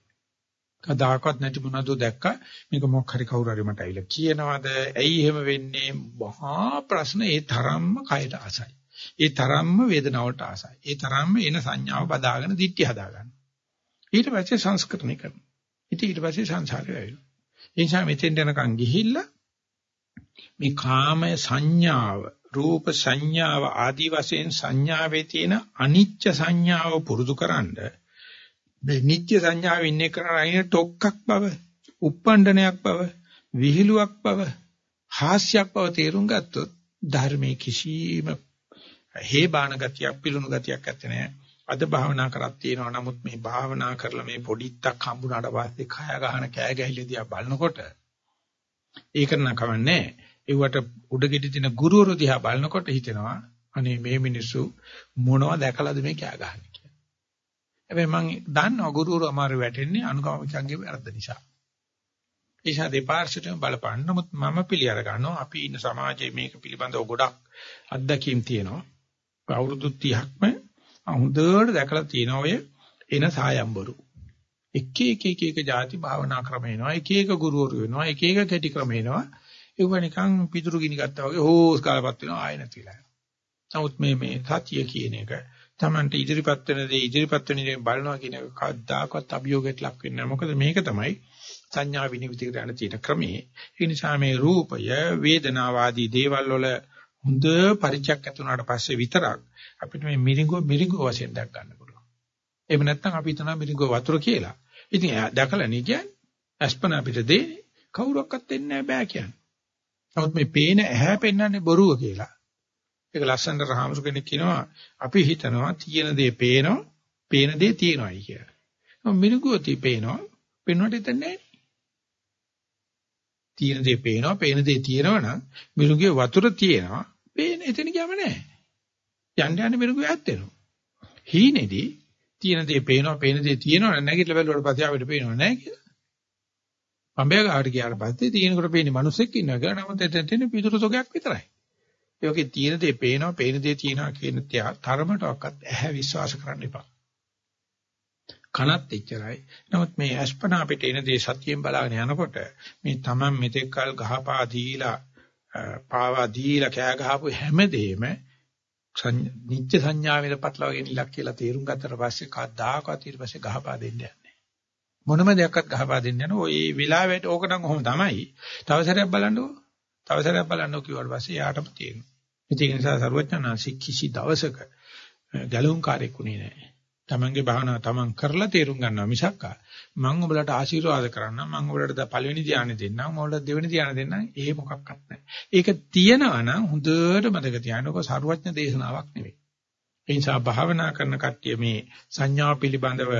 කදාකවත් නැති මොනවද දැක්කා මේක මොකක් හරි කවුරු හරි මට ඇවිල්ලා කියනවාද ඇයි එහෙම වෙන්නේ මහා ප්‍රශ්න ඒ තරම්ම කයට ආසයි ඒ තරම්ම වේදනාවට ආසයි. ඒ තරම්ම එන සංඥාව බදාගෙන දිට්ටි හදාගන්න. ඊට පස්සේ සංස්කරණය කරනවා. ඉතින් ඊට පස්සේ සංසාරය වෙනවා ඒ නිසා මෙතෙන් යනකම් ගිහිල්ලා මේ කාමය සංඥාව රූප සංඥාව ආදි වශයෙන් සංඥාවේ තියෙන අනිච්ච සංඥාව පුරුදු කරන්නේ මේ නිත්‍ය සංඥාව ඉන්නේ කරන අයින ටොක්ක්ක් බව, උප්පණ්ඩනයක් බව, විහිළුවක් බව, හාස්‍යයක් බව තේරුම් ගත්තොත් ධර්මයේ කිසිම හේබාන ගතියක් පිළුණු ගතියක් ඇත්තේ නැහැ. අද භාවනා කරක් තියෙනවා. නමුත් මේ භාවනා කරලා මේ පොඩිත්තක් හම්බුනාට පස්සේ කය ගහන කෑ ගැහිලිදියා බලනකොට ඒක නම් කවන්නේ. ඒවට උඩගෙඩි දින ගුරුවරු දිහා බලනකොට හිතෙනවා අනේ මේ මිනිස්සු මොනවද දැකලාද මේ කෑ ගහන්නේ හැබැයි මම දන්නවා ගුරුවරු අමාරු වැටෙන්නේ අනුගාමිකයන්ගේ වැරද්ද නිසා. ඒ නිසා දෙපාර්ශ්වයටම බලපන්න. නමුත් මම පිළිඅර ගන්නවා අපි ඉන්න සමාජයේ මේක පිළිබඳව ගොඩක් අත්දැකීම් තියෙනවා. අවුරුදු 30ක්ම හොඳට දැකලා තියෙන ඔය එන සායම්බරු. එක එක එක එක ಜಾති භාවනා ක්‍රම එනවා. එක එක ගුරුවරු වෙනවා. එක එක කැටි ක්‍රම එනවා. ඒව නිකන් පිටුරු ගිනි ගත්තා වගේ හෝස් කාලපත් වෙනවා ආය නැතිලා. නමුත් මේ මේ සත්‍ය කියන එක Tamante ඉදිරිපත් වෙන දේ ඉදිරිපත් වෙන දේ බලනවා කියන එක කවදාකවත් අභියෝගයට ලක් වෙන්නේ නැහැ. මොකද මේක තමයි සංඥා විනිවිදකට යන තියෙන ක්‍රමයේ. ඒ නිසා මේ රූපය වේදනාවාදී දේවල් වල හොඳ පරිචයක් ඇති වුණාට පස්සේ විතරක් අපිට මේ මිරිඟුව මිරිඟුව වශයෙන් දැක් ගන්න පුළුවන්. එහෙම නැත්නම් අපි හිතනවා මිරිඟුව වතුර කියලා. ඉතින් දැකලා නේ කියන්නේ අස්පන අපිට දෙන්නේ කවුරක්වත් දෙන්නේ නැහැ බෑ කියන්නේ. නමුත් මේ පේන ඇහැ පෙන්වන්නේ බොරුව කියලා. ඒක ලස්සනට රහමසු කෙනෙක් කියනවා අපි හිතනවා තියෙන දේ පේනවා, පේන දේ තියෙනවායි කියලා. මිනිගුවති පේනවා, පේනවට හිතන්නේ නැහැ. තියෙන දේ පේනවා, පේන දේ තියෙනවා නම් මිනිගුවේ වතුර තියෙනවා, පේන එතන ගියාම නැහැ. යන්න යන්න මිනිගුවේ ඇත්තෙනවා. හීනේදී තියෙන දේ පේනවා, පේන දේ තියෙනවා නැගිටලා බැලුවට පස්සේ ආවෙට පේනව නැහැ කියලා. පඹය ගාවට ගියාට පස්සේ තියෙනකොට පේන්නේ මිනිස්සෙක් ඉන්නවා කියලා. නමුත් එතන තියෙන පිටුරු තොගයක් විතරයි. ඒකේ තියෙන දේ පේනවා, පේන දේ තියෙනවා කියන තරමටවත් ඇහැ විශ්වාස කරන්න එපා. කනත් එච්චරයි. නමුත් මේ අස්පනා අපිට එන දේ සතියෙන් බලාගෙන යනකොට මේ Taman මෙතෙක් කල් ගහපා දීලා පාවා දීලා කෑ ගහපු හැමදේම නිත්‍ය සංඥාවෙන් පටලවාගෙන ඉලක්ක කියලා තේරුම් ගත්තට පස්සේ කවදාකවත් ඊට පස්සේ ගහපා දෙන්නේ නැහැ. මොනම දෙයක්වත් ගහපා දෙන්නේ නැහැ. ඔය වෙලාවට ඕක නම් කොහොම තමයි. තව සැරයක් බලන්නකෝ. තව සැරයක් බලන්නකෝ කිව්වට පස්සේ යාටම තේරෙනවා. ඒක නිසා සරුවචනාංශි කිසි දවසක ගැලුම්කාරයෙක් උනේ නැහැ. තමන්ගේ භාවනාව තමන් කරලා තේරුම් ගන්නවා මිසක් මම ඔබලට ආශිර්වාද කරන්න මම ඔබලට පළවෙනි ධානය දෙන්නම් මම ඔබලට දෙවෙනි ධානය දෙන්නම් ඒ මොකක්වත් නැහැ. ඒක තියෙනවා නම් හොඳට මතක තියාගන්න ඔක සරුවචන දේශනාවක් නෙවෙයි. ඒ නිසා භාවනා කරන කට්ටිය මේ සංඥා පිළිබඳව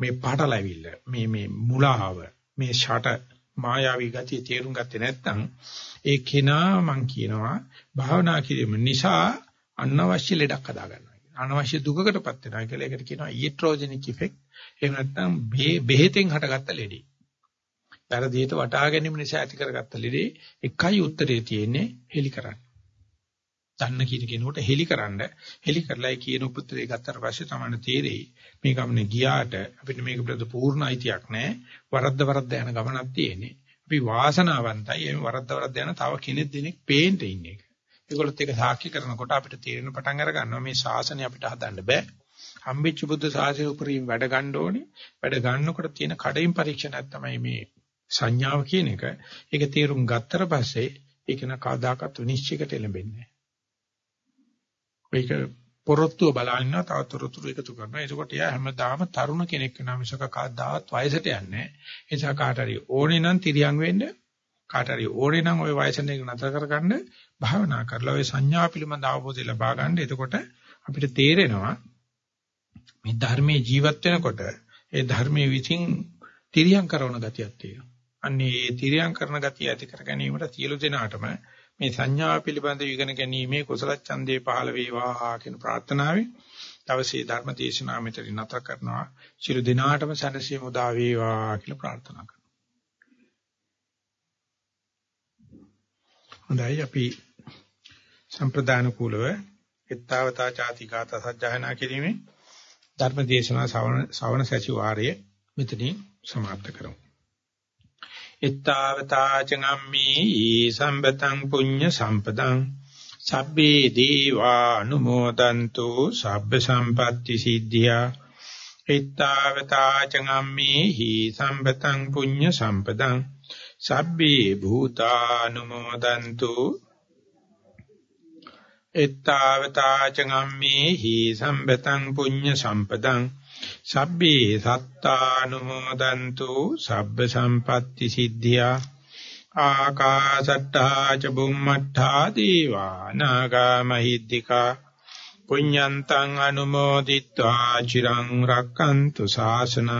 මේ පාටලැවිල්ල මේ මේ මුලාව මේ ෂට මායාවී ගතිය තේරුම් ගත්තේ නැත්නම් ඒ කෙනා මං කියනවා භාවනා කිරීම නිසා අනවශ්‍ය ලෙඩක් හදා ගන්නවා කියන. අනවශ්‍ය දුකකටපත් වෙනවා කියලා ඒකට කියනවා ඊට්‍රොජෙනික් ඉෆෙක්ට්. එහෙම නැත්නම් බෙහෙතෙන් හටගත්ත ලෙඩේ. පෙරදියට වටා ගැනීම නිසා ඇති කරගත්ත ලෙඩේ එකයි උත්තරේ තියෙන්නේ හෙලි කරන්න. දන්න කියන කෙනෙකුට හෙලි කරන්න හෙලි කරලා ඒ කියන උපුත්‍රය ගත්තට පස්සේ තමයි තේරෙයි මේ ගමනේ ගියාට අපිට මේක පිළිබඳ පූර්ණ අයිතියක් නැහැ වරද්ද වරද්ද යන ගමනක් තියෙන්නේ අපි වාසනාවන්තයි එහෙම වරද්ද වරද්ද යන තව කෙනෙක් දෙනෙක් පේන්න ඉන්නේ ඒගොල්ලොත් ඒක සාක්ෂි කරනකොට අපිට තේරෙන පටන් අර ගන්නවා මේ ශාසනය අපිට හදන්න බෑ හම්බෙච්ච බුද්ධ ශාසනය උපරිම වැඩ ගන්න ඕනේ. වැඩ ගන්නකොට තියෙන කඩින් පරීක්ෂණයක් තමයි මේ සංඥාව කියන එක. ඒක තේරුම් ගත්තට පස්සේ ඒක න කවදාකවත් විනිශ්චයකට එළඹෙන්නේ නැහැ. ඒක පොරොත්තුව බලන්න තව තොරතුරු එකතු කරනවා. එතකොට එයා හැමදාම තරුණ කෙනෙක් වෙනා මිසක කවදාවත් වයසට යන්නේ නැහැ. ඒ නිසා කාට හරි ඕනේ නම් තිරියන් වෙන්න කාට හරි ඕනේ නම් ওই වයසෙන් එක නතර කරගන්න භාවනා කරලා ওই සංඥා පිළිබඳ අවබෝධය ලබා ගන්න. එතකොට අපිට තේරෙනවා මේ ධර්මයේ ජීවත් වෙනකොට ඒ ධර්මයේ විසින් තිරියම් කරන ගතියක් තියෙනවා. අන්නේ ඒ තිරියම් කරන ගතිය ඇති කර ගැනීමට සියලු දෙනාටම මේ සංඥා පිළිබඳ ඉගෙන ගැනීමේ කුසල ඡන්දේ පහළ වේවා කියන ප්‍රාර්ථනාවෙන් දවසේ ධර්ම දේශනාව මෙතන නතර කරනවා. සියලු දෙනාටම සැනසීම උදා වේවා කියලා ප්‍රාර්ථනා කරනවා. හොඳයි අපි සම්ප්‍රදාන කූලව එත්තාවතා ചാති ගාථා සජ්ජායනා කිරීමේ ධර්ම දේශනා ශ්‍රවණ ශ්‍රවණ සැසිවාරය මෙතනින් සමාප්ත කරමු. එත්තාවතා චගම්මේ සම්බතං පුඤ්ඤ සම්පදං සබ්බේ දීවා අනුමෝදන්තු සබ්බ සම්පatti සිද්ධියා එත්තාවතා චගම්මේ සම්බතං පුඤ්ඤ සම්පදං සබ්බේ භූතානුමෝදන්තු එත්තාවතාචගම්මේ හි සම්බතං පුඤ්ඤ සම්පතං සබ්බේ සත්තානුමෝදන්තු සබ්බ සම්පatti සිද්ධියා ආකාසට්ටා ච බුම්මට්ටා දේවා නාගා මහිද්దికා පුඤ්ඤන්තං අනුමෝදිත්වා චිරං රක්칸තු ශාසනං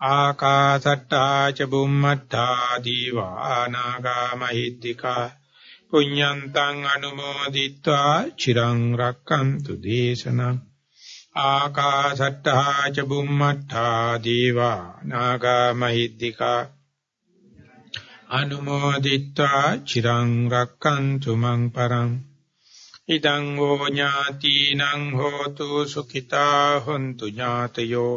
ආකාසට්ටා ච බුම්මත්තා දීවානාගා මහිද්దికා පුඤ්ඤන්තං අනුමෝදිත්වා චිරං රක්칸තු දේශනම් ආකාසට්ටා ච බුම්මත්තා දීවානාගා මහිද්దికා අනුමෝදිත්වා චිරං රක්칸තු මං පරං ඉදං ෝ ඥාතිනං හෝතු සුඛිතා හොන්තු ඥාතයෝ